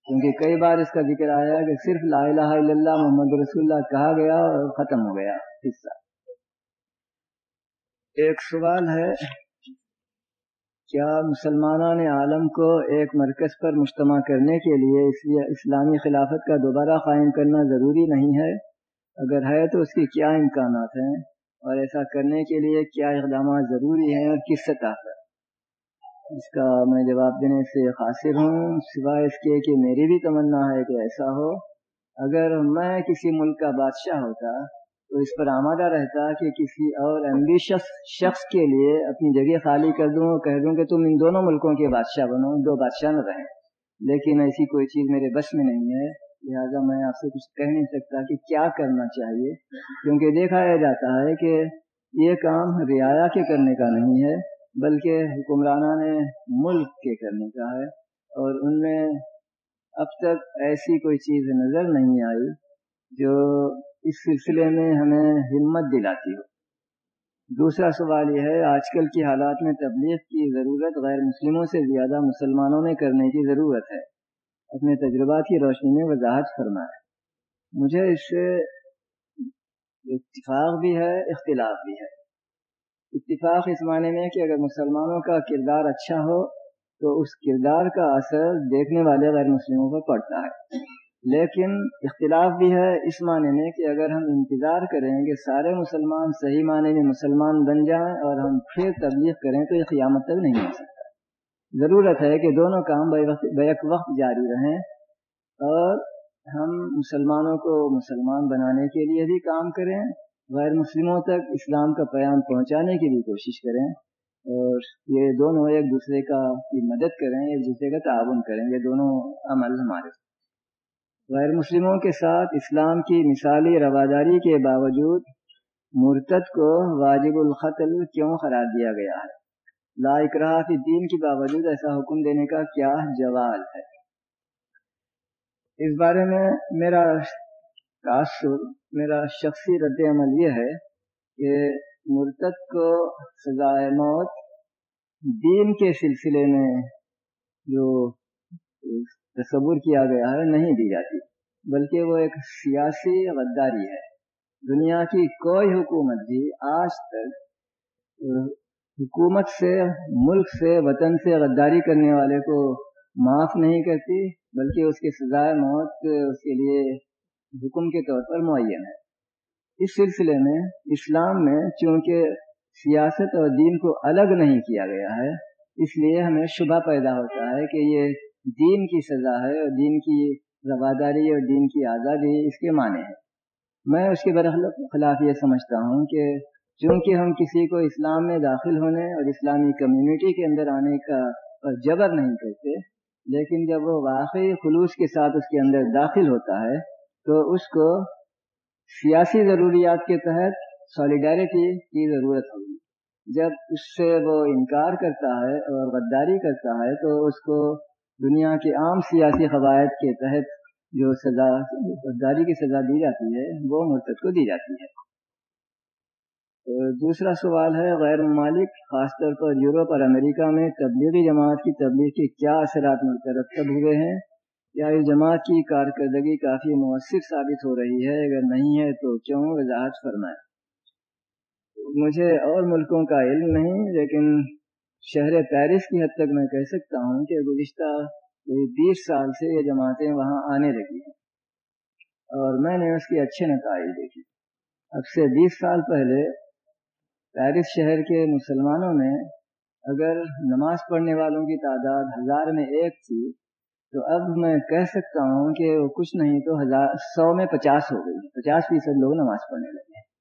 کیونکہ کئی بار اس کا ذکر آیا کہ صرف لا الہ الا اللہ محمد رسول اللہ کہا گیا اور ختم ہو گیا حصہ۔ ایک سوال ہے کیا مسلمانان عالم کو ایک مرکز پر مجتمع کرنے کے لیے اس لیے اسلامی خلافت کا دوبارہ قائم کرنا ضروری نہیں ہے؟ اگر ہے تو اس کی کیا امکانات ہیں؟ اور ایسا کرنے کے لیے کیا اقدامات ضروری ہیں اور کس سطح پر؟ اس کا میں جواب دینے سے قاصر ہوں، سوائے اس کے کہ میری بھی تمنا ہے کہ ایسا ہو۔ اگر میں کسی ملک کا بادشاہ ہوتا تو اس پر آمادہ رہتا کہ کسی اور ایمبیشس شخص کے لیے اپنی جگہ خالی کر دوں کہہ دوں کہ تم ان دونوں ملکوں کے بادشاہ بنو دو بادشاہ نہ رہیں۔ لیکن ایسی کوئی چیز میرے بس میں نہیں ہے۔ لہٰذا میں آپ سے کچھ کہہ نہیں سکتا کہ کیا کرنا چاہیے۔ کیونکہ دیکھا جاتا ہے کہ یہ کام رعایا کے کرنے کا نہیں ہے، بلکہ حکمرانہ نے ملک کے کرنے کا ہے۔ اور ان میں اب تک ایسی کوئی چیز نظر نہیں آئی جو اس سلسلے میں ہمیں ہمت دلاتی ہو۔ دوسرا سوال یہ ہے، آج کل کی حالات میں تبلیغ کی ضرورت غیر مسلموں سے زیادہ مسلمانوں میں کرنے کی ضرورت ہے۔ اپنے تجربات کی روشنی میں وضاحت فرمائے مجھے اس سے اتفاق بھی ہے، اختلاف بھی ہے۔ اتفاق اس معنی میں کہ اگر مسلمانوں کا کردار اچھا ہو، تو اس کردار کا اثر دیکھنے والے غیر مسلموں پر پڑتا ہے۔ لیکن اختلاف بھی ہے اس معنی میں کہ اگر ہم انتظار کریں کہ سارے مسلمان صحیح معنی میں مسلمان بن جائیں اور ہم پھر تبلیغ کریں تو یہ قیامت تک نہیں ہو سکتا۔ ضرورت ہے کہ دونوں کام بیک وقت جاری رہیں اور ہم مسلمانوں کو مسلمان بنانے کے لیے بھی کام کریں، غیر مسلموں تک اسلام کا پیام پہنچانے کی بھی کوشش کریں اور یہ دونوں ایک دوسرے کا کی مدد کریں، ایک دوسرے کا تعاون کریں۔ یہ دونوں عمل ہمارے غیر مسلموں کے ساتھ اسلام کی مثالی رواداری کے باوجود مرتد کو واجب القتل کیوں قرار دیا گیا ہے؟ لا اکراہ فی دین کے باوجود ایسا حکم دینے کا کیا جواب ہے؟ اس بارے میں میرا تاثر، میرا شخصی رد عمل یہ ہے کہ مرتد کو سزائے موت دین کے سلسلے میں جو تصور کیا گیا ہے، نہیں دی جاتی۔ بلکہ وہ ایک سیاسی غداری ہے۔ دنیا کی کوئی حکومت بھی آج تک حکومت سے، ملک سے، وطن سے غداری کرنے والے کو معاف نہیں کرتی، بلکہ اس کی سزائے موت، اس کے لیے حکم کے طور پر معین ہے۔ اس سلسلے میں اسلام میں چونکہ سیاست اور دین کو الگ نہیں کیا گیا ہے، اس لیے ہمیں شبہ پیدا ہوتا ہے کہ یہ دین کی سزا ہے اور دین کی رواداری اور دین کی آزادی اس کے معنی ہے میں اس کے خلاف یہ سمجھتا ہوں کہ چونکہ ہم کسی کو اسلام میں داخل ہونے اور اسلامی کمیونٹی کے اندر آنے کا پر جبر نہیں کرتے، لیکن جب وہ واقعی خلوص کے ساتھ اس کے اندر داخل ہوتا ہے، تو اس کو سیاسی ضروریات کے تحت سالیڈیرٹی کی ضرورت ہوگی۔ جب اس سے وہ انکار کرتا ہے اور غداری کرتا ہے، تو اس کو دنیا کے عام سیاسی قواعد کے تحت جو سزا غداری کی سزا دی جاتی ہے، وہ مرتب کو دی جاتی ہے۔ دوسرا سوال ہے، غیر ممالک، خاص طور پر یورپ اور امریکہ میں تبلیغی جماعت کی تبلیغ کے کیا اثرات مرترتب ہوئے ہیں؟ یا اس جماعت کی کارکردگی کافی مؤثر ثابت ہو رہی ہے؟ اگر نہیں ہے تو کیوں؟ وضاحت فرمائیں۔ مجھے اور ملکوں کا علم نہیں، لیکن شہر پیرس کی حد تک میں کہہ سکتا ہوں کہ گزشتہ بیس سال سے یہ جماعتیں وہاں آنے لگی ہیں۔ اور میں نے اس کے اچھے نتائج دیکھے۔ اب سے بیس سال پہلے پیرس شہر کے مسلمانوں میں اگر نماز پڑھنے والوں کی تعداد ہزار میں ایک تھی، تو اب میں کہہ سکتا ہوں کہ وہ کچھ نہیں تو ہزار، سو میں پچاس ہو گئی۔ پچاس فیصد لوگ نماز پڑھنے لگے۔ اور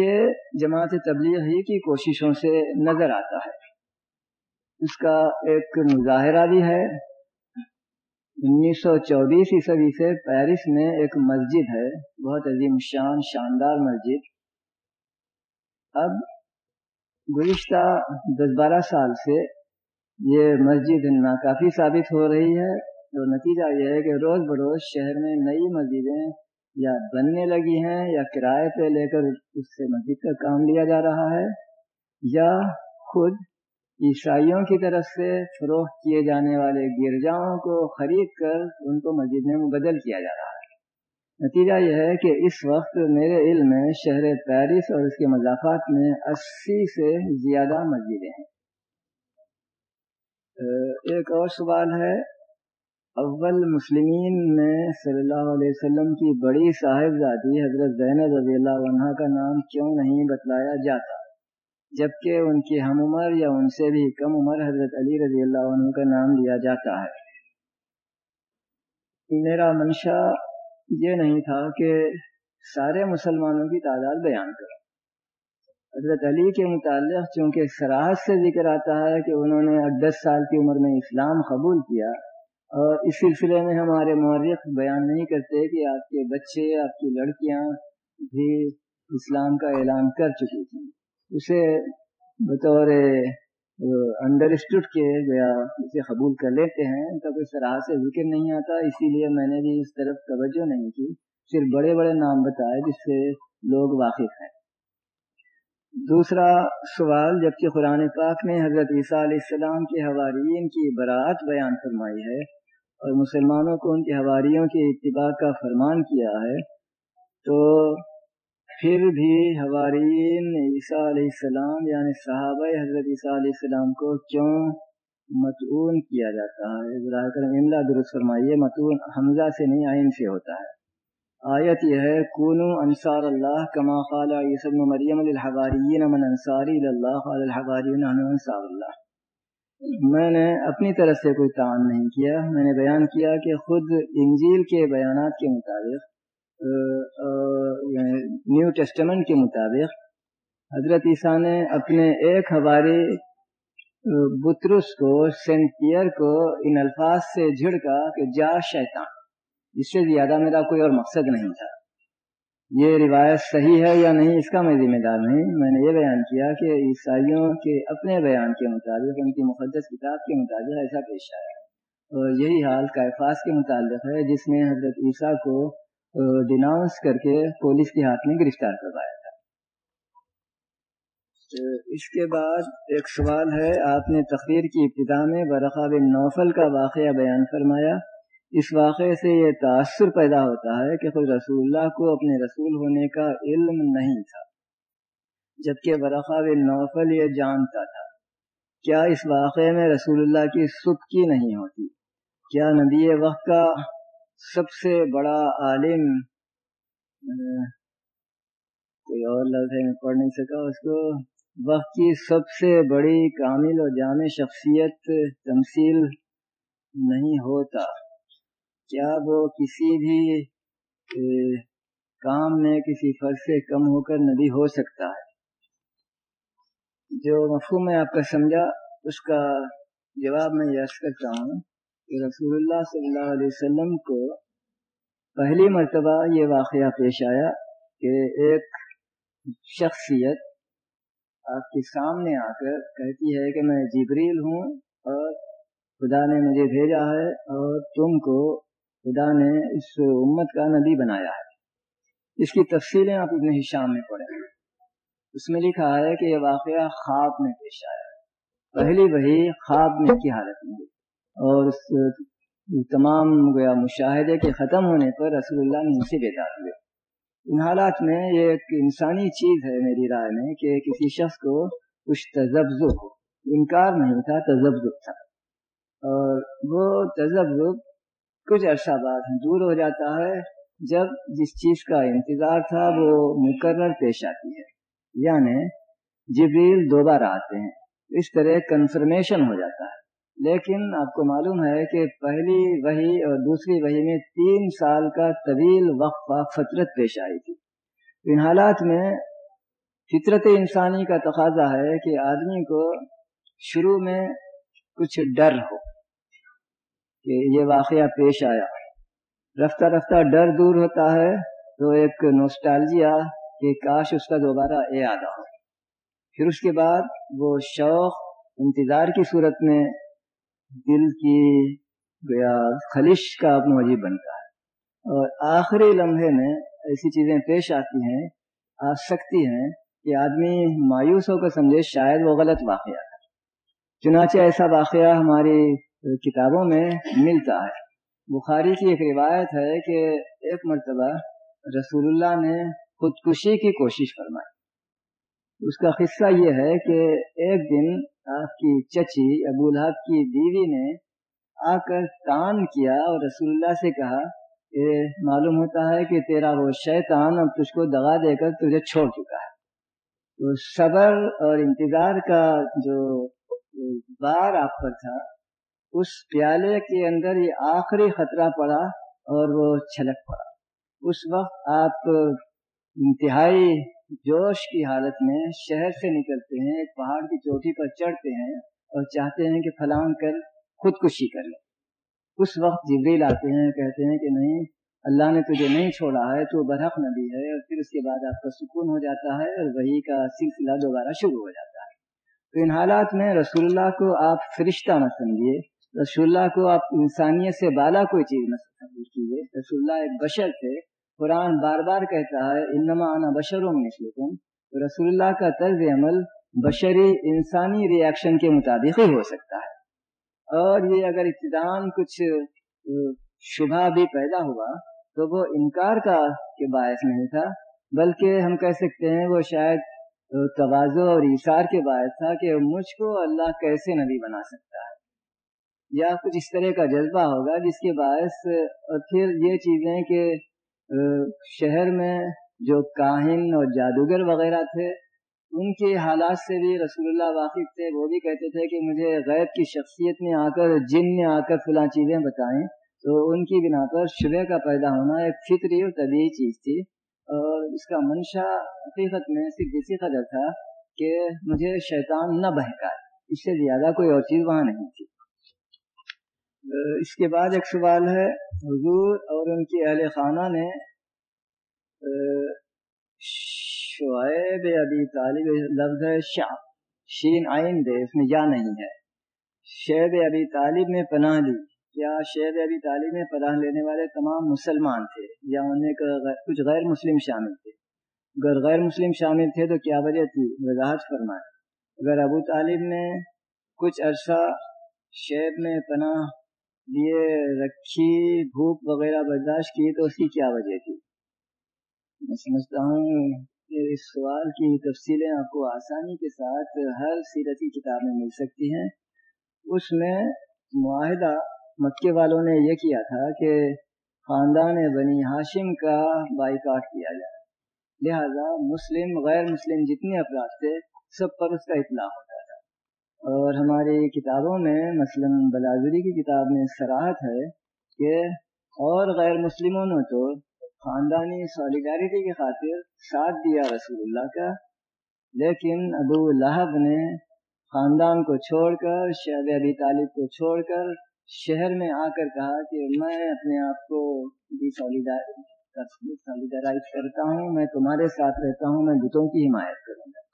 یہ جماعت تبلیغ ہی کی کوششوں سے نظر آتا ہے۔ اس کا ایک مظاہرہ بھی ہے۔ انیس سو چوبیس عیسوی سے پیرس میں ایک مسجد ہے۔ بہت عظیم شان، شاندار مسجد۔ اب گزشتہ دس بارہ سال سے یہ مسجد ناکافی ثابت ہو رہی ہے۔ تو نتیجہ یہ ہے کہ روز بروز شہر میں نئی مسجدیں یا بننے لگی ہیں یا کرائے پہ لے کر اس سے مسجد کا کام لیا جا رہا ہے، یا خود عیسائیوں کی طرف سے فروخت کیے جانے والے گرجاؤں کو خرید کر ان کو مسجد میں مبدل کیا جا رہا ہے۔ نتیجہ یہ ہے کہ اس وقت میرے علم میں شہر پیرس اور اس کے مضافات میں اسی سے زیادہ مسجدیں ہیں۔ ایک اور سوال ہے۔ اول مسلمین میں صلی اللہ علیہ وسلم کی بڑی صاحبزادی حضرت زینب رضی اللہ عنہ کا نام کیوں نہیں بتلایا جاتا؟ جبکہ ان کی ہم عمر یا ان سے بھی کم عمر حضرت علی رضی اللہ عنہ کا نام لیا جاتا ہے۔ میرا منشا یہ نہیں تھا کہ سارے مسلمانوں کی تعداد بیان کرو حضرت علی کے متعلق چونکہ سراحت سے ذکر آتا ہے کہ انہوں نے دس سال کی عمر میں اسلام قبول کیا اور اس سلسلے میں ہمارے مورخ بیان نہیں کرتے کہ آپ کے بچے، آپ کی لڑکیاں بھی اسلام کا اعلان کر چکی تھیں۔ اسے بطور انڈرسٹوڈ کے یا اسے قبول کر لیتے ہیں، ان کا کوئی سراہ سے ذکر نہیں آتا، اسی لیے میں نے بھی اس طرف توجہ نہیں کی۔ صرف بڑے بڑے نام بتائے جس سے لوگ واقف ہیں۔ دوسرا سوال، جبکہ قرآن پاک نے حضرت عیسیٰ علیہ السلام کے حوارین کی برات بیان فرمائی ہے اور مسلمانوں کو ان کے حواریوں کی اتباع کا فرمان کیا ہے، تو پھر بھی حوارین عیسیٰ علیہ السلام یعنی صحابہ حضرت عیسیٰ علیہ السلام کو کیوں متعون کیا جاتا ہے؟ براہ کرم املا درست فرمائیے، متعون حمزہ سے نہیں، آئین سے ہوتا ہے۔ آیت یہ ہے، کونو انصار اللہ کما قال عیسی بن مریم للحواریین من انصاری اللہ الحواریون انصار اللہ۔ میں نے اپنی طرف سے کوئی تعان نہیں کیا۔ میں نے بیان کیا کہ خود انجیل کے بیانات کے مطابق یعنی نیو ٹیسٹمنٹ کے مطابق، حضرت عیسیٰ نے اپنے ایک ہمارے بترس کو، سینٹ پیئر کو ان الفاظ سے جھڑکا کہ جا شیطان۔ اس سے زیادہ میرا کوئی اور مقصد نہیں تھا۔ یہ روایت صحیح ہے یا نہیں، اس کا میں ذمہ دار نہیں۔ میں نے یہ بیان کیا کہ عیسائیوں کے اپنے بیان کے مطابق ان کی مقدس کتاب کے مطابق ایسا پیش آیا۔ اور یہی حال کائفاس کے متعلق ہے، جس نے حضرت عیسیٰ کو ڈیناؤنس کر کے پولیس کے ہاتھ میں گرفتار کروایا تھا۔ اس کے بعد ایک سوال ہے۔ آپ نے تقریر کی ابتدا میں برقع بن نوفل کا واقعہ بیان فرمایا۔ اس واقعے سے یہ تاثر پیدا ہوتا ہے کہ خود رسول اللہ کو اپنے رسول ہونے کا علم نہیں تھا، جبکہ برقع بن نوفل یہ جانتا تھا۔ کیا اس واقعے میں رسول اللہ کی سب نہیں ہوتی؟ کیا نبی وقت کا سب سے بڑا عالم؟ کوئی اور لفظ ہے میں پڑھ نہیں سکا اس کو۔ وقت کی سب سے بڑی کامل اور جامع شخصیت تمثیل نہیں ہوتا۔ کیا وہ کسی بھی کام میں کسی فرض سے کم ہو کر نبی ہو سکتا ہے۔ جو مفہوم میں آپ کا سمجھا، اس کا جواب میں یس کرتا ہوں کہ رسول اللہ صلی اللہ علیہ وسلم کو پہلی مرتبہ یہ واقعہ پیش آیا کہ ایک شخصیت آپ کے سامنے آ کر کہتی ہے کہ میں جبریل ہوں اور خدا نے مجھے بھیجا ہے اور تم کو خدا نے اس امت کا نبی بنایا ہے۔ اس کی تفصیلیں آپ اپنے شام میں پڑھیں۔ اس میں لکھا ہے کہ یہ واقعہ خواب میں پیش آیا۔ پہلی وہی خواب میں کی حالت میں۔ اور اس تمام گویا مشاہدے کے ختم ہونے پر رسول اللہ نے اسے بیدار ہوئے۔ ان حالات میں یہ ایک انسانی چیز ہے میری رائے میں کہ کسی شخص کو کچھ تجزب ہو۔ انکار نہیں تھا تجزب تھا۔ اور وہ تجزب کچھ عرصہ بعد دور ہو جاتا ہے جب جس چیز کا انتظار تھا وہ مقرر پیش آتی ہے۔ یعنی جبریل دوبارہ آتے ہیں۔ اس طرح کنفرمیشن ہو جاتا ہے۔ لیکن آپ کو معلوم ہے کہ پہلی وہی اور دوسری وہی میں تین سال کا طویل وقفہ فطرت پیش آئی تھی۔ ان حالات میں فطرت انسانی کا تقاضا ہے کہ آدمی کو شروع میں کچھ ڈر ہو۔ کہ یہ واقعہ پیش آیا۔ رفتہ رفتہ ڈر دور ہوتا ہے تو ایک نوسٹالجیا کہ کاش اس کا دوبارہ اے آدھا ہو پھر اس کے بعد وہ شوق، انتظار کی صورت میں دل کی گیا خلش کا موجب بنتا ہے۔ اور آخری لمحے میں ایسی چیزیں پیش آتی ہیں، آ سکتی ہیں کہ آدمی مایوس ہو کر سمجھے شاید وہ غلط واقعہ تھا چنانچہ ایسا واقعہ ہماری کتابوں میں ملتا ہے۔ بخاری کی ایک روایت ہے کہ ایک مرتبہ رسول اللہ نے خودکشی کی کوشش فرمائی۔ اس کا قصہ یہ ہے کہ ایک دن آپ کی چچی ابو الحب کی بیوی نے آ کر تان کیا اور رسول اللہ سے کہا کہ معلوم ہوتا ہے کہ تیرا وہ شیطان اب تجھ کو دگا دے کر تجھے چھوڑ چکا ہے۔ تو صبر اور انتظار کا جو بار آپ پر تھا اس پیالے کے اندر یہ آخری خطرہ پڑا اور وہ چھلک پڑا۔ اس وقت آپ انتہائی جوش کی حالت میں شہر سے نکلتے ہیں، ایک پہاڑ کی چوٹی پر چڑھتے ہیں اور چاہتے ہیں کہ فلان کر خودکشی کر لیں۔ اس وقت جبریل آتے ہیں، کہتے ہیں کہ نہیں، اللہ نے تجھے نہیں چھوڑا ہے، تو برحق نبی ہے، اور پھر اس کے بعد آپ کا سکون ہو جاتا ہے اور وہی کا سلسلہ دوبارہ شروع ہو جاتا ہے۔ تو ان حالات میں رسول اللہ کو آپ فرشتہ نہ سمجھیے۔ رسول اللہ کو آپ انسانیت سے بالا کوئی چیز نہ کیجیے۔ رسول اللہ ایک بشر تھے۔ قرآن بار بار کہتا ہے، انما انا بشروں میں تو رسول اللہ کا طرز عمل بشری انسانی ریاکشن کے مطابق ہی ہو سکتا ہے۔ اور یہ اگر ابتدان کچھ شبہ بھی پیدا ہوا تو وہ انکار کا کے باعث نہیں تھا، بلکہ ہم کہہ سکتے ہیں وہ شاید توازو اور اثار کے باعث تھا کہ مجھ کو اللہ کیسے نبی بنا سکتا ہے۔ یا کچھ اس طرح کا جذبہ ہوگا جس کے باعث پھر یہ چیزیں کہ شہر میں جو کاہن اور جادوگر وغیرہ تھے، ان کے حالات سے بھی رسول اللہ واقف تھے۔ وہ بھی کہتے تھے کہ مجھے غیب کی شخصیت میں آ کر، جن نے آ کر فلاں چیزیں بتائیں۔ تو ان کی بنا پر شبہ کا پیدا ہونا ایک فطری اور طبیعی چیز تھی۔ اور اس کا منشا حقیقت میں صرف اسی قدر تھا کہ مجھے شیطان نہ بہکائے۔ اس سے زیادہ کوئی اور چیز وہاں نہیں تھی۔ اس کے بعد ایک سوال ہے، حضور اور ان کی اہل خانہ نے شعیب ابھی طالب لفظ ہے شاہ شین آئین دے، اس میں یا نہیں ہے۔ شعیب ابھی طالب میں پناہ لی۔ کیا شعیب ابھی طالب میں پناہ لینے والے تمام مسلمان تھے یا انہیں کچھ غیر مسلم شامل تھے؟ اگر غیر مسلم شامل تھے تو کیا وجہ تھی؟ وضاحت فرمائے اگر ابو طالب نے کچھ عرصہ شعیب میں پناہ لیے رکھی بھوک وغیرہ برداشت کی تو اس کی کیا وجہ تھی میں سمجھتا ہوں کہ اس سوال کی تفصیلیں آپ کو آسانی کے ساتھ ہر سیرتی کتاب میں مل سکتی ہیں۔ اس میں معاہدہ مکے والوں نے یہ کیا تھا کہ خاندان بنی ہاشم کا بائی کاٹ کیا جائے۔ لہذا مسلم، غیر مسلم جتنے افراد تھے، سب پر اس کا اطلاع ہوتا اور ہماری کتابوں میں، مثلا بلازری کی کتاب میں سراحت ہے کہ اور غیر مسلموں نے تو خاندانی سالیگارٹی کی خاطر ساتھ دیا رسول اللہ کا، لیکن ابو لہب نے خاندان کو چھوڑ کر شہد ابی طالب کو چھوڑ کر شہر میں آ کر کہا کہ میں اپنے آپ کو بھی سالیدرائز کرتا ہوں، میں تمہارے ساتھ رہتا ہوں، میں بتوں کی حمایت کروں گا۔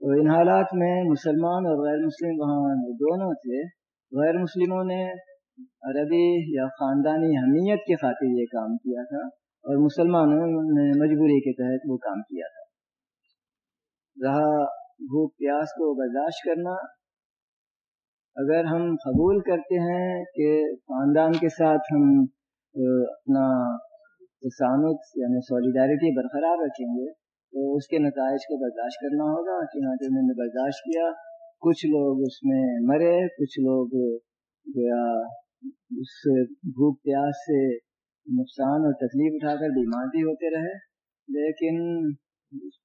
تو ان حالات میں مسلمان اور غیر مسلم وہاں دونوں تھے۔ غیر مسلموں نے عربی یا خاندانی حمیت کی خاطر یہ کام کیا تھا اور مسلمانوں نے مجبوری کے تحت وہ کام کیا تھا۔ رہا، بھوک، پیاس کو برداشت کرنا۔ اگر ہم قبول کرتے ہیں کہ خاندان کے ساتھ ہم اپنا تسانت یعنی سولیڈیرٹی برقرار رکھیں گے اس کے نتائج کو برداشت کرنا ہوگا چنانچہ ہاں انہوں نے برداشت کیا، کچھ لوگ اس میں مرے، کچھ لوگ گویا اس بھوک پیاس سے نقصان اور تکلیف اٹھا کر بیمار بھی ہوتے رہے۔ لیکن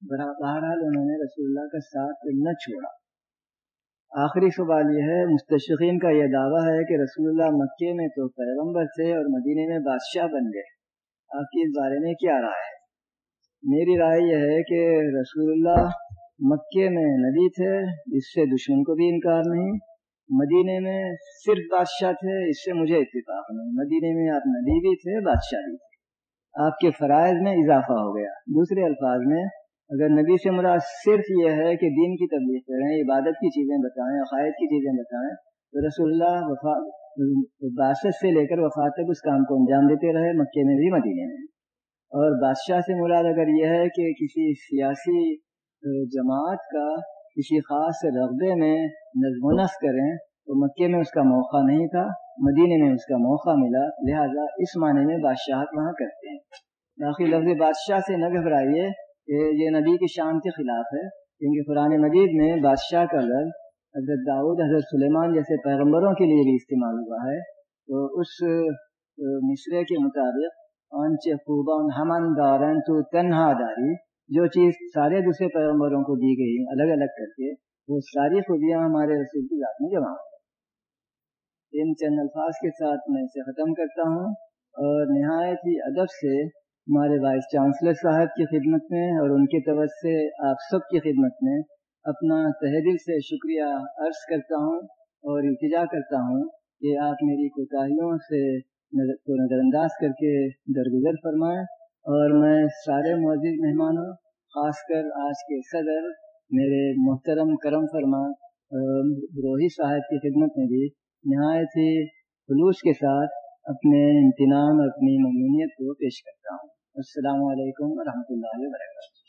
بہرحال انہوں نے رسول اللہ کا ساتھ نہ چھوڑا۔ آخری سوال یہ ہے مستشقین کا یہ دعویٰ ہے کہ رسول اللہ مکے میں تو پیغمبر تھے اور مدینے میں بادشاہ بن گئے۔ آپ کی اس بارے میں کیا رائے ہے؟ میری رائے یہ ہے کہ رسول اللہ مکے میں نبی تھے، اس سے دشمن کو بھی انکار نہیں۔ مدینے میں صرف بادشاہ تھے، اس سے مجھے اتفاق نہیں۔ مدینے میں آپ نبی بھی تھے، بادشاہ بھی تھے۔ آپ کے فرائض میں اضافہ ہو گیا۔ دوسرے الفاظ میں، اگر نبی سے مراد صرف یہ ہے کہ دین کی تبلیغ کریں، عبادت کی چیزیں بتائیں، عقائد کی چیزیں بتائیں، تو رسول اللہ وفات باسط سے لے کر وفات تک اس کام کو انجام دیتے رہے، مکے میں بھی، مدینے میں۔ اور بادشاہ سے مراد اگر یہ ہے کہ کسی سیاسی جماعت کا کسی خاص رقبے میں نظم و نسق کریں، تو مکے میں اس کا موقع نہیں تھا، مدینے میں اس کا موقع ملا، لہذا اس معنی میں بادشاہت وہاں کرتے ہیں۔ باقی لفظ بادشاہ سے نہ گھبرائیے کہ یہ نبی کی شان کے خلاف ہے، کیونکہ قرآن مجید میں بادشاہ کا لفظ حضرت داؤد، حضرت سلیمان جیسے پیغمبروں کے لیے بھی استعمال ہوا ہے۔ تو اس مصرے کے مطابق انچ خوبان ہمن دارن تو تنہا داری، جو چیز سارے دوسرے پیغمبروں کو دی گئی، الگ الگ کر کے، وہ ساری خوبیاں ہمارے رسول کی ذات میں جمع ہو ان چند الفاظ کے ساتھ میں اسے ختم کرتا ہوں اور نہایت ہی ادب سے ہمارے وائس چانسلر صاحب کی خدمت میں اور ان کی طرف سے آپ سب کی خدمت میں اپنا تہ دل سے شکریہ عرض کرتا ہوں اور التجا کرتا ہوں کہ آپ میری کوتاہیوں سے کو نظر انداز کر کے درگزر فرمائیں اور میں سارے موجود مہمانوں خاص کر آج کے صدر میرے محترم کرم فرما روحی صاحب کی خدمت میں بھی نہایت ہی خلوص کے ساتھ اپنے امتنان اور اپنی ممنونیت کو پیش کرتا ہوں۔ السلام علیکم ورحمۃ اللہ وبرکاتہ۔